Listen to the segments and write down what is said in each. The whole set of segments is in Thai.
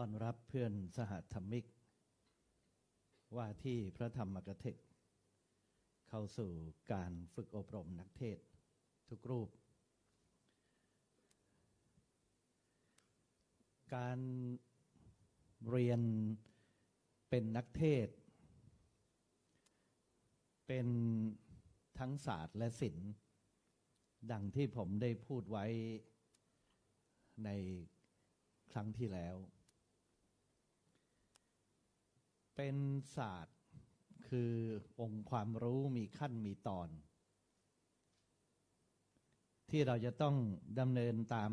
ต้อนรับเพื่อนสหธรรมิก ว่าที่พระธรรมกเทศเข้าสู่การฝึกอบรมนักเทศทุกรูป การเรียนเป็นนักเทศ เป็นทั้งศาสตร์และศิลป์ดังที่ผมได้พูดไว้ในครั้งที่แล้ว เป็นศาสตร์คือองค์ความรู้มีขั้นมีตอน ที่เราจะต้องดำเนินตาม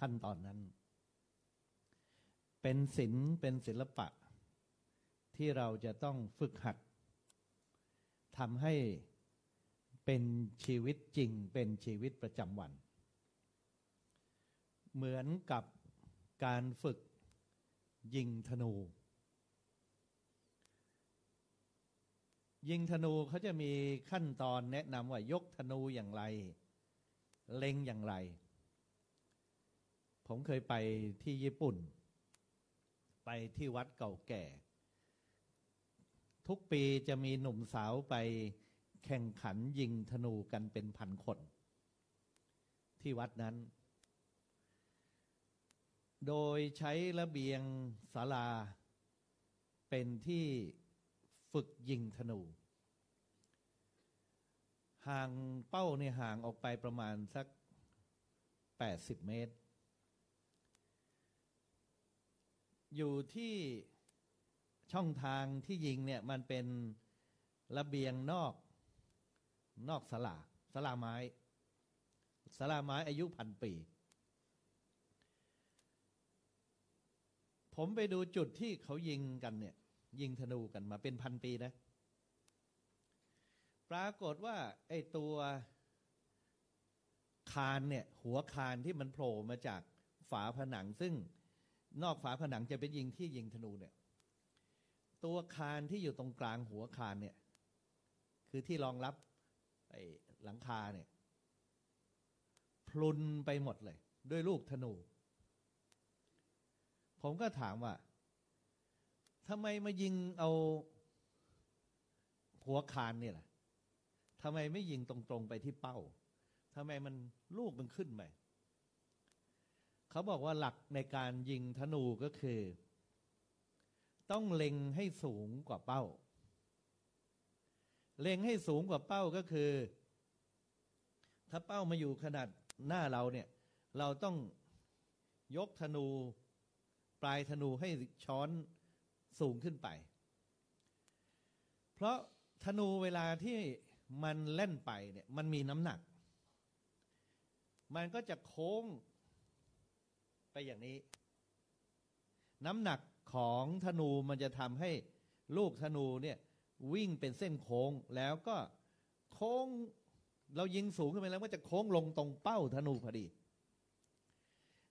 ขั้นตอนนั้น เป็นศิลป์เป็นศิลปะ ที่เราจะต้องฝึกหัดทำให้เป็นชีวิตจริงเป็นชีวิตประจำวัน เหมือนกับการฝึกยิงธนู ยิงธนูเขาจะมีขั้นตอนแนะนำว่ายกธนูอย่างไร เล็งอย่างไร ผมเคยไปที่ญี่ปุ่น ไปที่วัดเก่าแก่ ทุกปีจะมีหนุ่มสาวไปแข่งขันยิงธนูกันเป็นพันคน ที่วัดนั้น โดยใช้ระเบียงศาลา เป็นที่ ฝึกยิงธนู ห่างเป้าเนี่ยห่างออกไปประมาณสัก 80 เมตร อยู่ที่ช่องทางที่ยิงเนี่ยมันเป็นระเบียงนอกนอกสลาสลาไม้สลาไม้อายุพันปี ผมไปดูจุดที่เขายิงกันเนี่ย ยิงธนูกันมาเป็นพันปีนะ ปรากฏว่าไอ้ตัวคานเนี่ย หัวคานที่มันโผล่มาจากฝาผนัง ซึ่งนอกฝาผนังจะเป็นยิงที่ยิงธนูเนี่ย ตัวคานที่อยู่ตรงกลางหัวคานเนี่ย คือที่รองรับไอ้หลังคาเนี่ย พลุนไปหมดเลย ด้วยลูกธนู ผมก็ถามว่า ทำไมมายิงเอาหัวคานเนี่ยล่ะทำไมไม่ยิงตรงๆไปที่เป้าทำไมมันลูกมันขึ้นไปเขาบอกว่าหลักในการยิงธนูก็คือ ต้องเล็งให้สูงกว่าเป้า เล็งให้สูงกว่าเป้าก็คือ ถ้าเป้ามาอยู่ขนาดหน้าเราเนี่ย เราต้องยกธนู ปลายธนูให้ช้อน สูงขึ้นไป เพราะธนูเวลาที่มันเล่นไปเนี่ยมันมีน้ำหนัก มันก็จะโค้งไปอย่างนี้ น้ำหนักของธนูมันจะทำให้ลูกธนูเนี่ยวิ่งเป็นเส้นโค้งแล้วก็โค้งเรายิงสูงขึ้นไปแล้วก็จะโค้งลงตรงเป้าธนูพอดี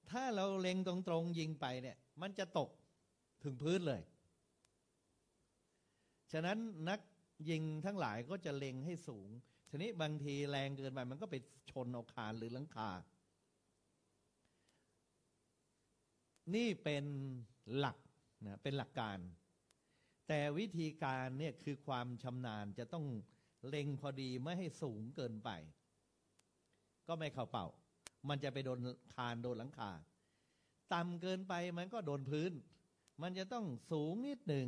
ถ้าเราเล็งตรงๆยิงไปเนี่ย มันจะตกถึงพื้นเลย ฉะนั้นนักยิงทั้งหลายก็จะเล็งให้สูง ทีนี้บางทีแรงเกินไปมันก็ไปชนเอาคานหรือหลังคา นี่เป็นหลักนะเป็นหลักการ แต่วิธีการเนี่ยคือความชำนาญจะต้องเล็งพอดีไม่ให้สูงเกินไป ก็ไม่เข้าเป่า มันจะไปโดนคานโดนหลังคา ต่ำเกินไปมันก็โดนพื้น มันจะต้องสูงนิดหนึ่ง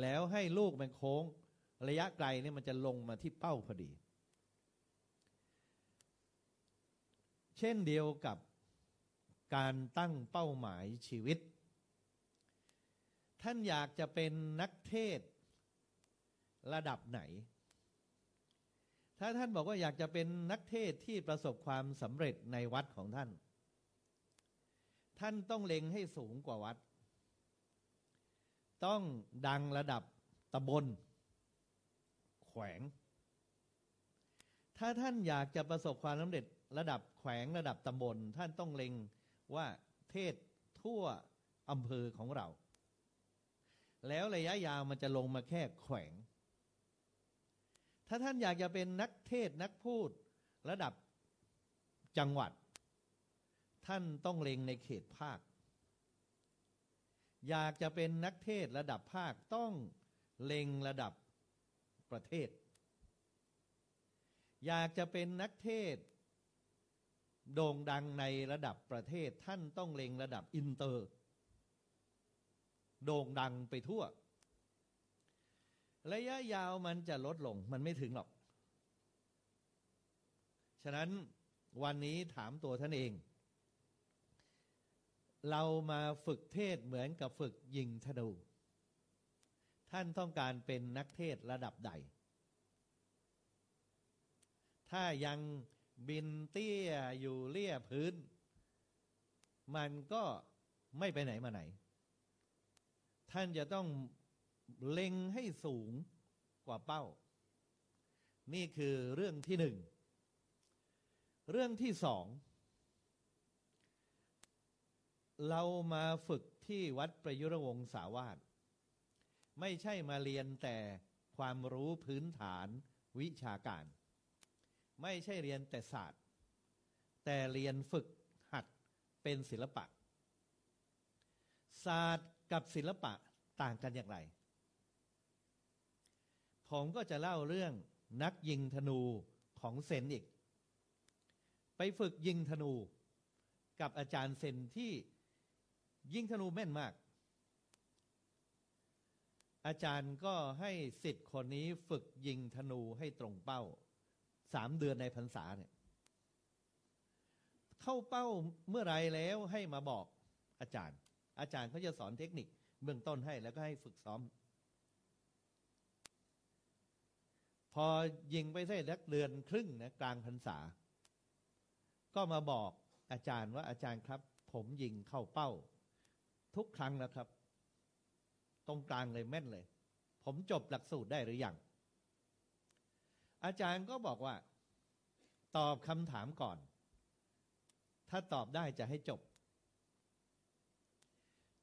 แล้วให้ลูกมันโค้งระยะไกลเนี่ยมันจะลงมาที่เป้าพอดี เช่นเดียวกับการตั้งเป้าหมายชีวิต ท่านอยากจะเป็นนักเทศระดับไหน ถ้าท่านบอกว่าอยากจะเป็นนักเทศที่ประสบความสำเร็จในวัดของท่าน ท่านต้องเล็งให้สูงกว่าวัด ต้องดังระดับตำบล แขวง ถ้าท่านอยากจะประสบความสำเร็จระดับแขวงระดับตำบล ท่านต้องเล็งว่าเทศทั่วอำเภอของเรา แล้วระยะยาวมันจะลงมาแค่แขวง ถ้าท่านอยากจะเป็นนักเทศนักพูดระดับจังหวัด ท่านต้องเล็งในเขตภาค อยากจะเป็นนักเทศระดับภาคต้องเล็งระดับประเทศ อยากจะเป็นนักเทศ โด่งดังในระดับประเทศท่านต้องเล็งระดับอินเตอร์ โด่งดังไปทั่ว ระยะยาวมันจะลดลงมันไม่ถึงหรอก ฉะนั้นวันนี้ถามตัวท่านเอง เรามาฝึกเทศเหมือนกับฝึกยิงธนู ท่านต้องการเป็นนักเทศระดับใด ถ้ายังบินเตี้ยอยู่เลี่ยพื้น มันก็ไม่ไปไหนมาไหน ท่านจะต้องเล็งให้สูงกว่าเป้า นี่คือเรื่องที่หนึ่ง เรื่องที่สอง เรามาฝึกที่วัดประยุรวงศาวาสไม่ใช่มาเรียนแต่ความรู้พื้นฐานวิชาการ ไม่ใช่เรียนแต่ศาสตร์ แต่เรียนฝึกหัดเป็นศิลปะ ศาสตร์กับศิลปะต่างกันอย่างไร ผมก็จะเล่าเรื่องนักยิงธนูของเซนอีก ไปฝึกยิงธนูกับอาจารย์เซนที่ ยิงธนูแม่นมาก อาจารย์ก็ให้สิทธิ์คนนี้ฝึกยิงธนูให้ตรงเป้าสามเดือนในพรรษาเนี่ย เข้าเป้าเมื่อไรแล้วให้มาบอกอาจารย์ อาจารย์เขาจะสอนเทคนิคเบื้องต้นให้แล้วก็ให้ฝึกซ้อม พอยิงไปได้สักเดือนครึ่งนะกลางพรรษา ก็มาบอกอาจารย์ว่าอาจารย์ครับ ผมยิงเข้าเป้า ทุกครั้งนะครับ ตรงกลางเลยแม่นเลย ผมจบหลักสูตรได้หรือยังอาจารย์ก็บอกว่า ตอบคำถามก่อน ถ้าตอบได้จะให้จบ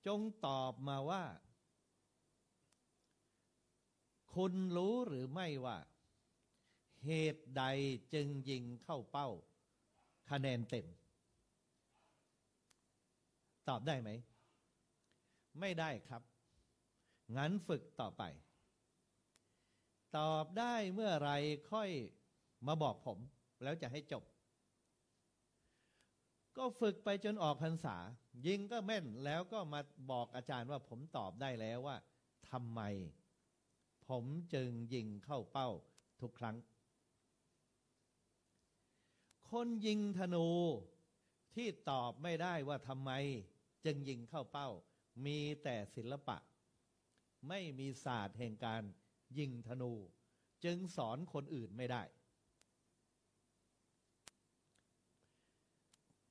จงตอบมาว่า คุณรู้หรือไม่ว่า เหตุใดจึงยิงเข้าเป้า คะแนนเต็ม ตอบได้ไหม ไม่ได้ครับ งั้นฝึกต่อไป ตอบได้เมื่อไรค่อยมาบอกผม แล้วจะให้จบ ก็ฝึกไปจนออกพรรษา ยิงก็แม่นแล้วก็มาบอกอาจารย์ว่าผมตอบได้แล้วว่าทำไม ผมจึงยิงเข้าเป้าทุกครั้ง คนยิงธนูที่ตอบไม่ได้ว่าทำไม จึงยิงเข้าเป้า มีแต่ศิลปะ ไม่มีศาสตร์แห่งการยิงธนู จึงสอนคนอื่นไม่ได้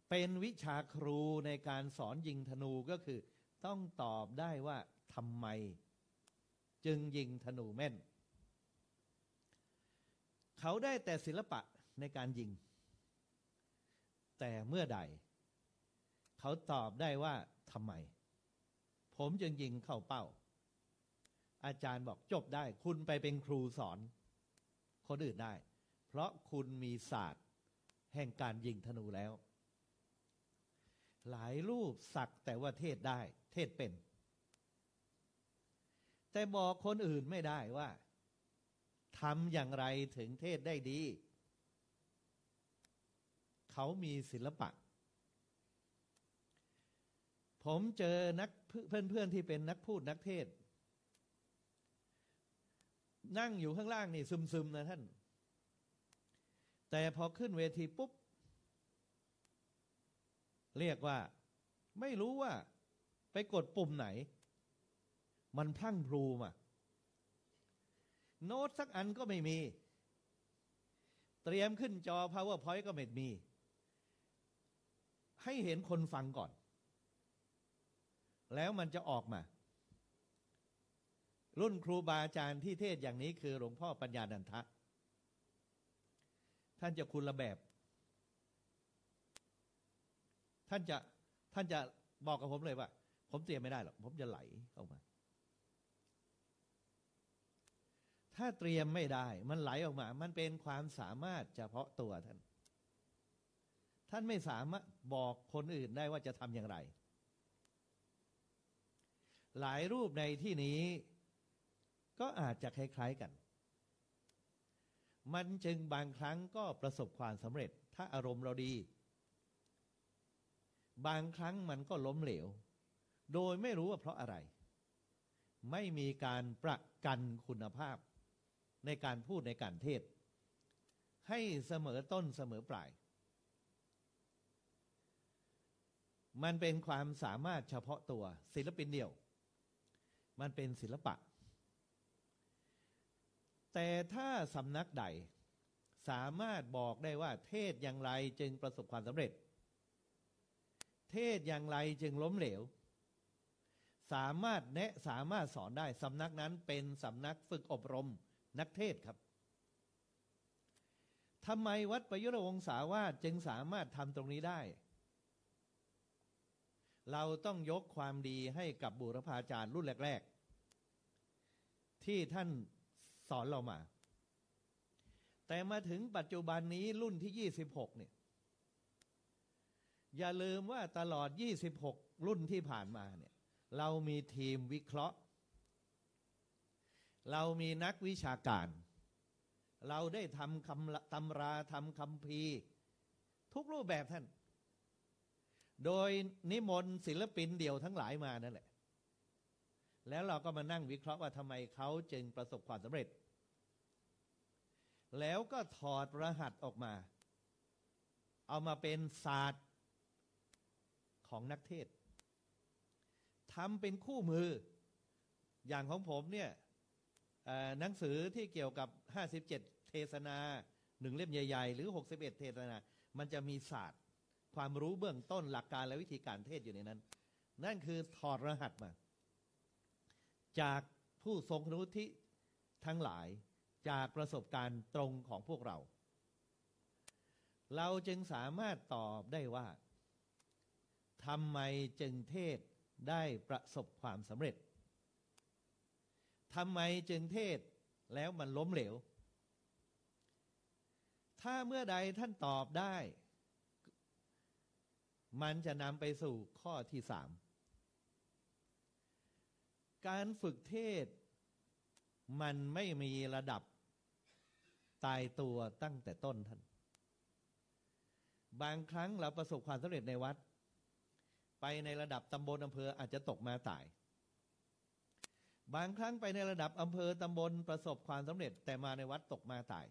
เป็นวิชาครูในการสอนยิงธนูก็คือ ต้องตอบได้ว่าทำไม จึงยิงธนูแม่น เขาได้แต่ศิลปะในการยิง แต่เมื่อใด เขาตอบได้ว่าทำไม ผมจึงยิงเข้าเป้า อาจารย์บอกจบได้ คุณไปเป็นครูสอน คนอื่นได้ เพราะคุณมีศาสตร์ แห่งการยิงธนูแล้ว หลายรูปสักแต่ว่าเทศได้ เทศเป็น แต่บอกคนอื่นไม่ได้ว่าทำอย่างไรถึงเทศได้ดี เขามีศิลปะ ผมเจอนัก เพื่อนๆที่เป็นนักพูดนักเทศ นั่งอยู่ข้างล่างนี่ซึมๆนะท่าน แต่พอขึ้นเวทีปุ๊บ เรียกว่า ไม่รู้ว่า ไปกดปุ่มไหน มันพลั่งพลูมาโน้ตสักอันก็ไม่มี เตรียมขึ้นจอ powerpoint ก็ไม่มี ให้เห็นคนฟังก่อน แล้วมันจะออกมา รุ่นครูบาอาจารย์ที่เทศอย่างนี้คือหลวงพ่อปัญญาดันทะ ท่านจะคุณละแบบ ท่านจะท่านจะบอกกับผมเลยว่า ผมเตรียมไม่ได้หรอกผมจะไหลเข้ามา ถ้าเตรียมไม่ได้ มันไหลออกมา มันเป็นความสามารถเฉพาะตัวท่าน ท่านไม่สามารถบอกคนอื่นได้ว่าจะทำอย่างไร หลายรูปในที่นี้ ก็อาจจะคล้ายๆกัน มันจึงบางครั้งก็ประสบความสำเร็จ ถ้าอารมณ์เราดี บางครั้งมันก็ล้มเหลว โดยไม่รู้ว่าเพราะอะไร ไม่มีการประกันคุณภาพ ในการพูดในการเทศ ให้เสมอต้นเสมอปลายมันเป็นความสามารถเฉพาะตัวศิลปินเดียว มันเป็นศิลปะ แต่ถ้าสำนักใดสามารถบอกได้ว่า เทศอย่างไรจึงประสบความสำเร็จ เทศอย่างไรจึงล้มเหลว สามารถแนะสามารถสอนได้สำนักนั้นเป็นสำนักฝึกอบรมนักเทศครับทำไมวัดประยุรวงศาวาสจึงสามารถทำตรงนี้ได้ เราต้องยกความดีให้กับบุรพาจารย์รุ่นแรก ๆ ที่ท่านสอนเรามา แต่มาถึงปัจจุบันนี้รุ่นที่26เนี่ย อย่าลืมว่าตลอด26รุ่นที่ผ่านมาเนี่ย เรามีทีมวิเคราะห์ เรามีนักวิชาการ เราได้ทำคำตำราทำคำพีทุกรูปแบบท่าน โดยนิมนต์ศิลปินเดี่ยวทั้งหลายมานั่นแหละ แล้วเราก็มานั่งวิเคราะห์ว่าทำไมเขาจึงประสบความสำเร็จ แล้วก็ถอดรหัสออกมา เอามาเป็นศาสตร์ของนักเทศทำเป็นคู่มือ อย่างของผมเนี่ยหนังสือที่เกี่ยวกับ 57 เทศนาหนึ่งเล่มใหญ่ ๆ หรือ 61 เทศนา มันจะมีศาสตร์ ความรู้เบื้องต้นหลักการและวิธีการเทศอยู่ในนั้น นั่นคือถอดรหัสมา จากผู้ทรงคุณวุฒิทั้งหลายจากประสบการณ์ตรงของพวกเรา เราจึงสามารถตอบได้ว่าทำไมจึงเทศได้ประสบความสำเร็จทำไมจึงเทศแล้วมันล้มเหลว ถ้าเมื่อใดท่านตอบได้ มันจะนำไปสู่ข้อที่สามการฝึกเทศ มันไม่มีระดับตายตัวตั้งแต่ต้นท่าน บางครั้งเราประสบความสำเร็จในวัด ไปในระดับตำบลอำเภออาจจะตกมาตาย บางครั้งไปในระดับอำเภอตำบลประสบความสำเร็จแต่มาในวัดตกมาตาย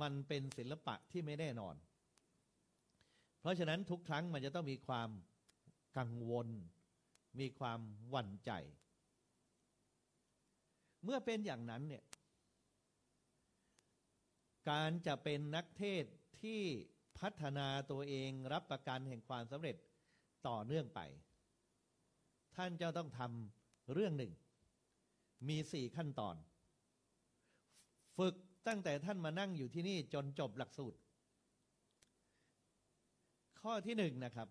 มันเป็นศิลปะที่ไม่แน่นอน เพราะฉะนั้นทุกครั้งมันจะต้องมีความกังวล มีความหวั่นใจ เมื่อเป็นอย่างนั้นเนี่ยการจะเป็นนักเทศที่พัฒนาตัวเองรับประกันแห่งความสำเร็จต่อเนื่องไป ท่านจะต้องทำเรื่องหนึ่ง มีสี่ขั้นตอน ฝึกตั้งแต่ท่านมานั่งอยู่ที่นี่จนจบหลักสูตร ข้อที่หนึ่งนะครับ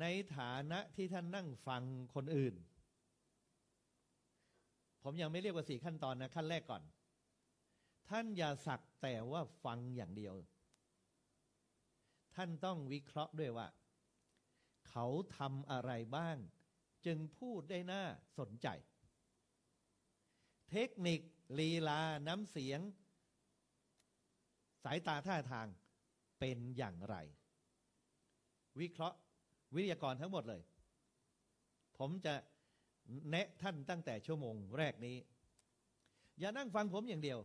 ในฐานะที่ท่านนั่งฟังคนอื่น ผมยังไม่เรียกว่าสี่ขั้นตอนนะ ขั้นแรกก่อน ท่านอย่าสักแต่ว่าฟังอย่างเดียว ท่านต้องวิเคราะห์ด้วยว่า เขาทำอะไรบ้าง จึงพูดได้น่าสนใจ เทคนิคลีลา น้ำเสียง สายตาท่าทาง เป็นอย่างไร วิเคราะห์วิทยากรทั้งหมดเลย ผมจะแนะท่านตั้งแต่ชั่วโมงแรกนี้ อย่านั่งฟังผมอย่างเดียว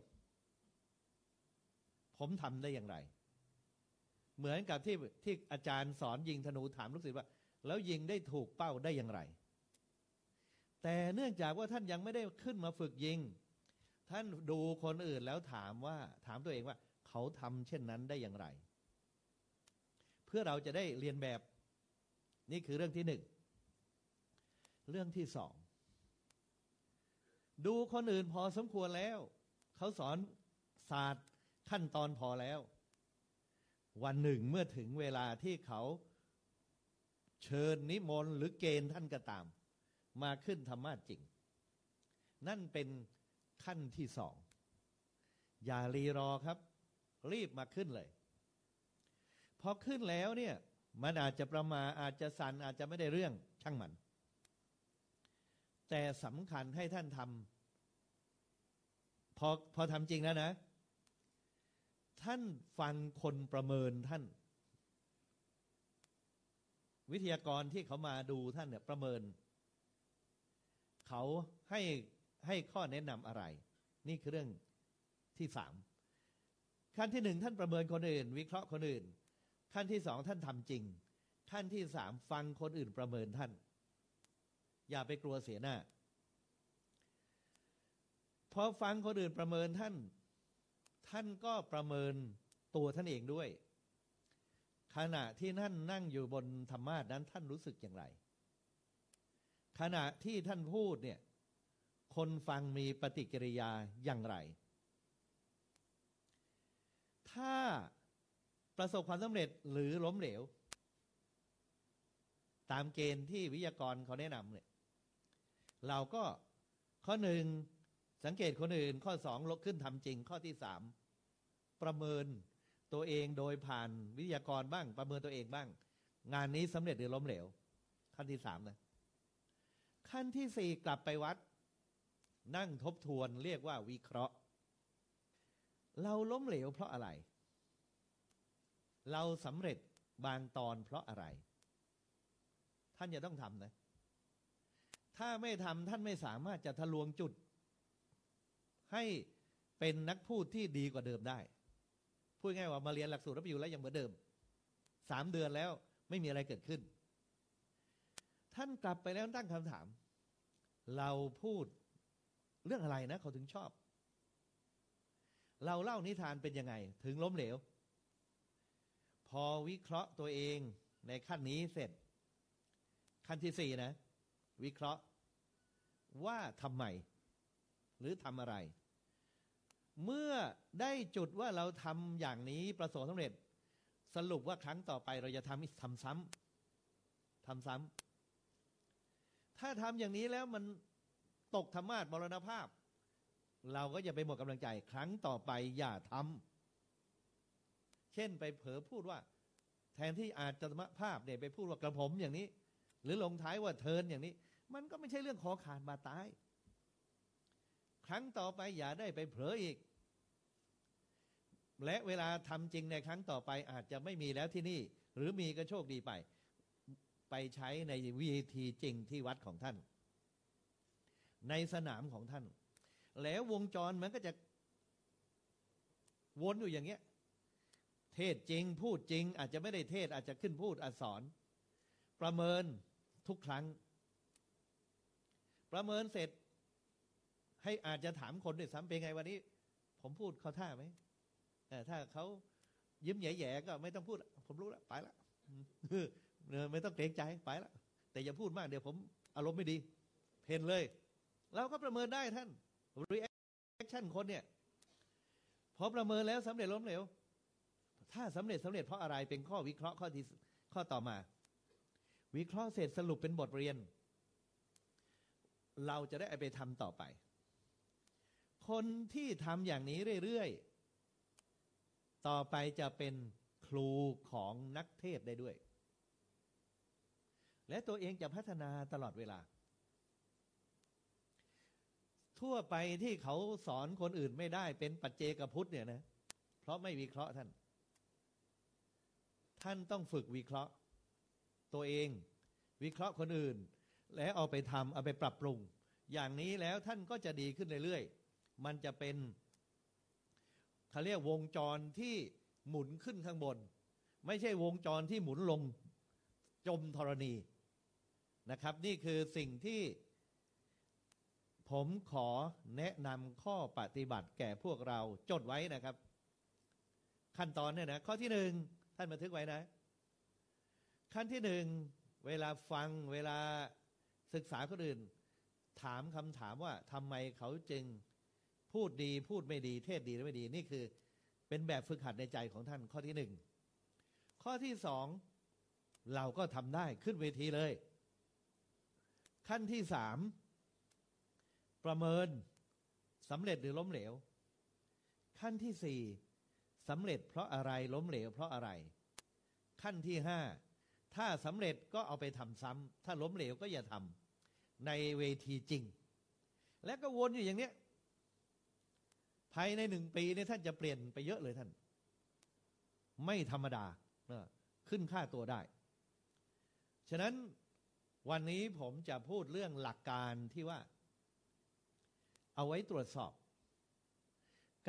ผมทำได้อย่างไร เหมือนกับที่ที่อาจารย์สอนยิงธนูถามลูกศิษย์ว่า แล้วยิงได้ถูกเป้าได้อย่างไร แต่เนื่องจากว่าท่านยังไม่ได้ขึ้นมาฝึกยิง ท่านดูคนอื่นแล้วถามว่า ถามตัวเองว่า เขาทำเช่นนั้นได้อย่างไร เพื่อเราจะได้เรียนแบบ นี่คือเรื่องที่หนึ่ง เรื่องที่สอง ดูคนอื่นพอสมควรแล้ว เขาสอนศาสตร์ขั้นตอนพอแล้ว วันหนึ่งเมื่อถึงเวลาที่เขาเชิญนิมนต์หรือเกณฑ์ท่านก็ตาม มาขึ้นธรรมะจริง นั่นเป็นขั้นที่สอง อย่ารีรอครับ รีบมาขึ้นเลย พอขึ้นแล้วเนี่ย มันอาจจะประมาอาจจะสันอาจจะไม่ได้เรื่องช่างมัน แต่สำคัญให้ท่านทำพอพอทำจริงแล้วนะ ท่านฟังคนประเมินท่าน วิทยากรที่เขามาดูท่านเนี่ยประเมิน เขาให้ให้ข้อแนะนำอะไร นี่คือเรื่องที่สามขั้นที่หนึ่งท่านประเมินคนอื่น วิเคราะห์คนอื่น ขั้นที่สองท่านทำจริง ขั้นที่สามฟังคนอื่นประเมินท่าน อย่าไปกลัวเสียหน้าพอฟังคนอื่นประเมินท่าน ท่านก็ประเมินตัวท่านเองด้วย ขณะที่ท่านนั่งอยู่บนธรรมาสนั้นท่านรู้สึกอย่างไร ขณะที่ท่านพูดเนี่ย คนฟังมีปฏิกิริยาอย่างไร ถ้า ประสบความสำเร็จหรือล้มเหลว ตามเกณฑ์ที่วิทยากรเขาแนะนำเนี่ยเราก็ข้อหนึ่งสังเกตคนอื่น ข้อสองลดขึ้นทำจริง ข้อที่สามประเมินตัวเองโดยผ่านวิทยากรบ้าง ประเมินตัวเองบ้าง งานนี้สำเร็จหรือล้มเหลว ขั้นที่สามนะ ขั้นที่สี่กลับไปวัด นั่งทบทวนเรียกว่าวิเคราะห์ เราล้มเหลวเพราะอะไร เราสำเร็จบางตอนเพราะอะไร ท่านจะต้องทำนะ ถ้าไม่ทำท่านไม่สามารถจะทะลวงจุด ให้เป็นนักพูดที่ดีกว่าเดิมได้ พูดง่ายว่ามาเรียนหลักสูตรรับอยู่แล้วยังเหมือนเดิม สามเดือนแล้วไม่มีอะไรเกิดขึ้น ท่านกลับไปแล้วตั้งคำถาม เราพูดเรื่องอะไรนะ เขาถึงชอบ เราเล่านิทานเป็นยังไง ถึงล้มเหลว พอวิเคราะห์ตัวเองในขั้นนี้เสร็จ ขั้นที่สี่นะ วิเคราะห์ว่าทำไม หรือทำอะไร เมื่อได้จุดว่าเราทำอย่างนี้ประสบสำเร็จ สรุปว่าครั้งต่อไปเราจะทำทำซ้ำทำซ้ำถ้าทำอย่างนี้แล้วมันตกธรรมาสมรณภาพ เราก็อย่าไปหมดกำลังใจ ครั้งต่อไปอย่าทำ เช่นไปเผลอพูดว่า แทนที่อาจจะมภาพเนี่ยไปพูดว่ากระผมอย่างนี้ หรือลงท้ายว่าเทินอย่างนี้ มันก็ไม่ใช่เรื่องขอขาดมาตาย ครั้งต่อไปอย่าได้ไปเผลออีก และเวลาทำจริงในครั้งต่อไปอาจจะไม่มีแล้วที่นี่ หรือมีก็โชคดีไป ไปใช้ในวิธีจริงที่วัดของท่าน ในสนามของท่าน แล้ววงจรมันก็จะวนอยู่อย่างเงี้ย เทศจริงพูดจริง อาจจะไม่ได้เทศอาจจะขึ้นพูดอักษร ประเมินทุกครั้ง ประเมินเสร็จ ให้อาจจะถามคนด้วยซ้ำเป็นไงวันนี้ ผมพูดเขาท่าไหมแต่ถ้าเขายิ้มแย่ๆก็ไม่ต้องพูด ผมรู้แล้วไปละไม่ต้องเกรงใจไปละแต่อย่าพูดมากเดี๋ยวผมอารมณ์ไม่ดี เพนเลยเราก็ประเมินได้ท่าน reaction คนเนี่ย พอประเมินแล้วสำเร็จล้มเหลว ถ้าสำเร็จสำเร็จเพราะอะไรเป็นข้อวิเคราะห์ข้อที่ข้อต่อมา วิเคราะห์เสร็จสรุปเป็นบทเรียน เราจะได้ไปทำต่อไป คนที่ทำอย่างนี้เรื่อยๆ ต่อไปจะเป็นครูของนักเทศได้ด้วย และตัวเองจะพัฒนาตลอดเวลา ทั่วไปที่เขาสอนคนอื่นไม่ได้เป็นปัจเจกพุทธเนี่ยนะ เพราะไม่วิเคราะห์ท่าน ท่านต้องฝึกวิเคราะห์ตัวเอง วิเคราะห์คนอื่น แล้วเอาไปทำเอาไปปรับปรุง อย่างนี้แล้วท่านก็จะดีขึ้นเรื่อยๆ มันจะเป็นเขาเรียกวงจรที่หมุนขึ้นข้างบน ไม่ใช่วงจรที่หมุนลงจมธรณีนะครับ นี่คือสิ่งที่ผมขอแนะนำข้อปฏิบัติแก่พวกเราจดไว้นะครับ ขั้นตอนเนี่ยนะข้อที่หนึ่ง ท่านบันทึกไว้นะ ขั้นที่หนึ่งเวลาฟังเวลาศึกษาคนอื่น ถามคำถามว่าทำไมเขาจึงพูดดีพูดไม่ดี เทศดีหรือไม่ดีนี่คือ เป็นแบบฝึกหัดในใจของท่านข้อที่หนึ่งข้อที่สองเราก็ทำได้ขึ้นเวทีเลย ขั้นที่สามประเมินสำเร็จหรือล้มเหลว ขั้นที่สี่ สำเร็จเพราะอะไรล้มเหลวเพราะอะไร ขั้นที่ห้าถ้าสำเร็จก็เอาไปทำซ้ำถ้าล้มเหลวก็อย่าทำในเวทีจริง และก็วนอยู่อย่างเนี้ยภายในหนึ่งปีเนี่ยท่านจะเปลี่ยนไปเยอะเลยท่าน ไม่ธรรมดานะขึ้นค่าตัวได้ ฉะนั้นวันนี้ผมจะพูดเรื่องหลักการที่ว่า เอาไว้ตรวจสอบ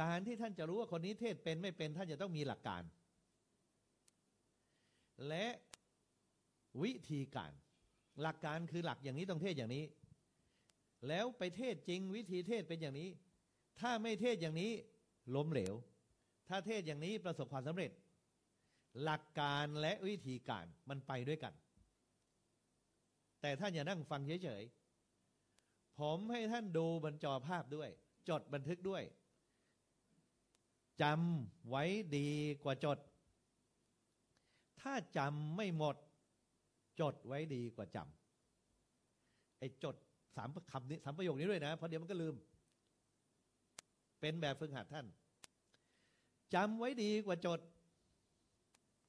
การที่ท่านจะรู้ว่าคนนี้เทศเป็นไม่เป็นท่านจะต้องมีหลักการ และวิธีการ หลักการคือหลักอย่างนี้ต้องเทศอย่างนี้ แล้วไปเทศจริงวิธีเทศเป็นอย่างนี้ ถ้าไม่เทศอย่างนี้ล้มเหลว ถ้าเทศอย่างนี้ประสบความสำเร็จ หลักการและวิธีการมันไปด้วยกัน แต่ท่านอย่านั่งฟังเฉยๆผมให้ท่านดูบนจอภาพด้วย จดบันทึกด้วย จำไว้ดีกว่าจด ถ้าจำไม่หมด จดไว้ดีกว่าจำไอ้จดสามคำนี้สามประโยคนี้ด้วยนะเพราะเดี๋ยวมันก็ลืม เป็นแบบฝึกหัดท่านจำไว้ดีกว่าจด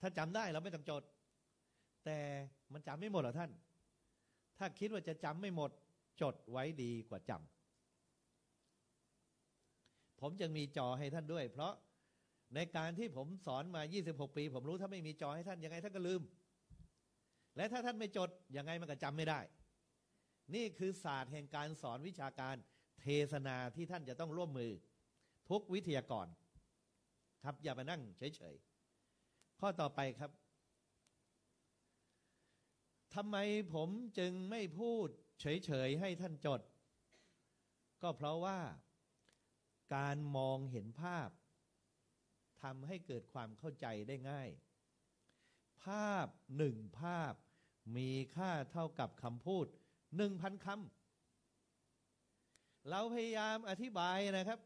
ถ้าจำได้เราไม่ต้องจด แต่มันจำไม่หมดหรอท่าน ถ้าคิดว่าจะจำไม่หมด จดไว้ดีกว่าจำ ผมจึงมีจอให้ท่านด้วย เพราะในการที่ผมสอนมา 26 ปี ผมรู้ถ้าไม่มีจอให้ท่านยังไงท่านก็ลืม และถ้าท่านไม่จดยังไงมันก็จำไม่ได้ นี่คือศาสตร์แห่งการสอนวิชาการเทศนาที่ท่านจะต้องร่วมมือ ทุกวิทยากรครับอย่ามานั่งเฉยๆข้อต่อไปครับทำไมผมจึงไม่พูดเฉยๆให้ท่านจด ก็เพราะว่า การมองเห็นภาพทำให้เกิดความเข้าใจได้ง่าย ภาพหนึ่งภาพมีค่าเท่ากับคำพูดหนึ่งพันคำเราพยายามอธิบายนะครับ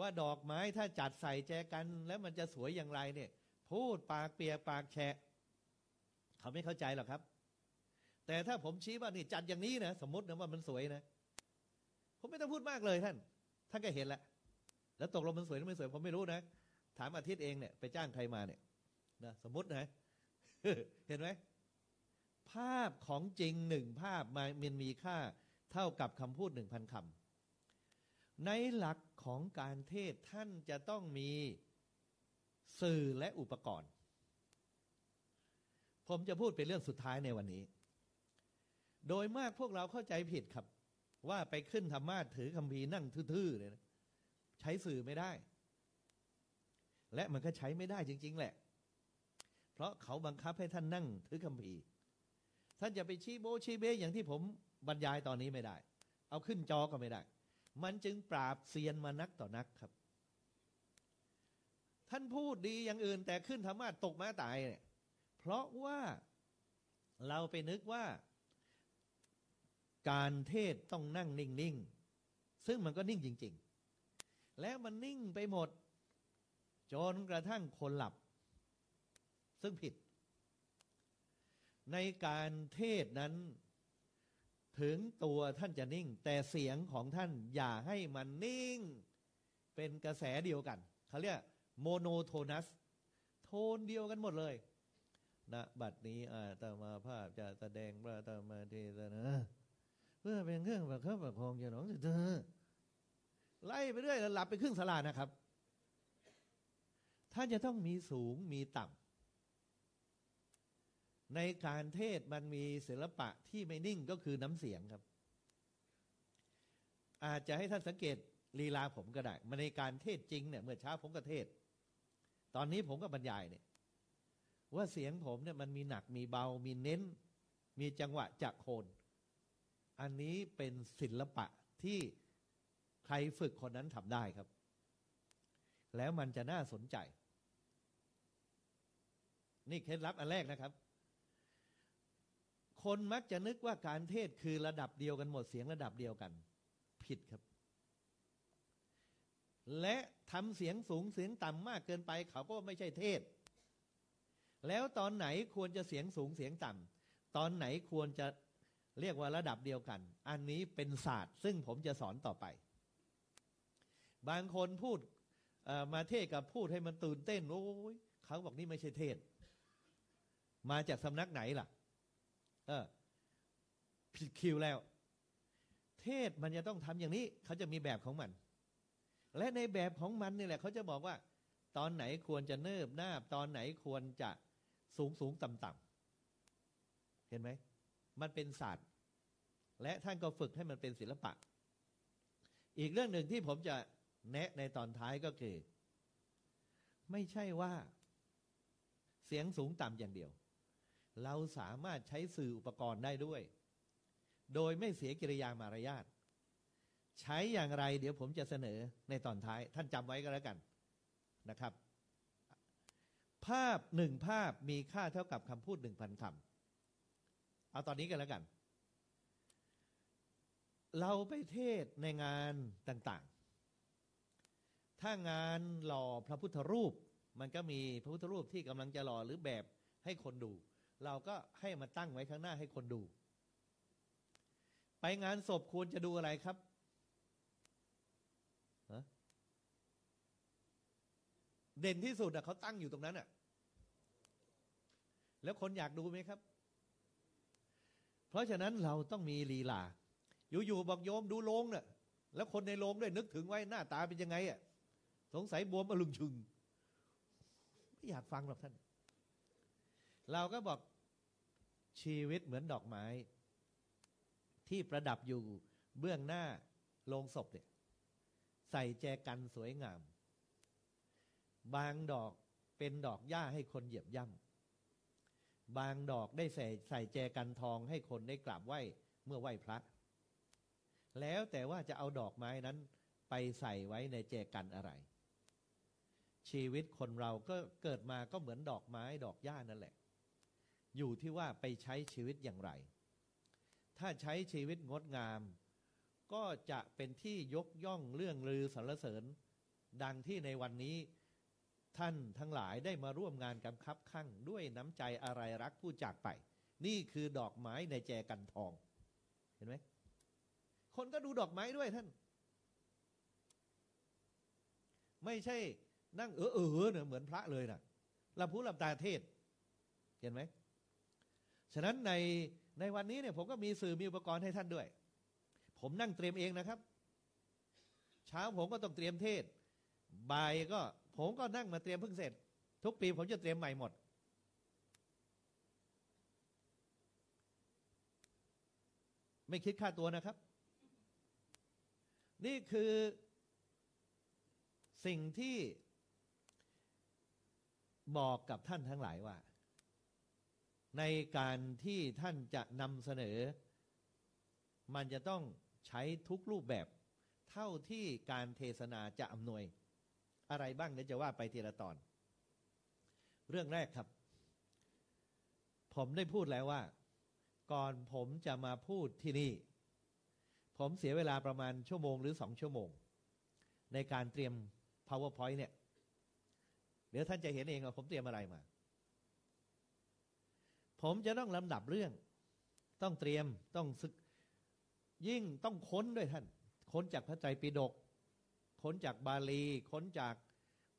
ว่าดอกไม้ถ้าจัดใส่แจกันแล้วมันจะสวยอย่างไรเนี่ย พูดปากเปียกปากแฉะ เขาไม่เข้าใจหรอกครับ แต่ถ้าผมชี้ว่านี่จัดอย่างนี้นะสมมตินะว่ามันสวยนะ ผมไม่ต้องพูดมากเลยท่าน ท่านก็เห็นแล้วแล้วตกลงมันสวยหรือไม่สวยผมไม่รู้นะ ถามอาทิตย์เองเนี่ยไปจ้างใครมาเนี่ยนะสมมตินะเห็นไหมภาพของจริงหนึ่งภาพมันมีค่าเท่ากับคำพูดหนึ่งพันคำในหลักของการเทศท่านจะต้องมีสื่อและอุปกรณ์ ผมจะพูดเป็นเรื่องสุดท้ายในวันนี้ โดยมากพวกเราเข้าใจผิดครับ ว่าไปขึ้นธรรมาทถือคำพีนั่งทื่อๆเลยนะใช้สื่อไม่ได้ และมันก็ใช้ไม่ได้จริง ๆ แหละ เพราะเขาบังคับให้ท่านนั่งถือคำพีท่านจะไปชี้โบชี้เบอย่างที่ผมบรรยายตอนนี้ไม่ได้ เอาขึ้นจอก็ไม่ได้ มันจึงปราบเซียนมานักต่อนักครับ ท่านพูดดีอย่างอื่น แต่ขึ้นธรรมะตกมาตายเนี่ย เพราะว่าเราไปนึกว่า การเทศต้องนั่งนิ่ง ๆ ซึ่งมันก็นิ่งจริง ๆ แล้วมันนิ่งไปหมด จนกระทั่งคนหลับ ซึ่งผิด ในการเทศนั้น ถึงตัวท่านจะนิ่ง แต่เสียงของท่านอย่าให้มันนิ่ง เป็นกระแสเดียวกัน เขาเรียกโมโนโทนัส โทนเดียวกันหมดเลยณนะบัดนี้อาตมาภาพจะแสดงพระธรรมเทศนา เพื่อเป็นเครื่องประคับประคองอย่าหนองเธอไล่ไปเรื่อยแล้วหลับไปครึ่งสลานะครับ ท่านจะต้องมีสูงมีต่ำในการเทศมันมีศิลปะที่ไม่นิ่งก็คือน้ำเสียงครับ อาจจะให้ท่านสังเกตลีลาผมก็ได้มาในการเทศจริงเนี่ยเมื่อเช้าผมก็เทศ ตอนนี้ผมก็บรรยายเนี่ยว่าเสียงผมเนี่ยมันมีหนักมีเบามีเน้น มีจังหวะจักโคน อันนี้เป็นศิลปะที่ใครฝึกคนนั้นทำได้ครับ แล้วมันจะน่าสนใจ นี่เคล็ดลับอันแรกนะครับ คนมักจะนึกว่าการเทศคือระดับเดียวกันหมดเสียงระดับเดียวกัน ผิดครับ และทำเสียงสูงเสียงต่ำมากเกินไป เขาก็ไม่ใช่เทศ แล้วตอนไหนควรจะเสียงสูงเสียงต่ำตอนไหนควรจะ เรียกว่าระดับเดียวกัน อันนี้เป็นศาสตร์ ซึ่งผมจะสอนต่อไป บางคนพูดมาเทศกับพูดให้มันตื่นเต้นโอ้ยเขาบอกนี่ไม่ใช่เทศ มาจากสำนักไหนล่ะ เออผิดคิวแล้ว เทศมันจะต้องทำอย่างนี้ เขาจะมีแบบของมัน และในแบบของมันนี่แหละ เขาจะบอกว่า ตอนไหนควรจะเนิบหนาบตอนไหนควรจะสูงสูงต่ำต่ำเห็นไหม มันเป็นศาสตร์ และท่านก็ฝึกให้มันเป็นศิลปะ อีกเรื่องหนึ่งที่ผมจะแนะในตอนท้ายก็คือ ไม่ใช่ว่า เสียงสูงต่ำอย่างเดียว เราสามารถใช้สื่ออุปกรณ์ได้ด้วย โดยไม่เสียกิริยามารยาทใช้อย่างไร เดี๋ยวผมจะเสนอในตอนท้าย ท่านจำไว้ก็แล้วกันนะครับ ภาพหนึ่งภาพมีค่าเท่ากับคำพูดหนึ่งพันคำ เอาตอนนี้กันแล้วกัน เราไปเทศในงานต่างๆ ถ้างานหล่อพระพุทธรูป มันก็มีพระพุทธรูปที่กำลังจะหล่อหรือแบบให้คนดู เราก็ให้มาตั้งไว้ข้างหน้าให้คนดู ไปงานศพควรจะดูอะไรครับเด่นที่สุดอะเขาตั้งอยู่ตรงนั้นอะแล้วคนอยากดูไหมครับ เพราะฉะนั้นเราต้องมีลีลา อยู่ๆบอกโยมดูโลงเน่ะ แล้วคนในโลงด้วยนึกถึงไว้หน้าตาเป็นยังไงอะสงสัยบวมอลุงชึง ไม่อยากฟังหรอกท่าน เราก็บอกชีวิตเหมือนดอกไม้ ที่ประดับอยู่เบื้องหน้าโลงศพเนี่ย ใส่แจกันสวยงาม บางดอกเป็นดอกหญ้าให้คนเหยียบย่ำ บางดอกได้ใส่ใส่แจกันทองให้คนได้กราบไหว้เมื่อไหว้พระ แล้วแต่ว่าจะเอาดอกไม้นั้นไปใส่ไว้ในแจกันอะไร ชีวิตคนเราก็เกิดมาก็เหมือนดอกไม้ดอกหญ้านั่นแหละ อยู่ที่ว่าไปใช้ชีวิตอย่างไร ถ้าใช้ชีวิตงดงาม ก็จะเป็นที่ยกย่องเรื่องลือสรรเสริญ ดังที่ในวันนี้ ท่านทั้งหลายได้มาร่วมงานกำคับข้างด้วยน้ำใจอะไรรักผู้จากไป นี่คือดอกไม้ในแจกันทอง เห็นไหมคนก็ดูดอกไม้ด้วยท่าน ไม่ใช่นั่งเออเออเนี่ยเหมือนพระเลยนะลับหูลับตาเทศ เห็นไหมฉะนั้นในในวันนี้เนี่ยผมก็มีสื่อมีอุปกรณ์ให้ท่านด้วย ผมนั่งเตรียมเองนะครับ เช้าผมก็ต้องเตรียมเทศบ่ายก็ ผมก็นั่งมาเตรียมเพิ่งเสร็จ ทุกปีผมจะเตรียมใหม่หมด ไม่คิดค่าตัวนะครับ นี่คือสิ่งที่บอกกับท่านทั้งหลายว่า ในการที่ท่านจะนำเสนอ มันจะต้องใช้ทุกรูปแบบ เท่าที่การเทศนาจะอำนวย อะไรบ้างเดี๋ยวจะว่าไปทีละตอน เรื่องแรกครับ ผมได้พูดแล้วว่า ก่อนผมจะมาพูดที่นี่ ผมเสียเวลาประมาณชั่วโมงหรือสองชั่วโมง ในการเตรียม powerpoint เนี่ย เดี๋ยวท่านจะเห็นเองว่าผมเตรียมอะไรมา ผมจะต้องลำดับเรื่อง ต้องเตรียมต้องศึก ยิ่งต้องค้นด้วยท่าน ค้นจากพระไตรปิฎก ค้นจากบาลี ค้นจาก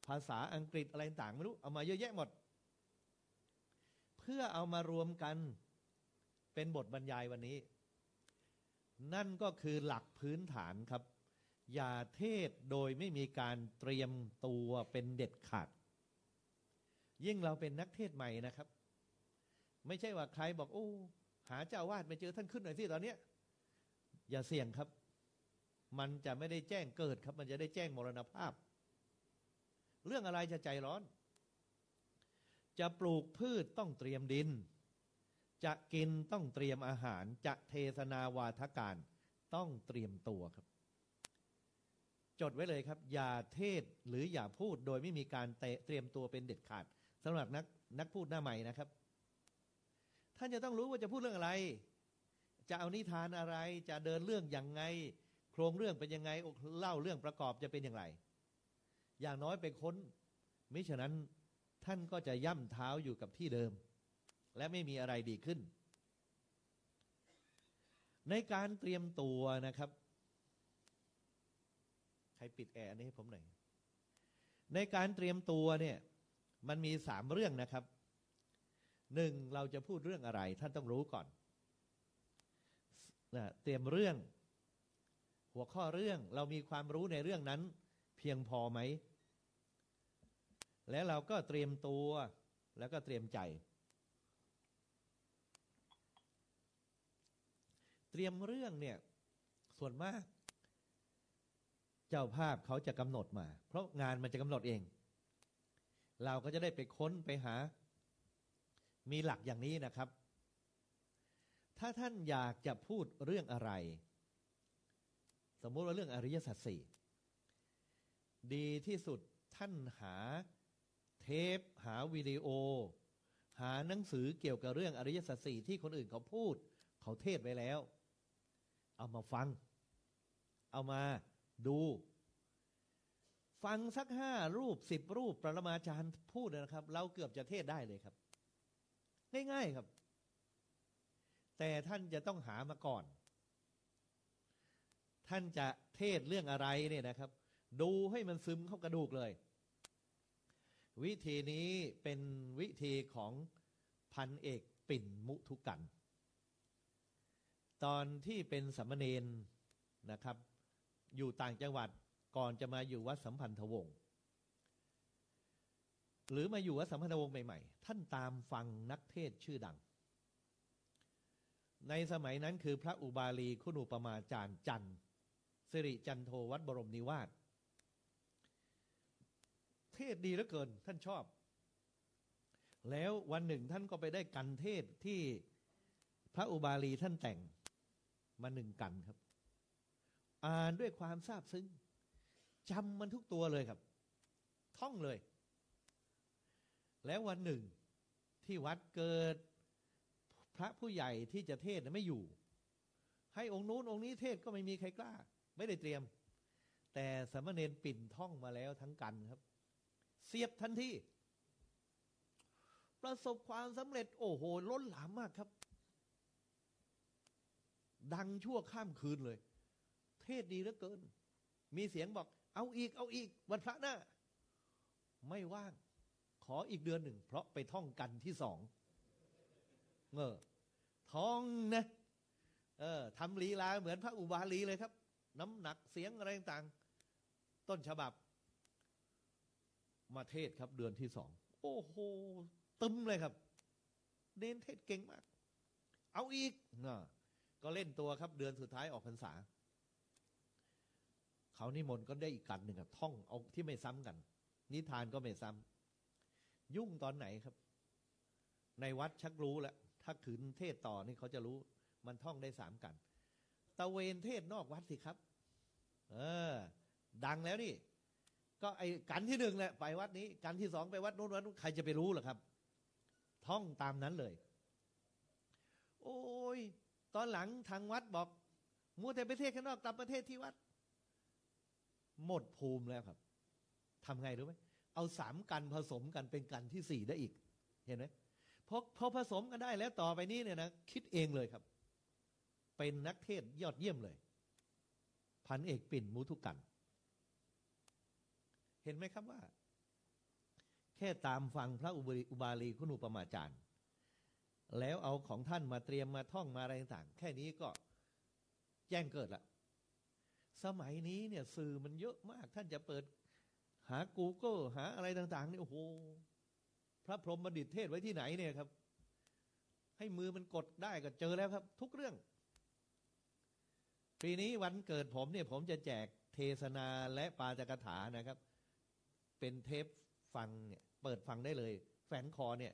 ภาษาอังกฤษอะไรต่างไม่รู้เอามาเยอะแยะหมด เพื่อเอามารวมกันเป็นบทบรรยายวันนี้ นั่นก็คือหลักพื้นฐานครับ อย่าเทศโดยไม่มีการเตรียมตัวเป็นเด็ดขาด ยิ่งเราเป็นนักเทศใหม่นะครับ ไม่ใช่ว่าใครบอกโอ้หาเจ้าวาดไม่เจอท่านขึ้นหน่อยสิตอนเนี้ยอย่าเสี่ยงครับ มันจะไม่ได้แจ้งเกิดครับ มันจะได้แจ้งมรณภาพ เรื่องอะไรจะใจร้อน จะปลูกพืชต้องเตรียมดิน จะกินต้องเตรียมอาหาร จะเทศนาวาทการต้องเตรียมตัวครับ จดไว้เลยครับ อย่าเทศหรืออย่าพูดโดยไม่มีการเตรียมตัวเป็นเด็ดขาดสำหรับนักนักพูดหน้าใหม่นะครับ ท่านจะต้องรู้ว่าจะพูดเรื่องอะไร จะเอานิทานอะไร จะเดินเรื่องอย่างไง โครงเรื่องเป็นยังไงเล่าเรื่องประกอบจะเป็นอย่างไร อย่างน้อยไปค้น มิฉะนั้นท่านก็จะย่ำเท้าอยู่กับที่เดิม และไม่มีอะไรดีขึ้น ในการเตรียมตัวนะครับ ใครปิดแอร์นี้ให้ผมหน่อย ในการเตรียมตัวเนี่ยมันมีสามเรื่องนะครับหนึ่งเราจะพูดเรื่องอะไร ท่านต้องรู้ก่อนนะเตรียมเรื่อง หัวข้อเรื่องเรามีความรู้ในเรื่องนั้น เพียงพอไหม แล้วเราก็เตรียมตัวแล้วก็เตรียมใจ เตรียมเรื่องเนี่ย ส่วนมาก เจ้าภาพเขาจะกำหนดมา เพราะงานมันจะกำหนดเอง เราก็จะได้ไปค้นไปหา มีหลักอย่างนี้นะครับ ถ้าท่านอยากจะพูดเรื่องอะไร สมมุติว่าเรื่องอริยสัจสี่ดีที่สุดท่านหาเทป หาวิดีโอ หาหนังสือเกี่ยวกับเรื่องอริยสัจสี่ที่คนอื่นเขาพูด เขาเทศไว้แล้ว เอามาฟัง เอามาดู ฟังสักห้ารูปสิบรูปปรมาจารย์พูดนะครับ เราเกือบจะเทศได้เลยครับ ง่าย ๆครับ แต่ท่านจะต้องหามาก่อน ท่านจะเทศเรื่องอะไรเนี่ยนะครับ ดูให้มันซึมเข้ากระดูกเลย วิธีนี้เป็นวิธีของพันเอกปิ่นมุทุกัน ตอนที่เป็นสัมมเนนนะครับ อยู่ต่างจังหวัดก่อนจะมาอยู่วัดสัมพันธวงศ์หรือมาอยู่วัดสัมพันธวงศ์ใหม่ๆ ท่านตามฟังนักเทศชื่อดัง ในสมัยนั้นคือพระอุบาลีคุณูปมาจารย์จันทร์ สิริจันโทวัดบรมนิวาสเทศดีเหลือเกินท่านชอบ แล้ววันหนึ่งท่านก็ไปได้กันเทศที่พระอุบาลีท่านแต่งมาหนึ่งกันครับ อ่านด้วยความซาบซึ้งจำมันทุกตัวเลยครับ ท่องเลย แล้ววันหนึ่งที่วัดเกิดพระผู้ใหญ่ที่จะเทศไม่อยู่ ให้องค์นู้นองค์นี้เทศก็ไม่มีใครกล้า ไม่ได้เตรียม แต่สามเณรปิ่นท่องมาแล้วทั้งกันครับ เสียบทันทีประสบความสำเร็จ โอ้โห ล้นหลามมากครับ ดังชั่วข้ามคืนเลย เทศดีเหลือเกิน มีเสียงบอก เอาอีก เอาอีก วันพระหน้า ไม่ว่าง ขออีกเดือนหนึ่ง เพราะไปท่องกันที่สองเออท้องนะ เออทำลีลาเหมือนพระอุบาลีเลยครับ น้ำหนักเสียงอะไรต่างต้นฉบับ มาเทศครับเดือนที่สอง โอ้โห ตึมเลยครับ เน้นเทศเก่งมาก เอาอีกนะก็เล่นตัวครับ เดือนสุดท้ายออกพรรษา เขานิมนต์ก็ได้อีกกันหนึ่งครับ ท่องเอาที่ไม่ซ้ำกัน นิทานก็ไม่ซ้ำยุ่งตอนไหนครับ ในวัดชักรู้แล้วถ้าขืนเทศต่อนี่เขาจะรู้ มันท่องได้สามกันตะเวนเทศนอกวัดสิครับ เออ ดังแล้วนี่ ก็ไอ้กันที่หนึ่งแหละไปวัดนี้กันที่สองไปวัดโน้นวัดนู้นใครจะไปรู้หรอครับ ท่องตามนั้นเลย โอ้ย ตอนหลังทางวัดบอกมัวแต่ไปเทศข้างนอกกลับประเทศที่วัด หมดภูมิแล้วครับทำไงรู้ไหมเอาสามกันผสมกันเป็นกันที่สี่ได้อีก เห็นไหมพอพอผสมกันได้แล้วต่อไปนี้เนี่ยนะคิดเองเลยครับ เป็นนักเทศยอดเยี่ยมเลย พันเอกปิ่นมุทุกัน เห็นไหมครับว่า แค่ตามฟังพระอุบาลีคุณอุปมาจารย์ แล้วเอาของท่านมาเตรียมมาท่องมาอะไรต่างแค่นี้ก็แจ้งเกิดละสมัยนี้เนี่ยสื่อมันเยอะมากท่านจะเปิดหา Google หาอะไรต่างๆเนี่ยโอ้โหพระพรหมบัณฑิตเทศไว้ที่ไหนเนี่ยครับ ให้มือมันกดได้ก็เจอแล้วครับ ทุกเรื่อง ปีนี้วันเกิดผมเนี่ยผมจะแจกเทศนาและปาจกถานะครับ เป็นเทปฟังเนี่ยเปิดฟังได้เลย แฝนคอเนี่ย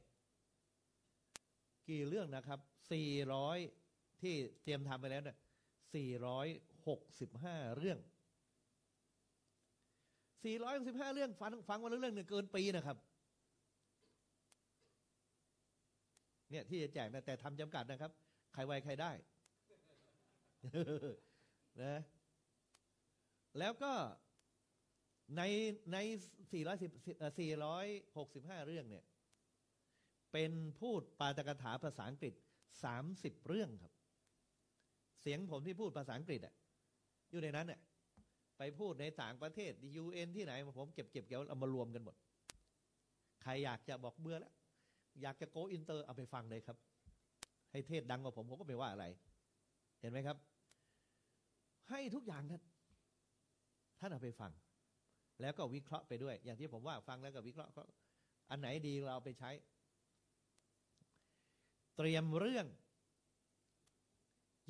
กี่เรื่องนะครับสี่ร้อยที่เตรียมทำไปแล้วเนี่ยสี่ร้อยหกสิบห้าเรื่องสี่ร้อยสิบห้าเรื่องฟังฟังวันละเรื่องเนี่ยเกินปีนะครับ เนี่ยที่จะแจกนะแต่ทำจำกัดนะครับ ใครไวใครได้ นะแล้วก็ในในสี่ร้อยหกสิบห้าเรื่องเนี่ย เป็นพูดปาตกถาภาษาอังกฤษสามสิบเรื่องครับ เสียงผมที่พูดภาษาอังกฤษอะอยู่ในนั้นเนี่ยไปพูดในต่างประเทศยูเอ็นที่ไหน ผมเก็บเก็บเกี่ยวเอามารวมกันหมด ใครอยากจะบอกเบื่อแล้ว อยากจะโกอินเตอร์เอาไปฟังเลยครับ ให้เทศน์ดังกว่าผมผมก็ไม่ว่าอะไร เห็นไหมครับ ให้ทุกอย่างท่านท่านเอาไปฟัง แล้วก็วิเคราะห์ไปด้วย อย่างที่ผมว่าฟังแล้วก็วิเคราะห์อันไหนดีเราเอาไปใช้ เตรียมเรื่อง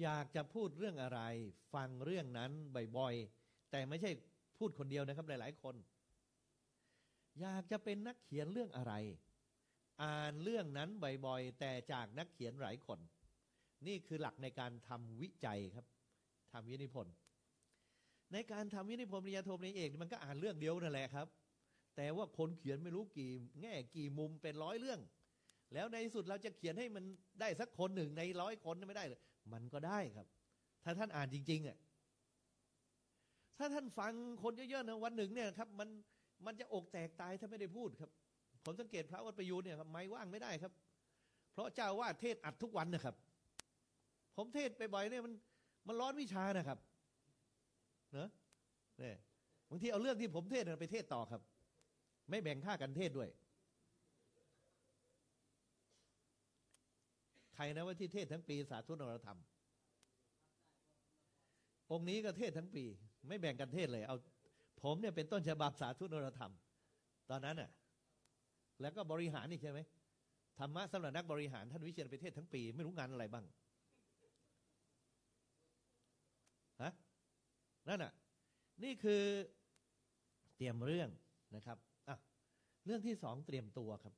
อยากจะพูดเรื่องอะไร ฟังเรื่องนั้นบ่อยๆแต่ไม่ใช่พูดคนเดียวนะครับ หลายๆคน อยากจะเป็นนักเขียนเรื่องอะไร อ่านเรื่องนั้นบ่อยๆแต่จากนักเขียนหลายคน นี่คือหลักในการทำวิจัยครับ ทำวินิพนธ์ในการทำวินิพนธ์ปริญญาโทปริญญาเอกมันก็อ่านเรื่องเดียวนั่นแหละครับ แต่ว่าคนเขียนไม่รู้กี่แง่กี่มุมเป็นร้อยเรื่อง แล้วในที่สุดเราจะเขียนให้มันได้สักคนหนึ่งในร้อยคนไม่ได้เลยมันก็ได้ครับ ถ้าท่านอ่านจริงๆอะถ้าท่านฟังคนเยอะๆนะวันหนึ่งเนี่ยครับ มันมันจะอกแตกตายถ้าไม่ได้พูดครับ ผมสังเกตพระวัดประยูนเนี่ยครับไม่ว่างไม่ได้ครับ เพราะเจ้าว่าเทศอัดทุกวันนะครับ ผมเทศไปบ่อยเนี่ยมัน มันร้อนวิชานะครับ เนอะเนี่ยบางทีเอาเรื่องที่ผมเทศไปเทศต่อครับ ไม่แบ่งค่ากันเทศด้วย ใครนะว่าที่เทศทั้งปีสาธุนรธรรม องค์นี้ก็เทศทั้งปี ไม่แบ่งกันเทศเลย เอา ผมเนี่ยเป็นต้นฉบับสาธุนรธรรม ตอนนั้นน่ะ แล้วก็บริหารนี่ใช่ไหมธรรมะสำหรับนักบริหารท่านวิเชียนไปเทศทั้งปี ไม่รู้งานอะไรบ้างฮะ นั่นน่ะ นี่คือเตรียมเรื่องนะครับอะเรื่องที่สองเตรียมตัวครับ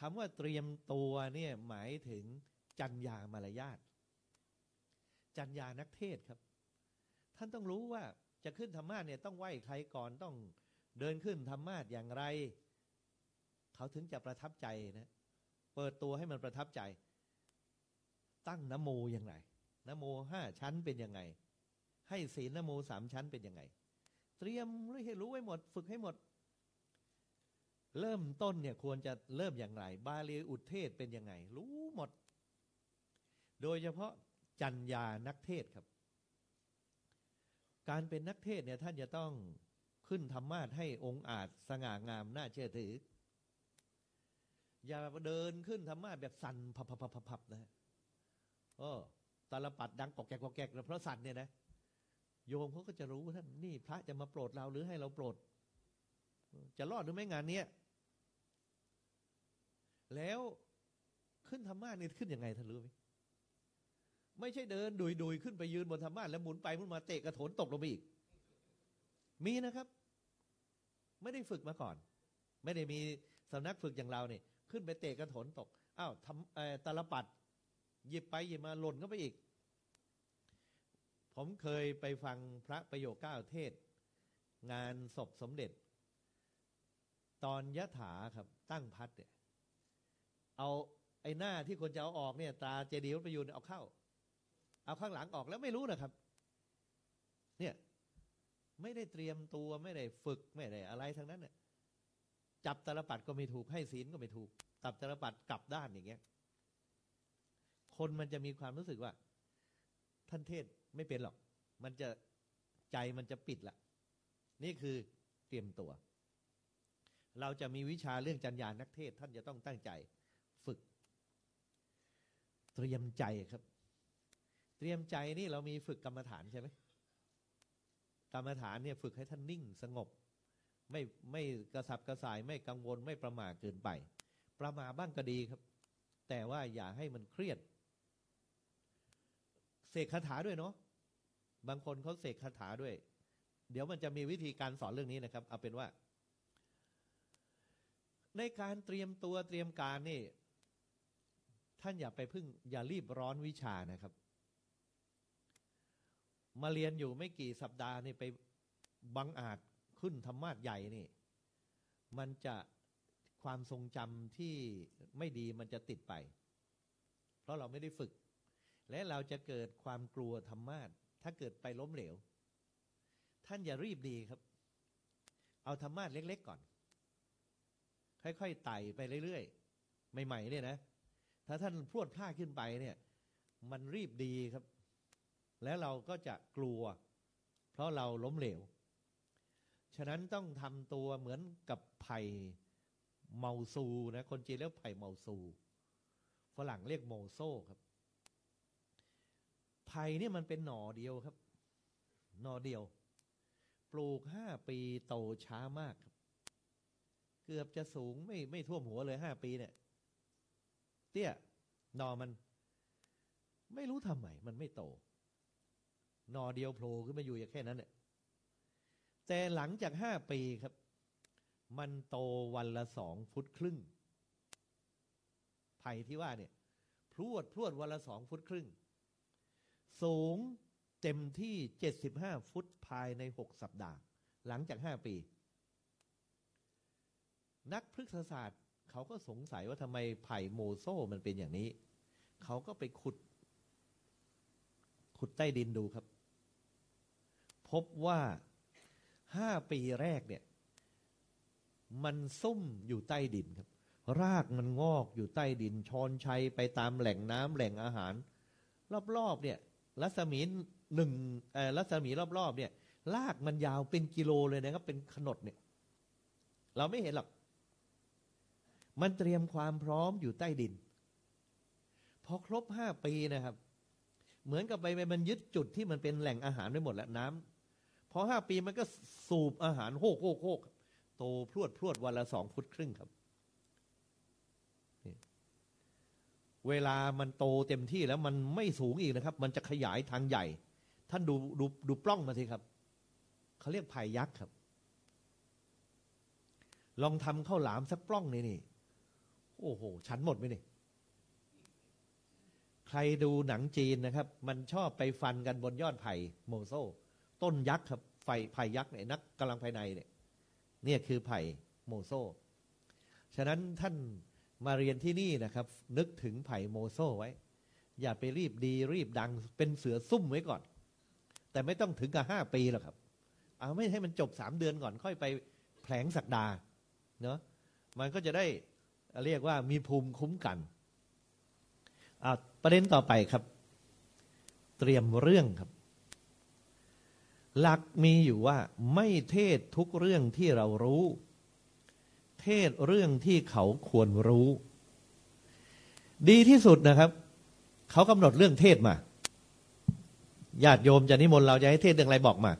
คำว่าเตรียมตัวเนี่ยหมายถึงจัญญามารยาทจัญญานักเทศครับ ท่านต้องรู้ว่าจะขึ้นธรรมาสเนี่ยต้องไหว้ใครก่อนต้องเดินขึ้นธรรมาสอย่างไร เขาถึงจะประทับใจนะเปิดตัวให้มันประทับใจ ตั้งนโมอย่างไรนโมห้าชั้นเป็นยังไง ให้ศีลนโมสามชั้นเป็นยังไง เตรียมให้รู้ไว้หมด ฝึกให้หมด เริ่มต้นเนี่ยควรจะเริ่มอย่างไร บาลีอุเทศเป็นยังไง รู้หมด โดยเฉพาะจัญญานักเทศครับ การเป็นนักเทศเนี่ยท่านจะต้องขึ้นธรรมาทให้องค์อาจสง่างามน่าเชื่อถือ อย่าเดินขึ้นธรรมาทแบบสั่นพับพับพับพับนะฮะโอ้ตาลปัดดังกอกแกกกอกแกกเพราะสั่นเนี่ยนะ โยมเขาก็จะรู้ท่านนี่พระจะมาโปรดเราหรือให้เราโปรด จะรอดหรือไม่งานเนี้ยแล้วขึ้นธรรมาสนี่ขึ้นยังไงท่านรู้ไหมไม่ใช่เดินดุยดุยขึ้นไปยืนบนธรรมาสแล้วหมุนไปหมุนมาเตะกระโถนตกลงไปอีก มีนะครับ ไม่ได้ฝึกมาก่อน ไม่ได้มีสำนักฝึกอย่างเราเนี่ยขึ้นไปเตะกระโถนตกอ้าวทำตาลปัดหยิบไปหยิบมาหล่นเข้าไปอีก ผมเคยไปฟังพระประโยคเก้าเทศ งานศพสมเด็จ ตอนยะถาครับ ตั้งพัดเนี่ยเอาไอ้หน้าที่คนจะเอาออกเนี่ย ตาเจดีย์วัดประยูนเอาเข้า เอาข้างหลังออกแล้วไม่รู้นะครับ เนี่ยไม่ได้เตรียมตัวไม่ได้ฝึกไม่ได้อะไรทั้งนั้นเนี่ยจับตลปัดก็ไม่ถูกให้ศีลก็ไม่ถูกจับตลปัดกลับด้านอย่างเงี้ย คนมันจะมีความรู้สึกว่า ท่านเทศ ไม่เป็นหรอก มันจะใจมันจะปิดละนี่คือเตรียมตัว เราจะมีวิชาเรื่องจัญญานักเทศ ท่านจะต้องตั้งใจฝึก เตรียมใจครับ เตรียมใจนี่เรามีฝึกกรรมฐานใช่ไหมกรรมฐานเนี่ยฝึกให้ท่านนิ่งสงบ ไม่ไม่กระสับกระส่ายไม่กังวลไม่ประมาทเกินไป ประมาบ้างก็ดีครับ แต่ว่าอย่าให้มันเครียดเสกคาถาด้วยเนาะ บางคนเขาเสกคาถาด้วย เดี๋ยวมันจะมีวิธีการสอนเรื่องนี้นะครับ เอาเป็นว่า ในการเตรียมตัวเตรียมการนี่ ท่านอย่าไปพึ่ง อย่ารีบร้อนวิชานะครับ มาเรียนอยู่ไม่กี่สัปดาห์นี่ไปบังอาจขึ้นธรรมาสใหญ่นี่ มันจะความทรงจำที่ไม่ดีมันจะติดไป เพราะเราไม่ได้ฝึก และเราจะเกิดความกลัวธรรมาส ถ้าเกิดไปล้มเหลว ท่านอย่ารีบดีครับ เอาธรรมาสเล็ก ๆ ก่อน ค่อยๆไต่ไปเรื่อยๆ ใหม่ ๆ เนี่ยนะ ถ้าท่านพรวดพลาดขึ้นไปเนี่ย มันรีบดีครับ แล้วเราก็จะกลัว เพราะเราล้มเหลว ฉะนั้นต้องทำตัวเหมือนกับไผ่เมาซูนะ คนจีนเรียกไผ่เมาซู ฝรั่งเรียกโมโซครับ ผผ่เนี่ยมันเป็นหน่อเดียวครับ หน่อเดียว ปลูกห้าปีโตช้ามากครับ เกือบจะสูงไม่ไม่ท่วมหัวเลยห้าปีเนี่ย เตี้ยหน่อมัน ไม่รู้ทำไมมันไม่โต หน่อเดียวโผล่ขึ้นมาอยู่อย่างแค่นั้นเนี่ยแต่หลังจากห้าปีครับ มันโตวันละสองฟุตครึ่งไผ่ที่ว่าเนี่ยพรวดพรวดวันละสองฟุตครึ่ง สูงเต็มที่เจ็ดสิบห้าฟุตภายในหกสัปดาห์ หลังจากห้าปี นักพฤกษศาสตร์เขาก็สงสัยว่าทำไมไผ่โมโซมันเป็นอย่างนี้ เขาก็ไปขุด ขุดใต้ดินดูครับ พบว่าห้าปีแรกเนี่ย มันซุ่มอยู่ใต้ดินครับ รากมันงอกอยู่ใต้ดิน ชอนชัยไปตามแหล่งน้ำแหล่งอาหาร รอบๆเนี่ย รัศมีหนึ่งรัศมีรอบๆเนี่ยรากมันยาวเป็นกิโลเลยนะครับ เป็นขนดเนี่ย เราไม่เห็นหรอก มันเตรียมความพร้อมอยู่ใต้ดิน พอครบห้าปีนะครับ เหมือนกับไปมันยึดจุดที่มันเป็นแหล่งอาหารไปหมดแล้วน้ำพอห้าปีมันก็สูบอาหารโหกโหกโหกโตพรวดพรวดวันละสองฟุตครึ่งครับ เวลามันโตเต็มที่แล้วมันไม่สูงอีกนะครับ มันจะขยายทางใหญ่ ท่านดูดูดูปล้องมาสิครับเขาเรียกไผ่ยักษ์ครับ ลองทำข้าวหลามสักปล้องนี่นี่ โอ้โห ฉันหมดไหมนี่ใครดูหนังจีนนะครับ มันชอบไปฟันกันบนยอดไผ่โมโซต้นยักษ์ครับไฟไผ่ยักษ์เนี่ยนักกำลังภายในเนี่ยเนี่ยคือไผ่โมโซฉะนั้นท่าน มาเรียนที่นี่นะครับ นึกถึงไผ่โมโซไว้ อย่าไปรีบดีรีบดัง เป็นเสือซุ่มไว้ก่อน แต่ไม่ต้องถึงกับห้าปีหรอกครับ เอาไม่ให้มันจบสามเดือนก่อนค่อยไปแผลงสักดาเนาะมันก็จะได้เรียกว่ามีภูมิคุ้มกันอาประเด็นต่อไปครับ เตรียมเรื่องครับ หลักมีอยู่ว่าไม่เทศทุกเรื่องที่เรารู้ เทศเรื่องที่เขาควรรู้ ดีที่สุดนะครับ เขากำหนดเรื่องเทศมาญาติโยมจะนิมนต์เราจะให้เทศเรื่องอะไรบอกมา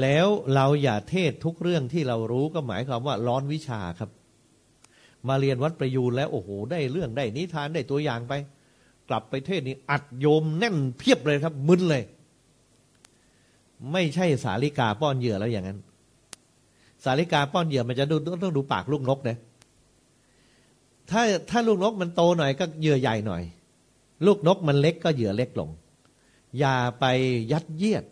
แล้วเราอย่าเทศทุกเรื่องที่เรารู้ก็หมายความว่าร้อนวิชาครับ มาเรียนวัดประยูนแล้วโอ้โห ได้เรื่องได้นิทานได้ตัวอย่างไป กลับไปเทศนี้อัดโยมแน่นเพียบเลยครับมึนเลย ไม่ใช่สาลิกาป้อนเหยื่อแล้วอย่างนั้น สาลิกาป้อนเหยื่อมันจะดูต้องดูปากลูกนกนะถ้าถ้าลูกนกมันโตหน่อยก็เหยื่อใหญ่หน่อย ลูกนกมันเล็กก็เหยื่อเล็กลง อย่าไปยัดเยียด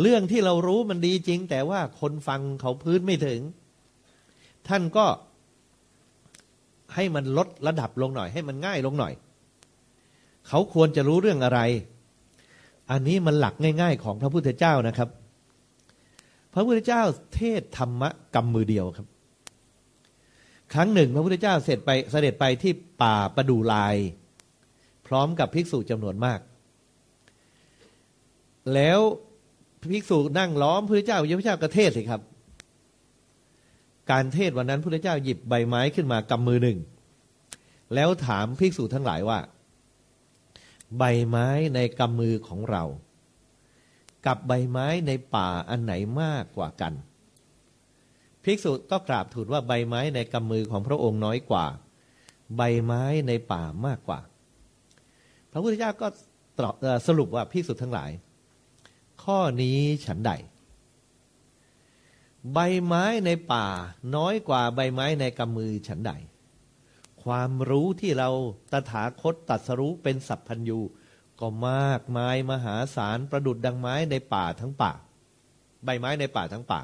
เรื่องที่เรารู้มันดีจริง แต่ว่าคนฟังเขาพื้นไม่ถึง ท่านก็ให้มันลดระดับลงหน่อย ให้มันง่ายลงหน่อย เขาควรจะรู้เรื่องอะไร อันนี้มันหลักง่าย ๆ ของพระพุทธเจ้านะครับ พระพุทธเจ้าเทศธรรมะกำมือเดียวครับ ครั้งหนึ่ง พระพุทธเจ้าเสร็จไปเสด็จไปที่ป่าประดูลาย พร้อมกับภิกษุจำนวนมาก แล้วภิกษุนั่งล้อมพระพุทธเจ้าพระพุทธเจ้ากระเทศสิครับ การเทศวันนั้นพระพุทธเจ้าหยิบใบไม้ขึ้นมากำมือหนึ่ง แล้วถามภิกษุทั้งหลายว่า ใบไม้ในกำมือของเรา กับใบไม้ในป่าอันไหนมากกว่ากัน ภิกษุก็กราบทูลว่าใบไม้ในกำมือของพระองค์น้อยกว่า ใบไม้ในป่ามากกว่า พระพุทธเจ้าก็ตอบสรุปว่าภิกษุทั้งหลาย ข้อนี้ฉันใด ใบไม้ในป่าน้อยกว่าใบไม้ในกำมือฉันใด ความรู้ที่เราตถาคตตัดสรู้เป็นสัพพัญญู ก็มากมายมหาศาลประดุดดังไม้ในป่าทั้งป่า ใบไม้ในป่าทั้งป่า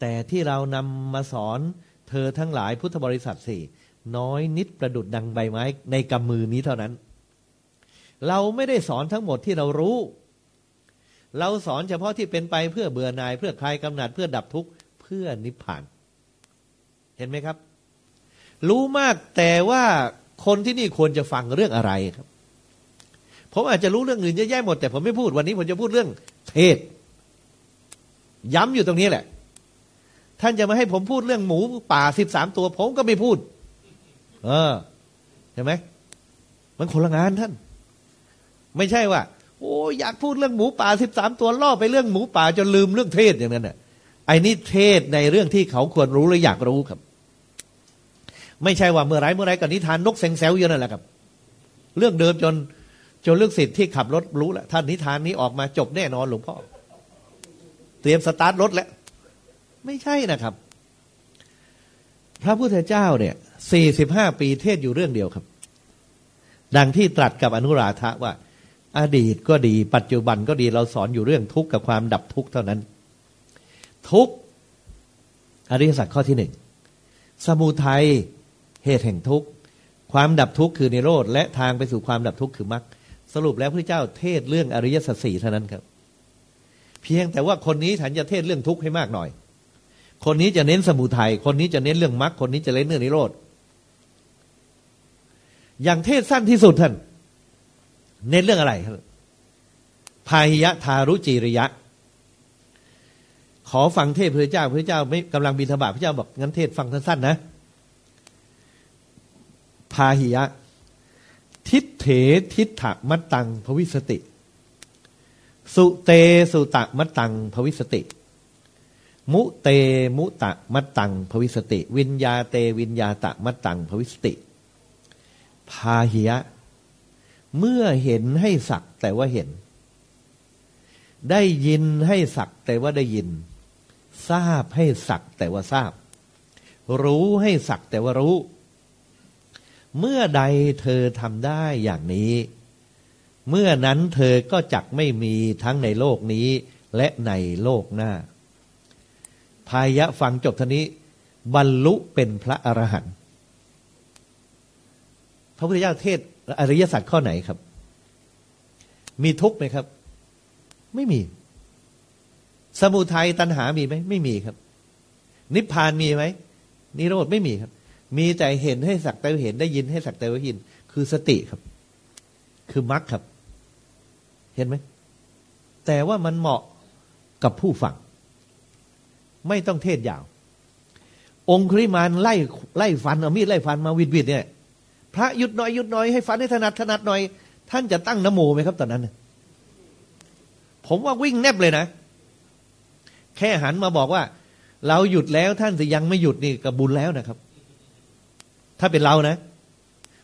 แต่ที่เรานำมาสอนเธอทั้งหลายพุทธบริษัทสี่น้อยนิดประดุดดังใบไม้ในกำมือนี้เท่านั้น เราไม่ได้สอนทั้งหมดที่เรารู้ เราสอนเฉพาะที่เป็นไปเพื่อเบื่อหน่ายเพื่อคลายกำหนัดเพื่อดับทุกข์เพื่อนิพพาน เห็นไหมครับ รู้มากแต่ว่าคนที่นี่ควรจะฟังเรื่องอะไรครับ ผมอาจจะรู้เรื่องอื่นเยอะแยะหมดแต่ผมไม่พูดวันนี้ผมจะพูดเรื่องเทศย้ำอยู่ตรงนี้แหละ ท่านจะมาให้ผมพูดเรื่องหมูป่าสิบสามตัว ผมก็ไม่พูด เออเห็นไหมมันคนละงานท่าน ไม่ใช่ว่า โอ้อยากพูดเรื่องหมูป่าสิบสามตัวล่อไปเรื่องหมูป่าจนลืมเรื่องเทศอย่างนั้นน่ะไอ้นี่เทศในเรื่องที่เขาควรรู้หรืออยากรู้ครับ ไม่ใช่ว่าเมื่อไรเมื่อไรกับนิทานนกเซงแซวอยู่นั่นแหละครับ เรื่องเดิมจน จนเรื่องสิทธิ์ที่ขับรถรู้แล้วท่านนิทานนี้ออกมาจบแน่นอนหลวงพ่อ เตรียมสตาร์ทรถแล้ว ไม่ใช่นะครับ พระพุทธเจ้าเนี่ยสี่สิบห้าปีเทศอยู่เรื่องเดียวครับ ดังที่ตรัสกับอนุราธะว่า อดีตก็ดี ปัจจุบันก็ดีเราสอนอยู่เรื่องทุกข์กับความดับทุกข์เท่านั้น ทุกข์อริยสัจข้อที่หนึ่งสมุทัยเหตุแห่งทุกข์ ความดับทุกข์คือนิโรธและทางไปสู่ความดับทุกข์คือมรรค สรุปแล้วพระเจ้าเทศเรื่องอริยสัจสี่เท่านั้นครับ เพียงแต่ว่าคนนี้ฉันจะเทศเรื่องทุกข์ให้มากหน่อย คนนี้จะเน้นสมุทัยคนนี้จะเน้นเรื่องมรรคคนนี้จะเน้นเรื่องนิโรธอย่างเทศสั้นที่สุดท่าน เน้นเรื่องอะไรครับพาหิยะทารุจิริยะ ขอฟังเทศพระเจ้าพระเจ้าไม่กำลังบิณฑบาตพระเจ้าบอกงั้นเทศฟังสั้นๆนะพาหิยะ ทิฏเถทิฏฐมัตตังภวิสติ สุเตสุตะมัตตังภวิสติ มุเตมุตะมัตตังภวิสติ วิญญาเตวิญญาตะมัตตังภวิสติ พาหิยะ เมื่อเห็นให้สักแต่ว่าเห็น ได้ยินให้สักแต่ว่าได้ยิน ทราบให้สักแต่ว่าทราบ รู้ให้สักแต่ว่ารู้ เมื่อใดเธอทำได้อย่างนี้ เมื่อนั้นเธอก็จักไม่มีทั้งในโลกนี้และในโลกหน้า พายะฟังจบท่านี้ บรรลุเป็นพระอรหันต์พระพุทธเจ้าเทศอริยสัจข้อไหนครับ มีทุกข์ไหมครับ ไม่มี สมุทัยตัณหามีไหมไม่มีครับ นิพพานมีไหมนิโรธไม่มีครับ มีแต่เห็นให้สักแต่เห็นได้ยินให้สักแต่ว่ายิน คือสติครับ คือมรรคครับ เห็นไหมแต่ว่ามันเหมาะกับผู้ฟัง ไม่ต้องเทศยาว องคุริมานไล่ไล่ฟันเอามีดไล่ฟันมาวิดวิดเนี่ย พระหยุดหน่อยหยุดหน่อยให้ฟันให้ถนัดถนัดหน่อย ท่านจะตั้งนโมไหมครับ ตอนนั้น ผมว่าวิ่งแนบเลยนะ แค่หันมาบอกว่า เราหยุดแล้วท่านจะยังไม่หยุดนี่ก็บุญแล้วนะครับ ถ้าเป็นเรานะ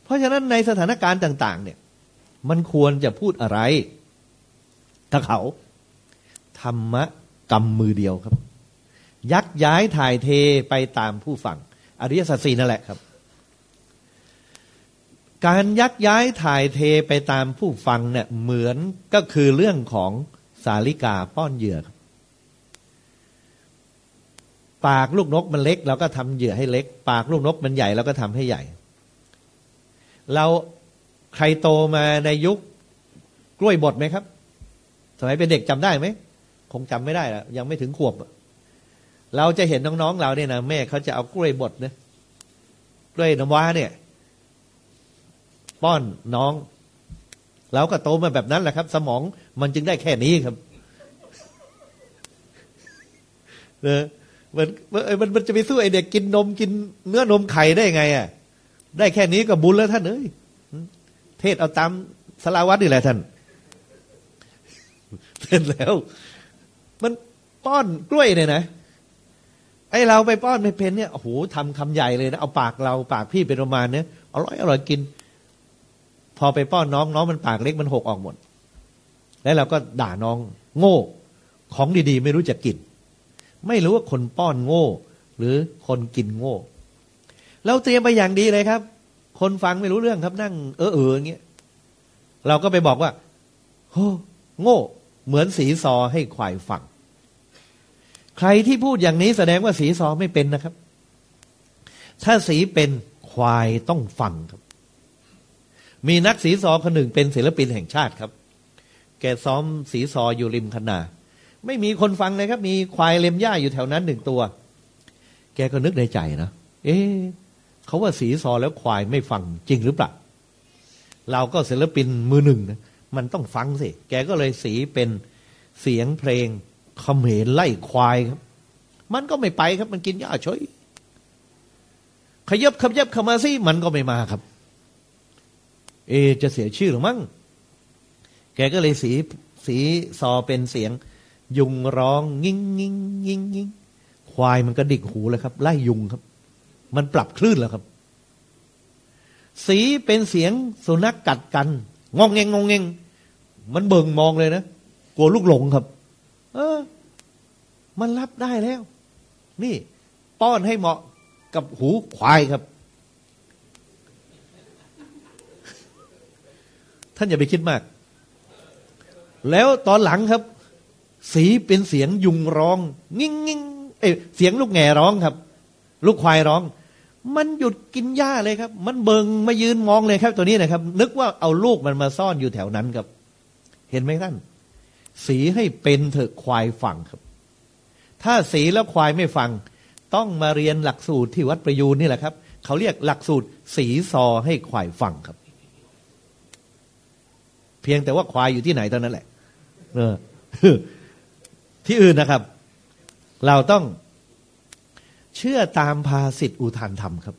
เพราะฉะนั้นในสถานการณ์ต่าง ๆ เนี่ย มันควรจะพูดอะไร ถ้าเขา ธรรมะกรรมมือเดียวครับ ยักย้ายถ่ายเทไปตามผู้ฟัง อริยสัจสี่นั่นแหละครับ การยักย้ายถ่ายเทไปตามผู้ฟังเนี่ยเหมือนก็คือเรื่องของสาลิกาป้อนเหยื่อ ปากลูกนกมันเล็ก เราก็ทำเหยื่อให้เล็ก ปากลูกนกมันใหญ่เราก็ทำให้ใหญ่ เราใครโตมาในยุคกล้วยบดไหมครับสมัยเป็นเด็กจำได้ไหมคงจำไม่ได้แล้วยังไม่ถึงขวบ เราจะเห็นน้องๆเราเนี่ยนะแม่เขาจะเอากล้วยบดเนี่ยกล้วยน้ำว้าเนี่ย ป้อนน้องเราก็โตมาแบบนั้นแหละครับ สมองมันจึงได้แค่นี้ครับเอ อมันมันมันจะไปสู้ไอเด็กกินนมกินเนื้อนมไข่ได้ไงอะได้แค่นี้ก็บุญแล้วท่านเอ้ยเทศเอาตามสลาวัดนี่แหละท่านเสร็จแล้ว มันป้อนกล้วยเนี่ยนะไอเราไปป้อนไม่เป็นเนี่ยโอ้โหทำคำใหญ่เลยนะเอาปากเราปากพี่เป็นประมาณเนี้ยอร่อยอร่อยกิน พอไปป้อนน้องน้องมันปากเล็กมันหกออกหมด แล้วเราก็ด่าน้อง โง่ ของดีๆ ไม่รู้จะกิน ไม่รู้ว่าคนป้อนโง่ หรือคนกินโง่ เราเตรียมไปอย่างดีเลยครับ คนฟังไม่รู้เรื่องครับนั่ง เออเอออย่างเงี้ยเราก็ไปบอกว่าโอ้โง่ เหมือนสีซอให้ควายฟัง ใครที่พูดอย่างนี้แสดงว่าสีซอไม่เป็นนะครับ ถ้าสีเป็นควายต้องฟังครับ มีนักสีซอคนหนึ่งเป็นศิลปินแห่งชาติครับ แกซ้อมสีซออยู่ริมคนา ไม่มีคนฟังเลยครับ มีควายเล็มหญ้าอยู่แถวนั้นหนึ่งตัว แกก็นึกในใจนะเอ๊ะเขาว่าสีซอแล้วควายไม่ฟังจริงหรือเปล่าเราก็ศิลปินมือหนึ่งนะมันต้องฟังสิ แกก็เลยสีเป็นเสียงเพลงเขมรไล่ควายครับ มันก็ไม่ไปครับ มันกินหญ้าเฉยขยับขยับเข้ามาสิมันก็ไม่มาครับ เอ จะเสียชื่อหรือมั้งแกก็เลยสีสีซอเป็นเสียง ยุงร้องงิ้งงิ้งงิ้งงิ้งควายมันกระดิกหูเลยครับ ไล่ยุงครับ มันปรับคลื่นแล้วครับ สีเป็นเสียงสุนัขกกัดกันงองเงงงองเงงมันเบิ่งมองเลยนะกลัวลูกหลงครับ เออ มันรับได้แล้ว นี่ ป้อนให้เหมาะกับหูควายครับ ท่านอย่าไปคิดมาก แล้วตอนหลังครับ สีเป็นเสียงยุงร้อง งิ้งงิ้งเอยเสียงลูกแง่ร้องครับ ลูกควายร้อง มันหยุดกินหญ้าเลยครับ มันเบิงมายืนมองเลยครับ ตัวนี้นะครับ นึกว่าเอาลูกมันมาซ่อนอยู่แถวนั้นครับ เห็นไหมท่าน สีให้เป็นเถอะควายฟังครับ ถ้าสีแล้วควายไม่ฟัง ต้องมาเรียนหลักสูตรที่วัดประยูนนี่แหละครับ เขาเรียกหลักสูตร สีซอให้ควายฟังครับ เพียงแต่ว่าควายอยู่ที่ไหนตอนนั้นแหละ เออ ที่อื่นนะครับ เราต้องเชื่อตามภาสิทธิอุทานธรรมครับ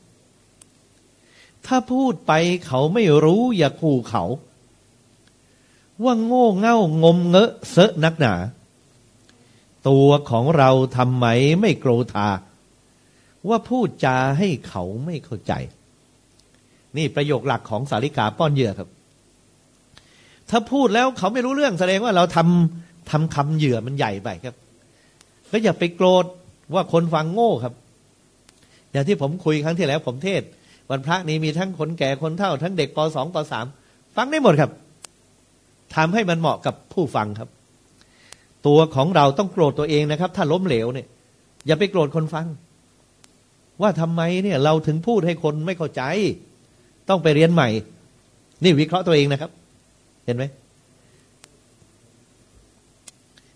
ถ้าพูดไปเขาไม่รู้อย่าขู่เขา ว่าโง่เง่างมเงอะเซอะนักหนา ตัวของเราทำไมไม่โกรธา ว่าพูดจาให้เขาไม่เข้าใจ นี่ประโยคหลักของสาริกาป้อนเหยื่อครับ ถ้าพูดแล้วเขาไม่รู้เรื่องแสดงว่าเราทำ ทำคำเหยื่อมันใหญ่ไปครับ ก็อย่าไปโกรธว่าคนฟังโง่ครับ อย่างที่ผมคุยครั้งที่แล้ว ผมเทศ วันพระนี้มีทั้งคนแก่คนเฒ่า ทั้งเด็กปสองปสามฟังได้หมดครับทำให้มันเหมาะกับผู้ฟังครับ ตัวของเราต้องโกรธตัวเองนะครับ ถ้าล้มเหลวเนี่ย อย่าไปโกรธคนฟัง ว่าทำไมเนี่ย เราถึงพูดให้คนไม่เข้าใจ ต้องไปเรียนใหม่ นี่วิเคราะห์ตัวเองนะครับ เห็นไหม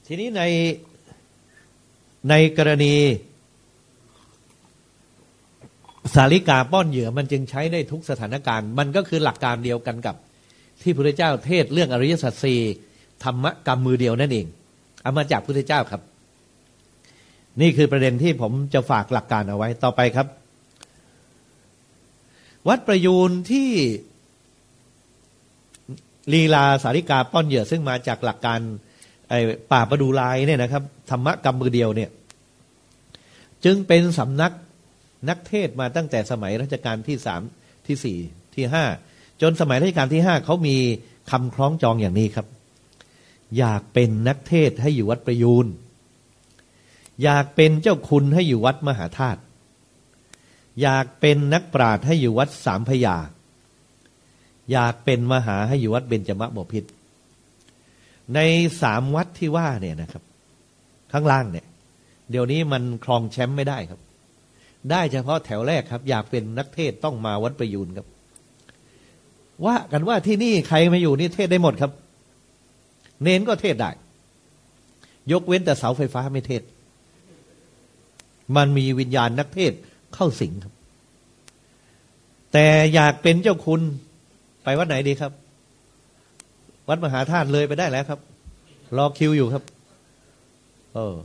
ทีนี้ในในกรณี สาริกาป้อนเหยื่อมันจึงใช้ได้ทุกสถานการณ์ มันก็คือหลักการเดียวกันกับ ที่พระเจ้าเทศเรื่องอริยสัจสี่ธรรมกรรมมือเดียวนั่นเองเอามาจากพระเจ้าครับ นี่คือประเด็นที่ผมจะฝากหลักการเอาไว้ต่อไปครับ วัดประยูนที่ลีลาสาริกาป้อนเหยื่อซึ่งมาจากหลักการ ป่าประดูลายเนี่ยนะครับธรรมะกรรมมือเดียวเนี่ย จึงเป็นสำนักนักเทศมาตั้งแต่สมัยรัชกาลที่สามที่สี่ที่ห้าจนสมัยรัชกาลที่ห้าเขามีคำคล้องจองอย่างนี้ครับ อยากเป็นนักเทศให้อยู่วัดประยูนอยากเป็นเจ้าคุณให้อยู่วัดมหาธาตุอยากเป็นนักปราชญ์ให้อยู่วัดสามพยา อยากเป็นมหาให้อยู่วัดเบญจมบพิตร ในสามวัดที่ว่าเนี่ยนะครับ ข้างล่างเนี่ย เดี๋ยวนี้มันครองแชมป์ไม่ได้ครับ ได้เฉพาะแถวแรกครับ อยากเป็นนักเทศต้องมาวัดประยูนครับ ว่ากันว่าที่นี่ใครมาอยู่นี่เทศได้หมดครับ เน้นก็เทศได้ ยกเว้นแต่เสาไฟฟ้าไม่เทศ มันมีวิญญาณนักเทศเข้าสิงครับ แต่อยากเป็นเจ้าคุณไปวัดไหนดีครับ วัดมหาธาตุเลยไปได้แล้วครับ รอคิวอยู่ครับ เออ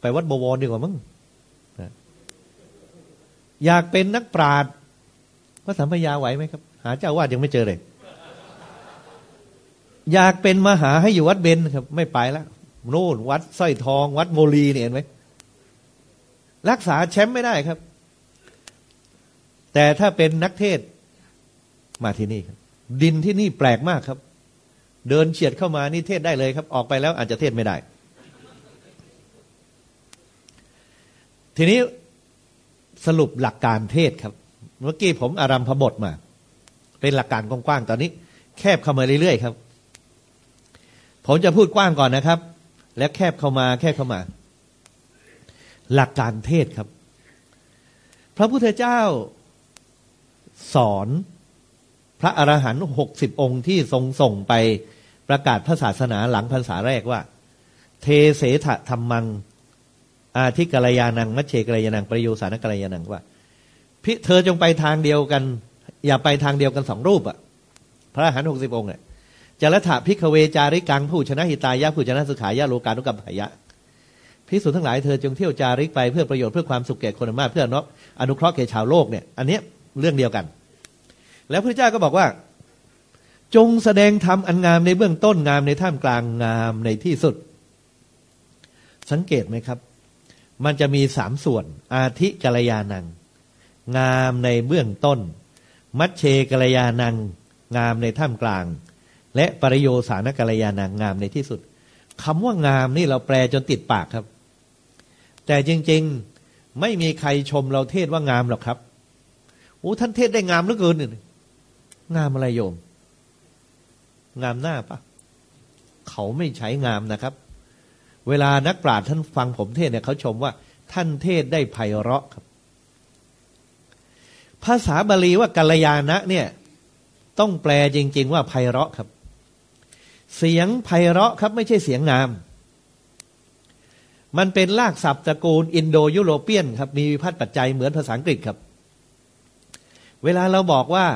ไปวัดบวรดีกว่ามั้งอยากเป็นนักปราชญ์พระสัมพยาไหวไหมครับ หาเจ้าวาดยังไม่เจอเลย อยากเป็นมหาให้อยู่วัดเบนครับ ไม่ไปแล้วโน่นวัดสร้อยทอง วัดโมลีเนี่ยเห็นไหมรักษาแชมป์ไม่ได้ครับ แต่ถ้าเป็นนักเทศมาที่นี่ครับ ดินที่นี่แปลกมากครับ เดินเฉียดเข้ามานี่เทศได้เลยครับ ออกไปแล้วอาจจะเทศไม่ได้ ทีนี้สรุปหลักการเทศครับ เมื่อกี้ผมอารัมพบทมา เป็นหลักการกว้างๆตอนนี้ แคบเข้ามาเรื่อยๆครับ ผมจะพูดกว้างก่อนนะครับ แล้วแคบเข้ามาแคบเข้ามา หลักการเทศครับ พระพุทธเจ้าสอนพระอรหันต์หกสิบองค์ที่ทรงส่งไป ประกาศพระศาสนาหลังพรรษาแรกว่า เทเสถธรรมัง อาทิกัลยานัง มัชเชกัลยานัง ประโยสานกัลยานังว่าพิเธอจงไปทางเดียวกัน อย่าไปทางเดียวกันสองรูปอะพระหันหกสิบองค์เนี่ยจรถะพิกเวจาริกังผู้ชนะหิตายะผู้ชนะสุขายะโลกานุกัมภยะพิสุทั้งหลายเธอจงเที่ยวจาริกไปเพื่อประโยชน์เพื่อความสุขแก่คนมากเพื่อนอนุเคราะห์แก่ชาวโลกเนี่ย อันนี้เรื่องเดียวกัน แล้วพระเจ้าก็บอกว่า จงแสดงธรรมอันงามในเบื้องต้นงามในท่ามกลางงามในที่สุด สังเกตไหมครับ มันจะมีสามส่วน อาทิกัลยาณัง งามในเบื้องต้น มัชเชกัลยาณัง งามในท่ามกลาง และปริโยสานกัลยาณังงามในที่สุดคำว่างามนี่เราแปลจนติดปากครับ แต่จริงๆไม่มีใครชมเราเทศว่างามหรอกครับโอ้ท่านเทศได้งามเหลือเกินเนี่ยงามอะไรโยม งามหน้าปะเขาไม่ใช้งามนะครับ เวลานักปราชญ์ท่านฟังผมเทศเนี่ยเขาชมว่า ท่านเทศได้ไพเราะครับ ภาษาบาลีว่ากัลยาณะเนี่ย ต้องแปลจริง ๆ ว่าไพเราะครับ เสียงไพเราะครับ ไม่ใช่เสียงงาม มันเป็นลากศัพท์ตระกูลอินโดยุโรเปียนครับ มีวิพัฒน์ปัจจัยเหมือนภาษาอังกฤษครับ เวลาเราบอกว่า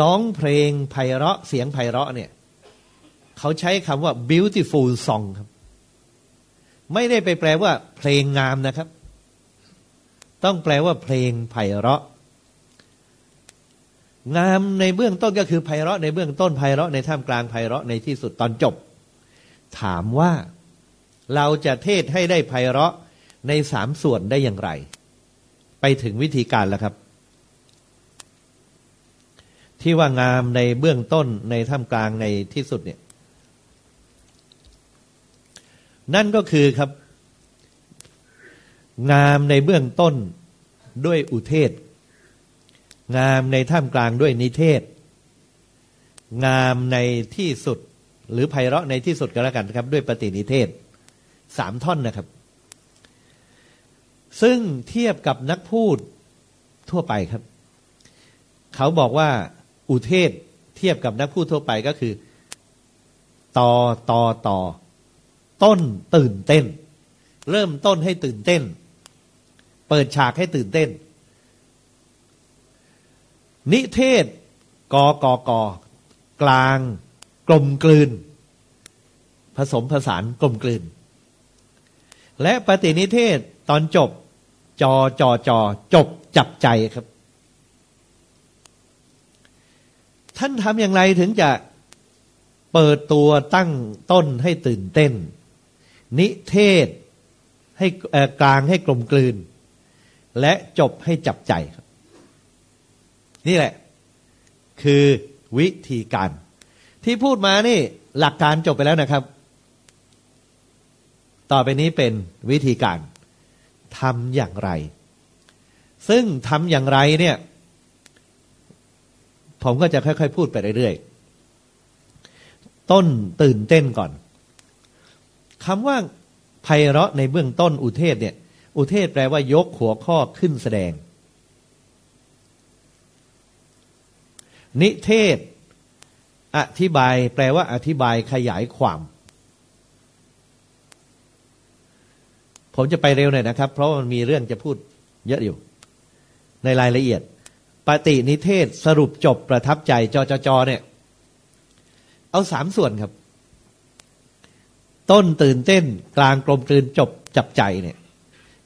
ร้องเพลงไพเราะเสียงไพเราะเนี่ยเขาใช้คำว่า beautiful song ครับ ไม่ได้ไปแปลว่า เพลงงามนะครับ ต้องแปลว่าเพลงไพเราะ งามในเบื้องต้นก็คือไพเราะในเบื้องต้นไพเราะในท่ามกลางไพเราะในที่สุดตอนจบ ถามว่าเราจะเทศให้ได้ไพเราะในสามส่วนได้อย่างไร ไปถึงวิธีการแล้วครับ ที่ว่างามในเบื้องต้นในท่ามกลางในที่สุดเนี่ย นั่นก็คือครับ งามในเบื้องต้นด้วยอุเทศ งามในท่ามกลางด้วยนิเทศ งามในที่สุด หรือไพเราะในที่สุดก็แล้วกันครับ ด้วยปฏินิเทศสามท่อนนะครับ ซึ่งเทียบกับนักพูดทั่วไปครับ เขาบอกว่า อุเทศเทียบกับนักพูดทั่วไปก็คือต่อต่อต่อต้นตื่นเต้น เริ่มต้นให้ตื่นเต้น เปิดฉากให้ตื่นเต้น นิเทศกอกอกอกลางกลมกลืน ผสมผสานกลมกลืน และปฏินิเทศตอนจบจอจอจอจบจับใจครับ ท่านทำอย่างไรถึงจะเปิดตัวตั้งต้นให้ตื่นเต้น นิเทศให้กลางให้กลมกลืน และจบให้จับใจครับ นี่แหละ คือวิธีการ ที่พูดมานี่หลักการจบไปแล้วนะครับ ต่อไปนี้เป็นวิธีการทำอย่างไร ซึ่งทำอย่างไรเนี่ย ผมก็จะค่อย ๆ พูดไปเรื่อยๆ ต้นตื่นเต้นก่อนคำว่าไพเราะในเบื้องต้นอุเทศเนี่ย อุเทศแปลว่ายกหัวข้อขึ้นแสดง นิเทศ อธิบายแปลว่าอธิบายขยายความ ผมจะไปเร็วหน่อยนะครับ เพราะมันมีเรื่องจะพูดเยอะอยู่ ในรายละเอียด ปฏินิเทศสรุปจบประทับใจจจจเนี่ย เอาสามส่วนครับ ต้นตื่นเต้น กลางกลมกลืนจบจับใจเนี่ย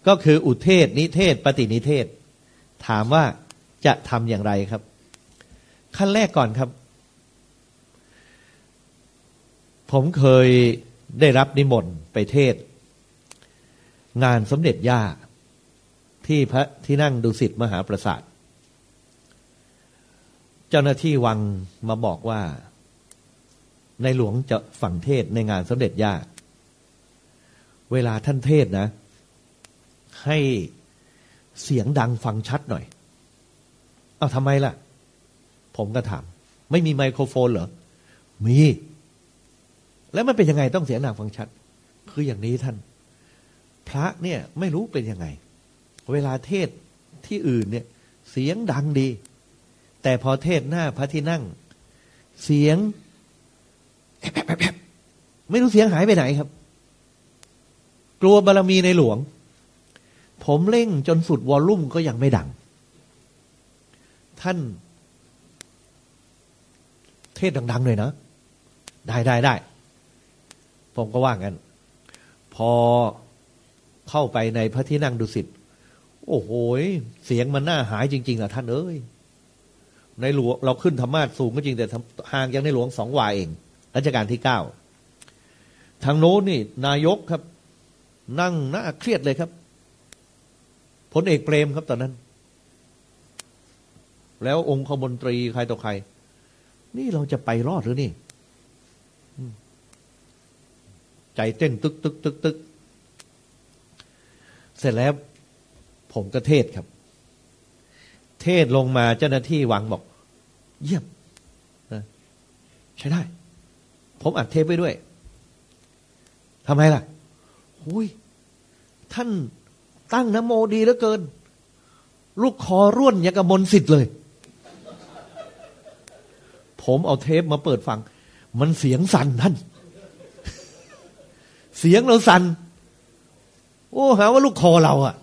ก็คืออุเทศนิเทศ ปฏินิเทศ ถามว่าจะทำอย่างไรครับ ขั้นแรกก่อนครับ ผมเคยได้รับนิมนต์ไปเทศ งานสมเด็จย่าที่พระที่นั่งดุสิตมหาประสาท จ้าหน้าที่วังมาบอกว่า ในหลวงจะฝังเทศในงานสมเด็จย่า เวลาท่านเทศนะ ให้เสียงดังฟังชัดหน่อย เอาทำไมล่ะ ผมก็ถาม ไม่มีไมโครโฟนเหรอ มี แล้วมันเป็นยังไงต้องเสียงดังฟังชัด คืออย่างนี้ท่าน พระเนี่ยไม่รู้เป็นยังไง เวลาเทศที่อื่นเนี่ย เสียงดังดี แต่พอเทศหน้าพระที่นั่ง เสียง ไม่รู้เสียงหายไปไหนครับ กลัวบารรมีในหลวง ผมเร่งจนสุดวอลลุ่มก็ยังไม่ดัง ท่าน เทศดังๆเลยนะ ได้ได้ได้ ผมก็ว่างัน พอเข้าไปในพระที่นั่งดุสิตโอ้โห เสียงมันน่าหายจริงๆอะท่านเอ้ย ในหลวงเราขึ้นธรรมาสสูงก็จริงแต่ห่างจากในหลวงสองวาเองรัชกาลที่เก้าทางโน้นนี่ นายกครับ นั่งหน้าเครียดเลยครับพลเอกเปรมครับตอนนั้น แล้วองคมนตรีใครต่อใคร นี่เราจะไปรอดหรือนี่ ใจเต้นตึกตึกตึกตึกเสร็จแล้วผมก็เทศครับ เทศลงมาเจ้าหน้าที่วังบอก เยี่ยมนะใช้ได้ ผมอัดเทปไว้ด้วยทำไมล่ะหุยท่านตั้งนโมดีเหลือเกิน ลูกคอร่วนอย่างกับมนสิทธิ์เลย ผมเอาเทปมาเปิดฟัง มันเสียงสั่นท่าน เสียงเราสั่น โอ้หาว่าลูกคอเราอะ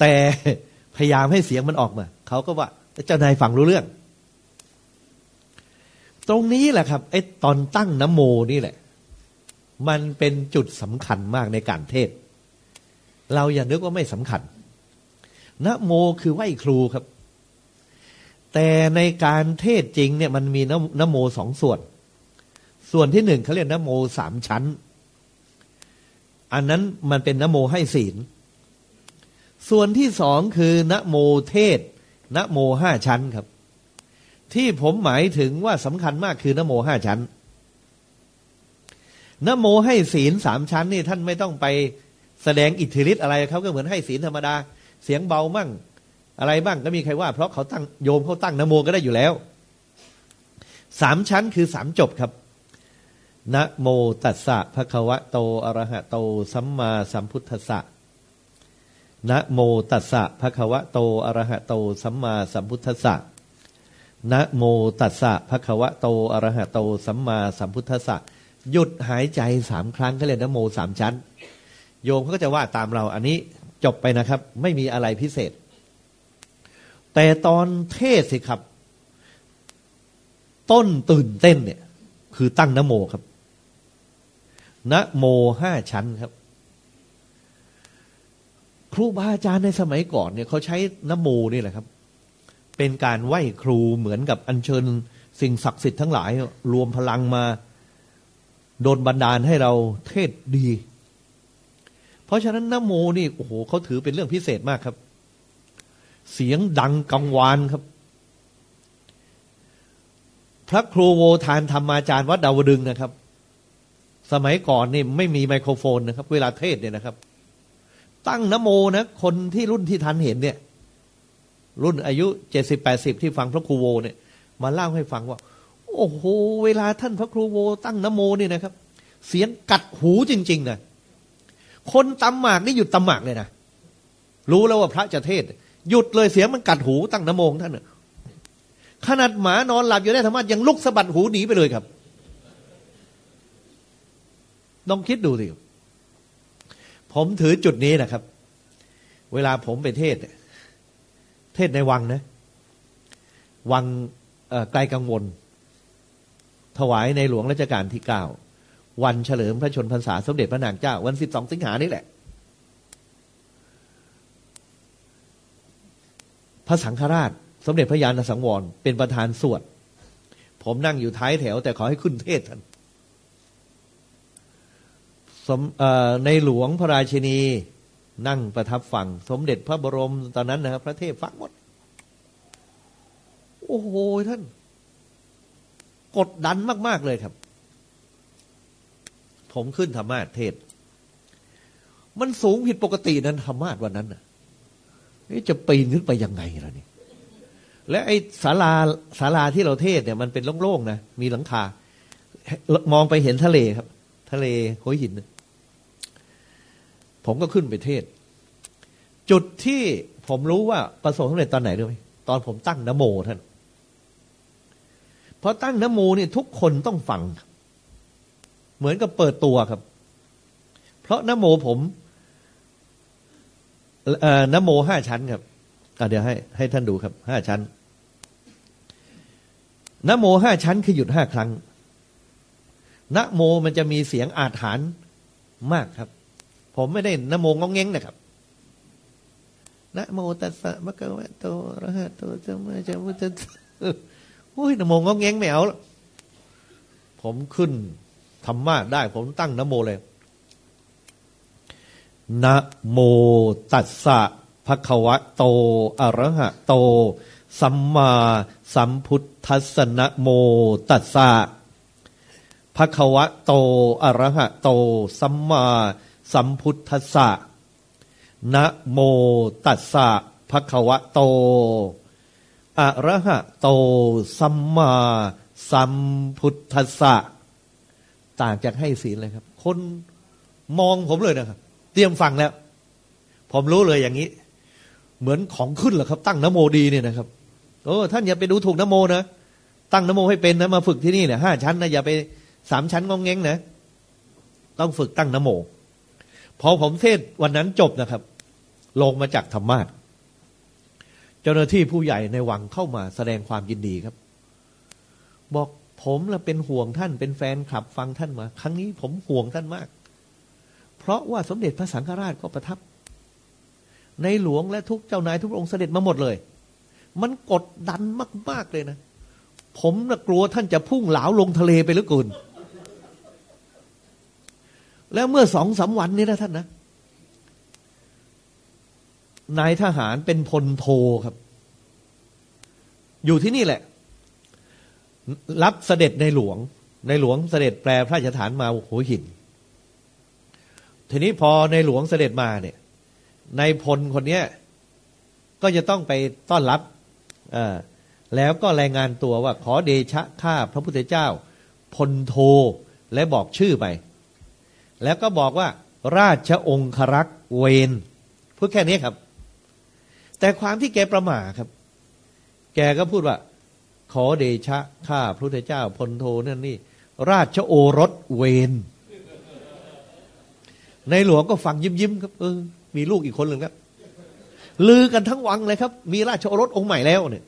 แต่พยายามให้เสียงมันออกมา เขาก็ว่า เจ้านายฟังรู้เรื่อง ตรงนี้แหละครับไอ้ตอนตั้งนโมนี่แหละ มันเป็นจุดสำคัญมากในการเทศ เราอย่านึกว่าไม่สำคัญนโมคือไหวครูครับ แต่ในการเทศจริงเนี่ยมันมีนนโมสองส่วน ส่วนที่หนึ่งเขาเรียกนโมสามชั้น อันนั้นมันเป็นนโมให้ศีล ส่วนที่สองคือนโมเทศ นโมห้าชั้นครับ ที่ผมหมายถึงว่าสำคัญมากคือนโมห้าชั้นนโมให้ศีลสามชั้นนี่ท่านไม่ต้องไปแสดงอิทธิฤทธิ์อะไรเขาก็เหมือนให้ศีลธรรมดา เสียงเบามั่ง อะไรบ้างก็มีใครว่า เพราะเขาตั้งโยมเขาตั้งนโมก็ได้อยู่แล้วสามชั้นคือสามจบครับนะโมตัสสะภะคะวะโต อะระหะโต สัมมาสัมพุทธัสสะ นะโมตัสสะภะคะวะโตอะระหะโตสัมมาสัมพุทธัสสะนะโมตัสสะภะคะวะโตอะระหะโตสัมมาสัมพุทธัสสะหยุดหายใจสามครั้งก็เรียกนโมสามชั้น โยมเขาก็จะว่าตามเราอันนี้จบไปนะครับ ไม่มีอะไรพิเศษ แต่ตอนเทศสิครับ ต้นตื่นเต้นเนี่ย คือตั้งนโมครับนโมห้าชั้นครับ ครูบาอาจารย์ในสมัยก่อนเนี่ยเขาใช้นโมนี่แหละครับ เป็นการไหว้ครูเหมือนกับอัญเชิญสิ่งศักดิ์สิทธิ์ทั้งหลาย รวมพลังมาโดนบันดาลให้เราเทศดี เพราะฉะนั้นนโมนี่โอ้โหเขาถือเป็นเรื่องพิเศษมากครับ เสียงดังกังวานครับ พระครูโวทานธรรมาจารย์วัดดาวดึงนะครับ สมัยก่อนนี่ไม่มีไมโครโฟนนะครับ เวลาเทศเนี่ยนะครับ ตั้งนโมนะ คนที่รุ่นที่ทันเห็นเนี่ย รุ่นอายุเจ็ดสิบแปดสิบที่ฟังพระครูโวเนี่ย มาเล่าให้ฟังว่า โอ้โห เวลาท่านพระครูโว ตั้งนโมนี่นะครับ เสียงกัดหูจริง ๆนะคนตำหมากนี่หยุดตำหมากเลยนะรู้แล้วว่าพระจะเทศ หยุดเลยเสียงมันกัดหูตั้งนโมของท่านขนาดหมานอนหลับอยู่ได้ธรรมะยังลุกสะบัดหูหนีไปเลยครับลองคิดดูสิ ผมถือจุดนี้นะครับ เวลาผมไปเทศ เทศในวังนะ วังไกลกังวล ถวายในหลวงรัชกาลที่เก้าวันเฉลิมพระชนพรรษาสมเด็จพระนางเจ้า วันสิบสองสิงหานี่แหละ พระสังฆราช สมเด็จพระยาณสังวร เป็นประธานสวด ผมนั่งอยู่ท้ายแถว แต่ขอให้ขึ้นเทศท่าน ในหลวงพระราชินีนั่งประทับฟังสมเด็จพระบรมตอนนั้นนะครับพระเทพฟังหมด โอ้โหท่าน กดดันมาก ๆ เลยครับ ผมขึ้นธรรมาเทศ มันสูงผิดปกตินั้นธรรมาวันนั้นน่ะนี่จะปีนขึ้นไปยังไงล่ะนี่และไอ้ศาลาศาลาที่เราเทศเนี่ยมันเป็นโล่งๆนะมีหลังคามองไปเห็นทะเลครับ ทะเลหัวหิน ผมก็ขึ้นไปเทศ จุดที่ผมรู้ว่าประสบความสำเร็จตอนไหนรู้ไหมตอนผมตั้งนโมท่านพอตั้งนโมนี่ทุกคนต้องฟัง เหมือนกับเปิดตัวครับ เพราะนโมผมนโมห้าชั้นครับเดี๋ยวให้ให้ท่านดูครับห้าชั้นนโมห้าชั้นคือหยุดห้าครั้งนโมมันจะมีเสียงอาถรรพ์มากครับ ผมไม่ได้นโมงงเง้งนะครับนะโมตัสสะมะกะวะโตระหะโตสัมมาสัมพุทธัสสะโอ้ยนโมงอแงงไม่เอาแล้วผมขึ้นธรรมะได้ ผมตั้งนโมเลยนะโมตัสสะภะคะวะโตอะระหะโต สัมมาสัมพุทธัสสนะโมตัสสะภะคะวะโตอะระหะโต สัมมา สัมพุทธัสสะนะโมตัสสะภะคะวะโต อะระหะโต สัมมาสัมพุทธัสสะต่างจากให้ศีลเลยครับ คนมองผมเลยนะครับ เตรียมฟังแล้ว ผมรู้เลยอย่างนี้ เหมือนของขึ้นเหรอครับ ตั้งนโมดีเนี่ยนะครับโอ้ท่านอย่าไปดูถูกนโมนะตั้งนโมให้เป็นนะมาฝึกที่นี่เนี่ยห้าชั้นนะอย่าไปสามชั้นงองแงงนะต้องฝึกตั้งนโม พอผมเทศวันนั้นจบนะครับ ลงมาจากธรรมาทเจ้าหน้าที่ผู้ใหญ่ในวังเข้ามาแสดงความยินดีครับ บอกผมละเป็นห่วงท่านเป็นแฟนคลับฟังท่านมา ครั้งนี้ผมห่วงท่านมาก เพราะว่าสมเด็จพระสังฆราชก็ประทับ ในหลวงและทุกเจ้านายทุกองค์เสด็จมาหมดเลย มันกดดันมาก ๆ เลยนะ ผมนะกลัวท่านจะพุ่งเหลาลงทะเลไปหรือกุล แล้วเมื่อสองสาวันนี้นะท่านนะนายทหารเป็นพลโทครับ อยู่ที่นี่แหละ รับเสด็จในหลวง ในหลวงเสด็จแปลพระราชฐานมาหัวหิน ทีนี้พอในหลวงเสด็จมาเนี่ยในพลคนเนี้ยก็จะต้องไปต้อนรับแล้วก็รายงานตัวว่าขอเดชะข้าพระพุทธเจ้า พลโทและบอกชื่อไป แล้วก็บอกว่า ราชองครักษ์เวนพูดแค่นี้ครับ แต่ความที่แกประมาครับ แกก็พูดว่า ขอเดชะข้าพระพุทธเจ้าพลโทนั่นนี่ ราชโอรสเวนในหลวงก็ฟังยิ้มยิ้มครับเออมีลูกอีกคนหนึ่งครับ ลือกันทั้งวังเลยครับ มีราชโอรสองค์ใหม่แล้วเนี่ย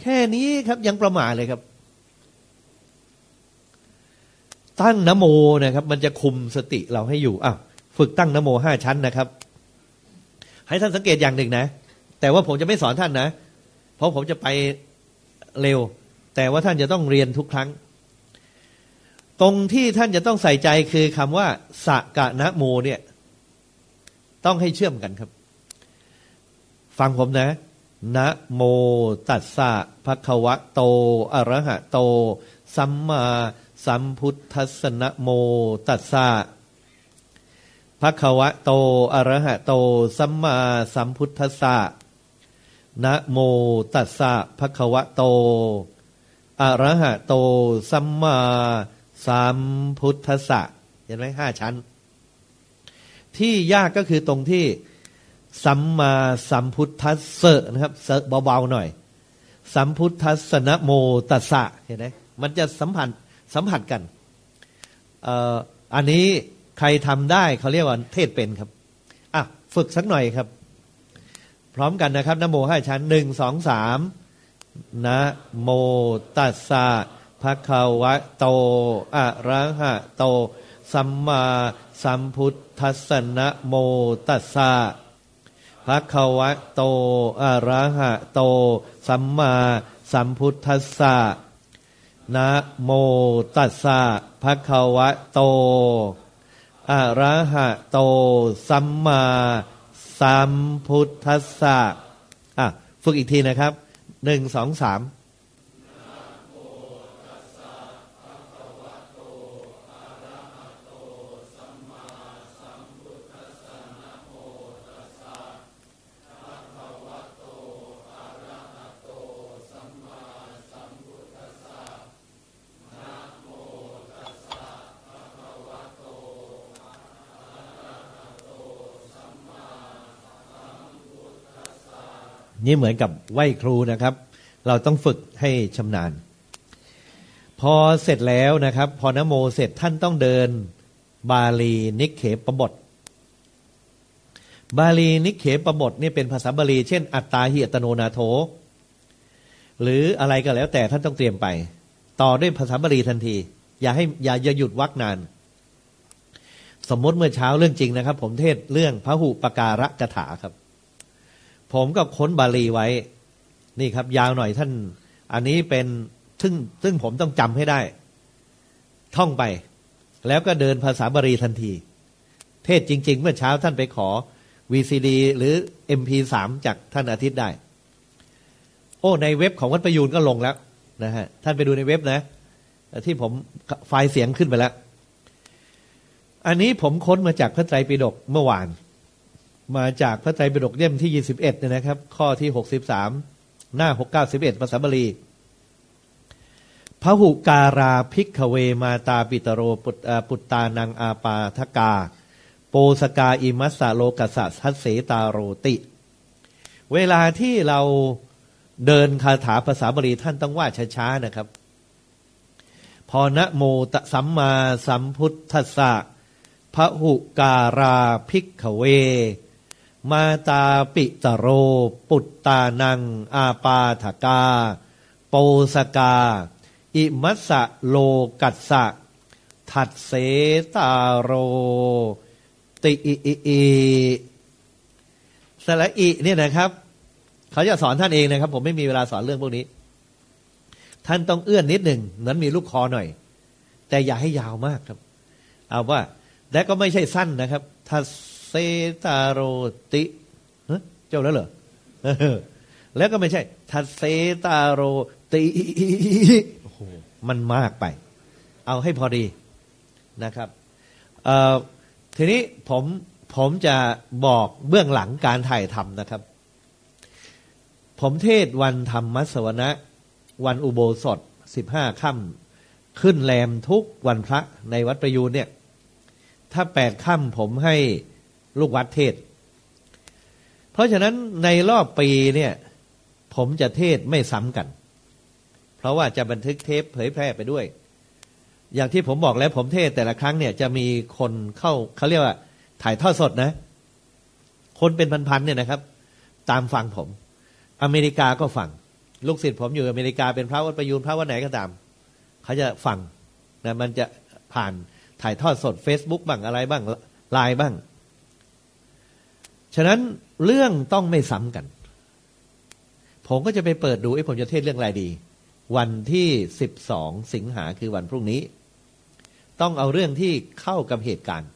แค่นี้ครับยังประมาเลยครับ ตั้งนโมนะครับ มันจะคุมสติเราให้อยู่อะฝึกตั้งนโมห้าชั้นนะครับ ให้ท่านสังเกตอย่างหนึ่งนะ แต่ว่าผมจะไม่สอนท่านนะ เพราะผมจะไปเร็ว แต่ว่าท่านจะต้องเรียนทุกครั้ง ตรงที่ท่านจะต้องใส่ใจคือคำว่าสกะนะโมเนี่ย ต้องให้เชื่อมกันครับ ฟังผมนะนะโมตัสสะภะคะวะโต อะระหะโต สัมมา สัมพุทธัสนะโมตัสสะภะคะวะโตอะระหะโต สัมมาสัมพุทธัสสะนะโมตัสสะภะคะวะโตอะระหะโต สัมมาสัมพุทธัสสะเห็นไหมห้าชั้น ที่ยากก็คือตรงที่สัมมาสัมพุทธัสสะนะครับเสเบาๆหน่อย สัมพุทธัสนะโมตัสสะเห็นไหมมันจะสัมผัส สัมผัสกันอันนี้ใครทำได้เขาเรียกว่าเทศเป็นครับอะฝึกสักหน่อยครับ พร้อมกันนะครับนโมห้าชั้นหนึ่งสองสามนะโมตัสสะภะคะวะโตอะระหะโต สัมมาสัมพุทธัสสะนะโมตัสสะภะคะวะโตอะระหะโต สัมมาสัมพุทธัสสะ นะโมตัสสะภะคะวะโต อะระหะโต สัมมาสัมพุทธัสสะอะ ฝึกอีกทีนะครับหนึ่งสองสาม นี่เหมือนกับไหว้ครูนะครับ เราต้องฝึกให้ชำนาญ พอเสร็จแล้วนะครับ พอนโมเสร็จท่านต้องเดินบาลีนิเขปบท บาลีนิเขปบทนี่เป็นภาษาบาลี เช่น อัตตาหิอัตโนนาโถ หรืออะไรก็แล้วแต่ท่านต้องเตรียมไป ต่อด้วยภาษาบาลีทันที อย่าให้อย่าอย่าหยุดวักนาน สมมติเมื่อเช้าเรื่องจริงนะครับ ผมเทศเรื่องพระหุปการะกถาครับ ผมก็ค้นบาลีไว้ นี่ครับ ยาวหน่อยท่าน อันนี้เป็นซึ่งซึ่งผมต้องจำให้ได้ ท่องไป แล้วก็เดินภาษาบาลีทันที เทศจริง ๆ เมื่อเช้าท่านไปขอ VCD หรือ MP3 จากท่านอาทิตย์ได้ โอ้ ในเว็บของวัดประยูนก็ลงแล้วนะฮะ ท่านไปดูในเว็บนะ ที่ผมไฟล์เสียงขึ้นไปแล้ว อันนี้ผมค้นมาจากพระไตรปิฎกเมื่อวาน มาจากพระไตรปิฎกเล่มที่21เนี่ยนะครับ ข้อที่63หน้า691ภาษาบาลีพระหุการาภิกขเวมาตาปิตโรปุตปุตตานังอาปาทกา โปสกาอิมัสสะโลกัสสะทัสเสตาโรติ เวลาที่เราเดินคาถาภาษาบาลีท่านต้องว่าช้าๆนะครับ พอนะโมตสัมมาสัมพุทธัสสะพหุการาภิกขเว มาตาปิตโร ปุตตานัง อาปาทกา โปสกา อิมัสะโลกัสสะทัดเสตาโร ติอิอิอิสละอิเนี่ยนะครับ เขาจะสอนท่านเองนะครับ ผมไม่มีเวลาสอนเรื่องพวกนี้ ท่านต้องเอื้อนนิดหนึ่งนั้นมีลูกคอหน่อย แต่อย่าให้ยาวมากครับ เอาว่า และก็ไม่ใช่สั้นนะครับทัด เซตาโรติเจ้าแล้วเหรอแล้วก็ไม่ใช่ทัเซตาโรติมันมากไป เอาให้พอดีนะครับทีนี้ผมผมจะบอกเบื้องหลังการถ่ายทำนะครับ ผมเทศวันธรรมมัสวนะ วันอุโบสถสิบห้าค่ำขึ้นแรมทุกวันพระในวัดประยูนเนี่ย ถ้าแปดค่ำผมให้ ลูกวัดเทศ เพราะฉะนั้นในรอบปีเนี่ย ผมจะเทศไม่ซ้ำกัน เพราะว่าจะบันทึกเทปเผยแพร่ไปด้วย อย่างที่ผมบอกแล้วผมเทศแต่ละครั้งเนี่ยจะมีคนเข้าเขาเรียกว่า ถ่ายทอดสดนะ คนเป็นพันๆเนี่ยนะครับ ตามฟังผม อเมริกาก็ฟังลูกศิษย์ผมอยู่อเมริกาเป็นพระวัดประยูนพระวัดไหนก็ตาม เขาจะฟังนะมันจะผ่านถ่ายทอดสด Facebook บ้างอะไรบ้างไลน์บ้าง ฉะนั้นเรื่องต้องไม่ซ้ำกัน ผมก็จะไปเปิดดูไอ้ผมจะเทศเรื่องอะไรดี วันที่สิบสองสิงหาคือวันพรุ่งนี้ ต้องเอาเรื่องที่เข้ากับเหตุการณ์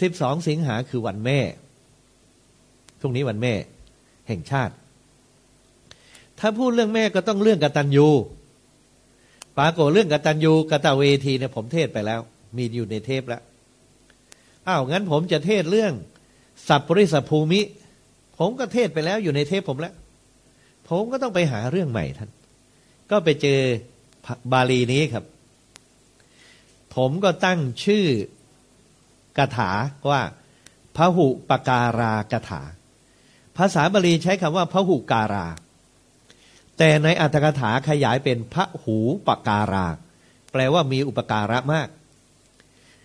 สิบสองสิงหาคือวันแม่พรุ่งนี้วันแม่ แห่งชาติ ถ้าพูดเรื่องแม่ก็ต้องเรื่องกตัญญูปรากฏเรื่องกตัญญูกตเวทีเนี่ยผมเทศไปแล้ว มีอยู่ในเทปแล้วอ้าวงั้นผมจะเทศเรื่อง สัพปริสภูมิ ผมก็เทศไปแล้วอยู่ในเทปผมแล้ว ผมก็ต้องไปหาเรื่องใหม่ท่าน ก็ไปเจอบาลีนี้ครับ ผมก็ตั้งชื่อกถาว่าพระหุปการากถา ภาษาบาลีใช้คำว่าพระหุการา แต่ในอัตถกถาขยายเป็นพระหูปการา แปลว่ามีอุปการะมาก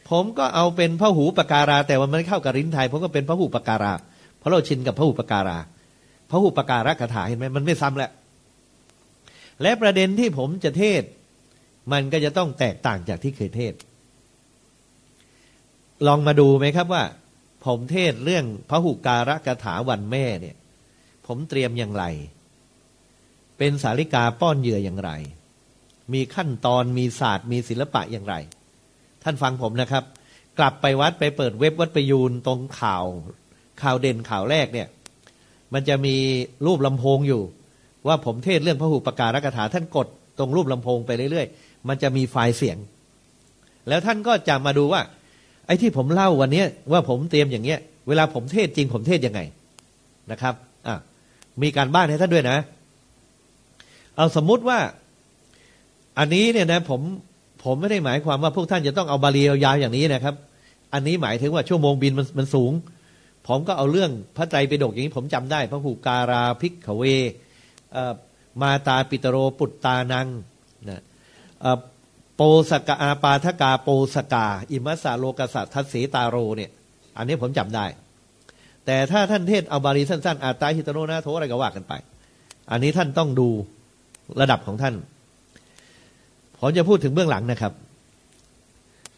ผมก็เอาเป็นพระหูปการา แต่ว่ามันเข้ากับรินไทยผมก็เป็นพระหูปการา เพราะเราชินกับพระหูปการาพระหูปการะคาถาเห็นไหมมันไม่ซ้ำแหล้วและประเด็นที่ผมจะเทศ มันก็จะต้องแตกต่างจากที่เคยเทศ ลองมาดูไหมครับว่า ผมเทศเรื่องพระหุการะกถาวันแม่เนี่ย ผมเตรียมอย่างไร เป็นสาริกาป้อนเหยื่ออย่างไร มีขั้นตอนมีศาสตร์มีศิลปะอย่างไร ท่านฟังผมนะครับ กลับไปวัดไปเปิดเว็บวัดประยูนตรงข่าว ข่าวเด่นข่าวแรกเนี่ย มันจะมีรูปลำโพงอยู่ ว่าผมเทศเรื่องพระหูปการกถาท่านกดตรงรูปลำโพงไปเรื่อยๆ มันจะมีไฟล์เสียง แล้วท่านก็จะมาดูว่า ไอ้ที่ผมเล่าวันนี้ว่าผมเตรียมอย่างเงี้ย เวลาผมเทศจริงผมเทศยังไงนะครับอะมีการบ้านให้ท่านด้วยนะ เอาสมมุติว่า อันนี้เนี่ยนะผม ผมไม่ได้หมายความว่าพวกท่านจะต้องเอาบาลียาวอย่างนี้นะครับ อันนี้หมายถึงว่าชั่วโมงบินมันมันสูง ผมก็เอาเรื่องพระไตรปิฎกอย่างนี้ผมจำได้ พระหูการาพิกขเวมาตาปิตโรปุตตานังนะโปสกาอาปาทกาโปสกา อิมัสสาโลกสัตทัศสีตาโรเนี่ย อันนี้ผมจำได้ แต่ถ้าท่านเทศเอาบาลีสั้นๆ อาตาฮิตโนนาโทอะไรก็ว่ากันไป อันนี้ท่านต้องดูระดับของท่าน ผมจะพูดถึงเบื้องหลังนะครับ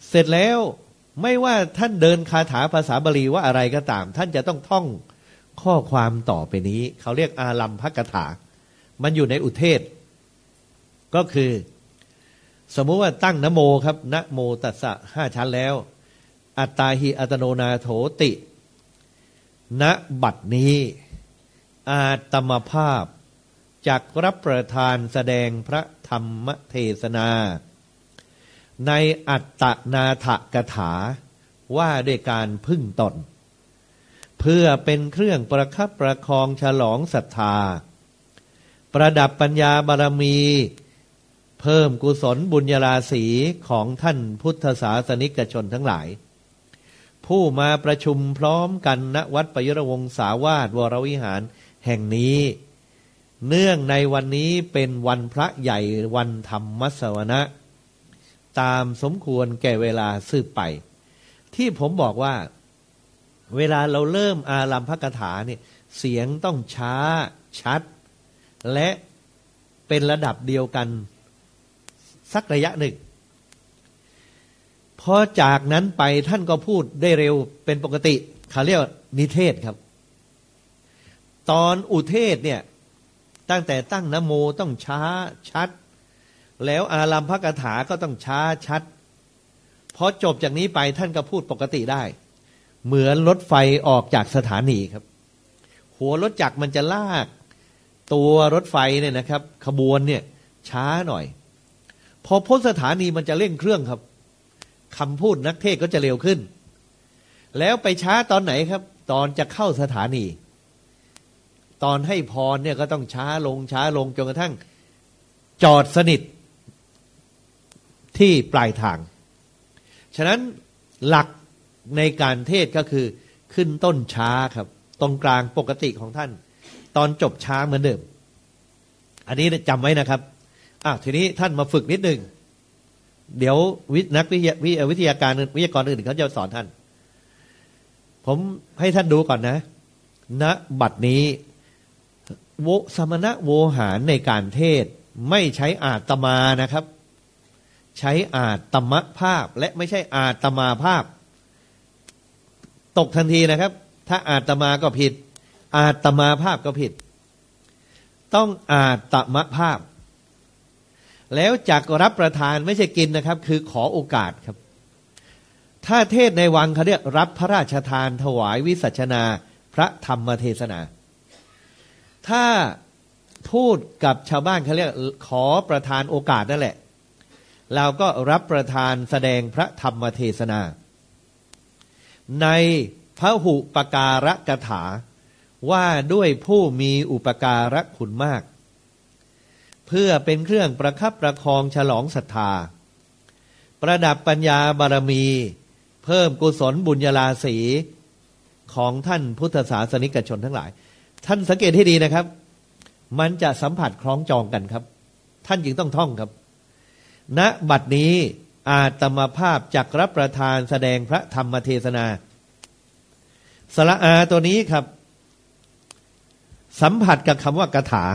เสร็จแล้วไม่ว่าท่านเดินคาถาภาษาบาลีว่าอะไรก็ตาม ท่านจะต้องท่องข้อความต่อไปนี้ เขาเรียกอารัมพกถา มันอยู่ในอุเทศ ก็คือ สมมุติว่าตั้งนโมครับนะโมตัสสะห้าชั้นแล้ว อัตตาหิอัตโนนาโถติณบัดนี้ อาตมภาพ จักรับประทานแสดงพระธรรมเทศนา ในอัตตนาถกถาว่าด้วยการพึ่งตน เพื่อเป็นเครื่องประคับประคองฉลองศรัทธา ประดับปัญญาบารมี เพิ่มกุศลบุญญาราศีของท่านพุทธศาสนิกชนทั้งหลาย ผู้มาประชุมพร้อมกันณวัดปยุรวงศาวาสวรวิหารแห่งนี้ เนื่องในวันนี้เป็นวันพระใหญ่วันธรรมมัสวนะ ตามสมควรแก่เวลาสืบไป ที่ผมบอกว่า เวลาเราเริ่มอารัมพกถาเนี่ยเสียงต้องช้าชัด และเป็นระดับเดียวกัน สักระยะหนึ่งพอจากนั้นไปท่านก็พูดได้เร็วเป็นปกติเขาเรียกนิเทศครับ ตอนอุเทศเนี่ย ตั้งแต่ตั้งนโมต้องช้าชัด แล้วอารัมพกถาก็ต้องช้าชัดพอจบจากนี้ไปท่านก็พูดปกติได้ เหมือนรถไฟออกจากสถานีครับ หัวรถจักรมันจะลาก ตัวรถไฟเนี่ยนะครับ ขบวนเนี่ยช้าหน่อย พอพ้นสถานีมันจะเร่งเครื่องครับคำพูดนักเทศก็จะเร็วขึ้น แล้วไปช้าตอนไหนครับ ตอนจะเข้าสถานี ตอนให้พรเนี่ยก็ต้องช้าลงช้าลงจนกระทั่ง จอดสนิทที่ปลายทาง ฉะนั้นหลักในการเทศก็คือขึ้นต้นช้าครับ ตรงกลางปกติของท่าน ตอนจบช้าเหมือนเดิม อันนี้จำไว้นะครับอะทีนี้ท่านมาฝึกนิดหนึ่งเดี๋ยววินักวิทยาวิวิทยาการวิทยากรอื่นเขาจะสอนท่าน ผมให้ท่านดูก่อนนะณบัดนี้ โวสมณะโวหารในการเทศไม่ใช้อาตมานะครับ ใช้อาตมภาพและไม่ใช่อาตมาภาพ ตกทันทีนะครับ ถ้าอาตมาก็ผิด อาตมาภาพก็ผิด ต้องอาตมภาพ แล้วจักรับประทานไม่ใช่กินนะครับ คือขอโอกาสครับ ถ้าเทศในวังเขาเรียกรับพระราชทานถวายวิสัชนา พระธรรมเทศนา ถ้าพูดกับชาวบ้านเขาเรียกขอประทานโอกาสนั่นแหละ เราก็รับประทานแสดงพระธรรมเทศนา ในพระหุปการะกถา ว่าด้วยผู้มีอุปการะคุณมาก เพื่อเป็นเครื่องประคับประคองฉลองศรัทธา ประดับปัญญาบารมี เพิ่มกุศลบุญญาลาสีของท่านพุทธศาสนิกชนทั้งหลาย ท่านสังเกตให้ดีนะครับ มันจะสัมผัสคล้องจองกันครับ ท่านจึงต้องท่องครับณบัดนี้อาตมาภาพจักรับประทานแสดงพระธรรมเทศนาสระอาตัวนี้ครับ สัมผัสกับคำว่ากถา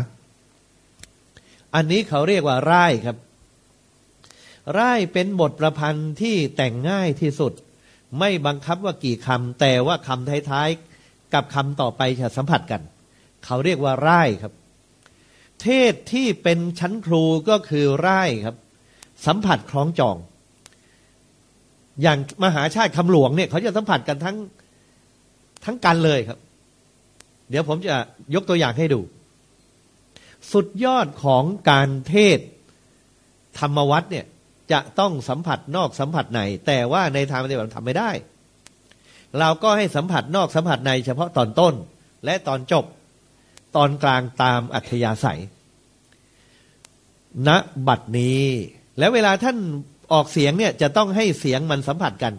อันนี้เขาเรียกว่าร่ายครับ ร่ายเป็นบทประพันธ์ที่แต่งง่ายที่สุด ไม่บังคับว่ากี่คำแต่ว่าคำท้ายๆ กับคำต่อไปจะสัมผัสกัน เขาเรียกว่าไร่ครับ เทศที่เป็นชั้นครูก็คือไร่ครับ สัมผัสคล้องจอง อย่างมหาชาติคำหลวงเนี่ย เขาจะสัมผัสกันทั้งทั้งกันเลยครับ เดี๋ยวผมจะยกตัวอย่างให้ดู สุดยอดของการเทศธรรมวัตรเนี่ยจะต้องสัมผัสนอกสัมผัสในแต่ว่าในทางปฏิบัติทำไม่ได้ เราก็ให้สัมผัสนอกสัมผัสในเฉพาะตอนต้นและตอนจบ ตอนกลางตามอัธยาศัยณบัดนี้ แล้วเวลาท่านออกเสียงเนี่ยจะต้องให้เสียงมันสัมผัสกัน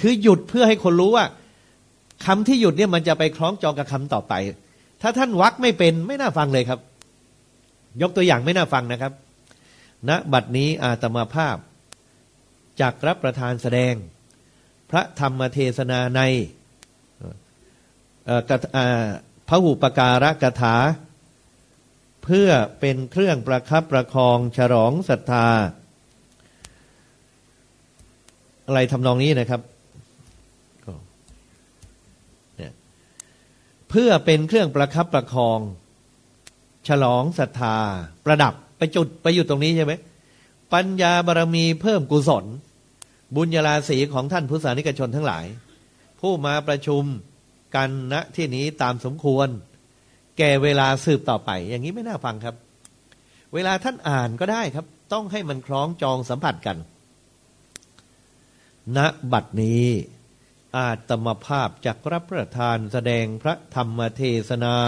คือหยุดเพื่อให้คนรู้ว่าคำที่หยุดเนี่ยมันจะไปคล้องจองกับคำต่อไป ถ้าท่านวักไม่เป็นไม่น่าฟังเลยครับ ยกตัวอย่างไม่น่าฟังนะครับณบัดนี้อาตมาภาพจากรับประทานแสดง พระธรรมเทศนาใน พระหุปการะกถา เพื่อเป็นเครื่องประคับประคองฉลองศรัทธา อะไรทำนองนี้นะครับเพื่อเป็นเครื่องประคับประคอง ฉลองศรัทธา ประดับไปจุดไปอยู่ตรงนี้ใช่ไหมปัญญาบารมีเพิ่มกุศล บุญญาราศีของท่านพุทธาสนิกชนทั้งหลาย ผู้มาประชุม กันณที่นี้ตามสมควร แก่เวลาสืบต่อไป อย่างนี้ไม่น่าฟังครับ เวลาท่านอ่านก็ได้ครับ ต้องให้มันคล้องจองสัมผัสกัน ณบัดนี้ อาตมภาพจากรับประทานแสดงพระธรรมเทศนา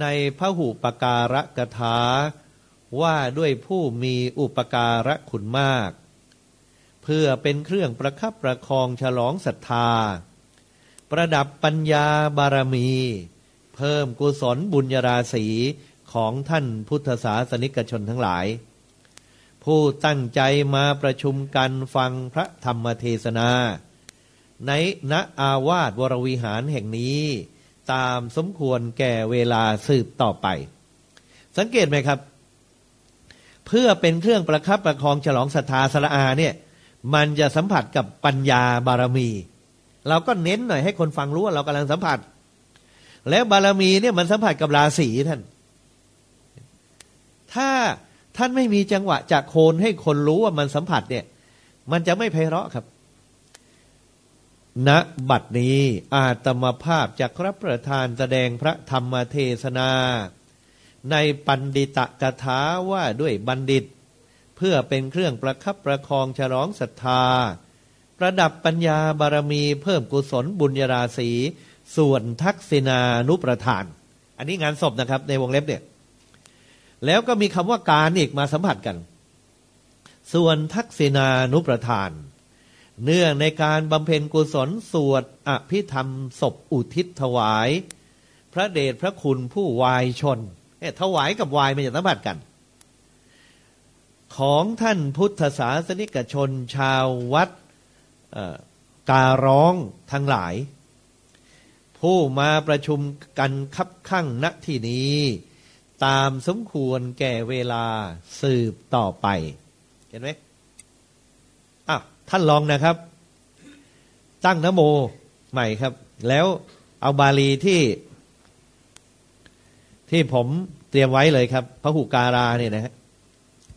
ในพระหุปการะกถาว่าด้วยผู้มีอุปการะคุณมาก เพื่อเป็นเครื่องประคับประคองฉลองศรัทธา ประดับปัญญาบารมี เพิ่มกุศลบุญญาราศีของท่านพุทธศาสนิกชนทั้งหลาย ผู้ตั้งใจมาประชุมกันฟังพระธรรมเทศนา ในณอาวาสวรวิหารแห่งนี้ ตามสมควรแก่เวลาสืบต่อไป สังเกตไหมครับ เพื่อเป็นเครื่องประคับประคองฉลองศรัทธาสละอาเนี่ย มันจะสัมผัสกับปัญญาบารมี เราก็เน้นหน่อยให้คนฟังรู้ว่าเรากำลังสัมผัส แล้วบารมีเนี่ยมันสัมผัสกับราศีท่าน ถ้าท่านไม่มีจังหวะจากโคนให้คนรู้ว่ามันสัมผัสเนี่ย มันจะไม่ไพเราะครับณบัดนี้อาตมาภาพจากรับประทานแสดงพระธรรมเทศนา ในปันดิตะกถาว่าด้วยบัณฑิต เพื่อเป็นเครื่องประคับประคองฉลองศรัทธา ประดับปัญญาบารมีเพิ่มกุศลบุญญาราศีส่วนทักษินานุประทาน อันนี้งานศพนะครับ ในวงเล็บเนี่ยแล้วก็มีคำว่าการอีกมาสัมผัสกัน ส่วนทักษินานุประทาน เนื่องในการบำเพ็ญกุศลสวดอภิธรรมศพอุทิศถวาย พระเดชพระคุณผู้วายชนเอถวายกับวายมันจะสัมผัสกัน ของท่านพุทธศาสนิกชนชาววัด การ้องทั้งหลาย ผู้มาประชุมกันคับข้างณที่นี้ ตามสมควรแก่เวลาสืบต่อไป เห็นไหมอะท่านลองนะครับ ตั้งนโมใหม่ครับ แล้วเอาบาลีที่ ที่ผมเตรียมไว้เลยครับพระหุการาเนี่ยนะฮะ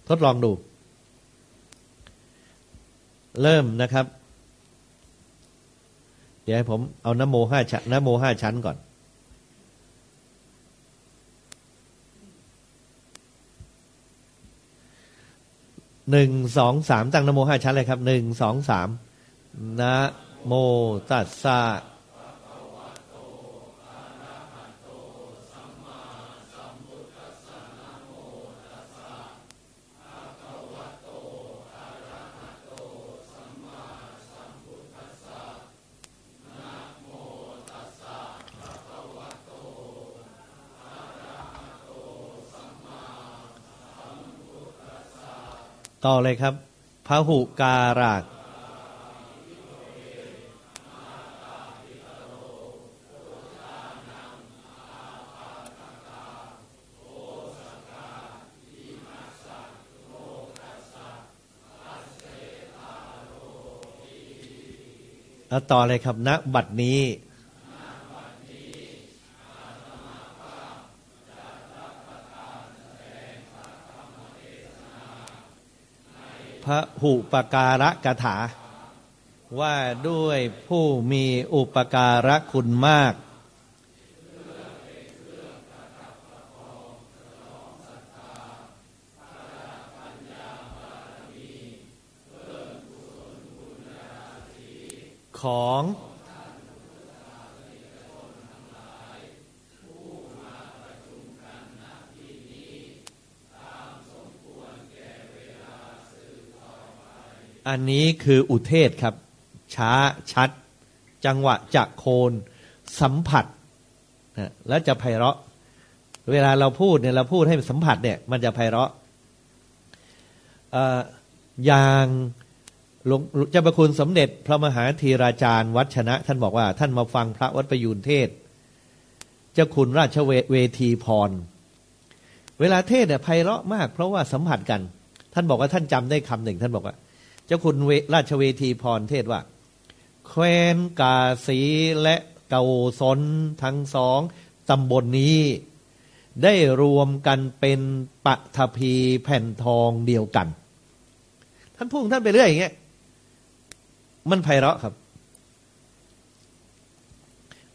ทดลองดู เริ่มนะครับ เดี๋ยวให้ผมเอานโมห้าชั้นนโมห้าชั้นก่อนหนึ่งสองสามตั้งนโมห้าชั้นเลยครับหนึ่งสองสามนะโมตัสสะ ต่อเลยครับพระหุการากแล้วต่อเลยครับณบัดนี้ พระหุปการะกถา ว่าด้วยผู้มีอุปการะคุณมากของ อันนี้คืออุเทศครับ ช้าชัด จังหวะจะโคน สัมผัสนะแล้วจะไพเราะ เวลาเราพูดเนี่ยเราพูดให้สัมผัสเนี่ยมันจะไพเราะอย่างหลวงเจ้าประคุณสมเด็จ พระมหาธีราจารย์วัชนะ ท่านบอกว่า ท่านมาฟังพระวัดประยูนเทศ เจ้าคุณราชเวเวทีพร เวลาเทศเนี่ยไพเราะมาก เพราะว่าสัมผัสกัน ท่านบอกว่าท่านจำได้คำหนึ่ง ท่านบอกว่า เจ้าคุณเวราชเวทีพรเทศว่า แคว้นกาสีและเกาสนทั้งสองตำบลนนี้ ได้รวมกันเป็นปฐพีแผ่นทองเดียวกัน ท่านพูดท่านไปเรื่อยอย่างเงี้ยมันไพเราะครับ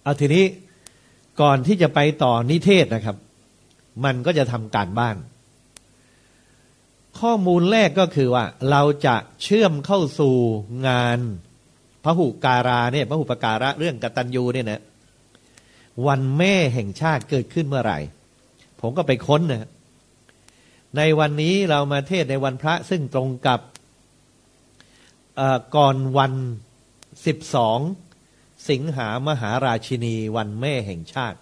เอาทีนี้ก่อนที่จะไปต่อนิเทศนะครับ มันก็จะทำการบ้าน ข้อมูลแรกก็คือว่า เราจะเชื่อมเข้าสู่งานพระหุการาเนี่ยพระหุปการะเรื่องกตัญญูเนี่ยนะวันแม่แห่งชาติเกิดขึ้นเมื่อไหร่ ผมก็ไปค้นนะในวันนี้เรามาเทศในวันพระซึ่งตรงกับก่อนวันสิบสองสิงหามหาราชินีวันแม่แห่งชาติ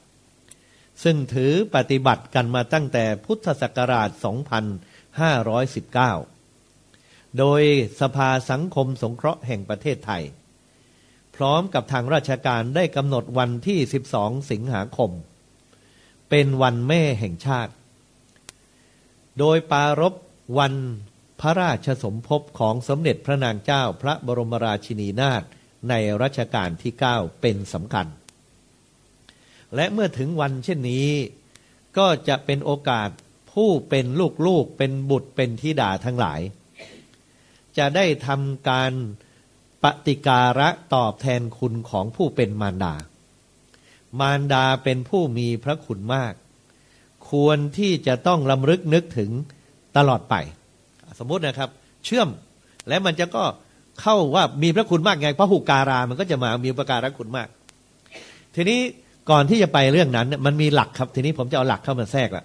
ซึ่งถือปฏิบัติกันมาตั้งแต่พุทธศักราช 2519 โดยสภาสังคมสงเคราะห์แห่งประเทศไทย พร้อมกับทางราชการได้กำหนดวันที่ 12 สิงหาคม เป็นวันแม่แห่งชาติ โดยปารบวันพระราชสมภพของสมเด็จพระนางเจ้าพระบรมราชินีนาถในรัชกาลที่ 9 เป็นสำคัญ และเมื่อถึงวันเช่นนี้ ก็จะเป็นโอกาส ผู้เป็นลูกๆเป็นบุตรเป็นธิดาทั้งหลาย จะได้ทำการปฏิการะตอบแทนคุณของผู้เป็นมารดา มารดาเป็นผู้มีพระคุณมาก ควรที่จะต้องลำลึกนึกถึงตลอดไป สมมตินะครับ เชื่อมและมันจะก็เข้าว่ามีพระคุณมากไงพระหุการามันก็จะมามีประการะคุณมาก ทีนี้ก่อนที่จะไปเรื่องนั้น มันมีหลักครับ ทีนี้ผมจะเอาหลักเข้ามาแทรกละ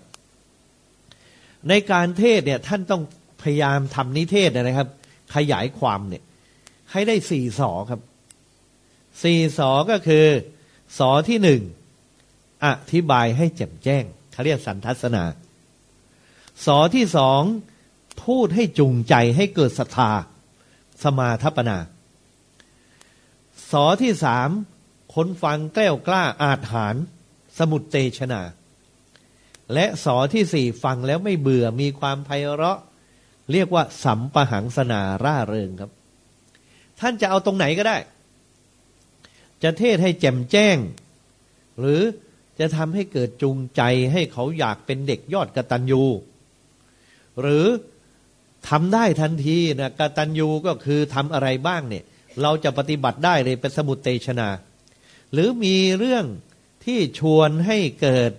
ในการเทศเนี่ยท่านต้องพยายามทำนิเทศนะครับ ขยายความเนี่ยให้ได้สี่สอครับสี่สอก็คือสอที่หนึ่งอธิบายให้แจ่มแจ้งเขาเรียกสันทัศนาสอที่สองพูดให้จูงใจให้เกิดศรัทธา สมาทัปนาสอที่สามคนฟังแกล้วกล้าอาจหาร สมุดเตชนา และสอที่สี่ฟังแล้วไม่เบื่อมีความไพเราะ เรียกว่าสัมปหังสนาร่าเริงครับ ท่านจะเอาตรงไหนก็ได้ จะเทศให้แจ่มแจ้ง หรือจะทำให้เกิดจูงใจให้เขาอยากเป็นเด็กยอดกตัญญูหรือทำได้ทันทีนะกตัญญูก็คือทำอะไรบ้างเนี่ย เราจะปฏิบัติได้เลยเป็นสมุตเตชนา หรือมีเรื่องที่ชวนให้เกิด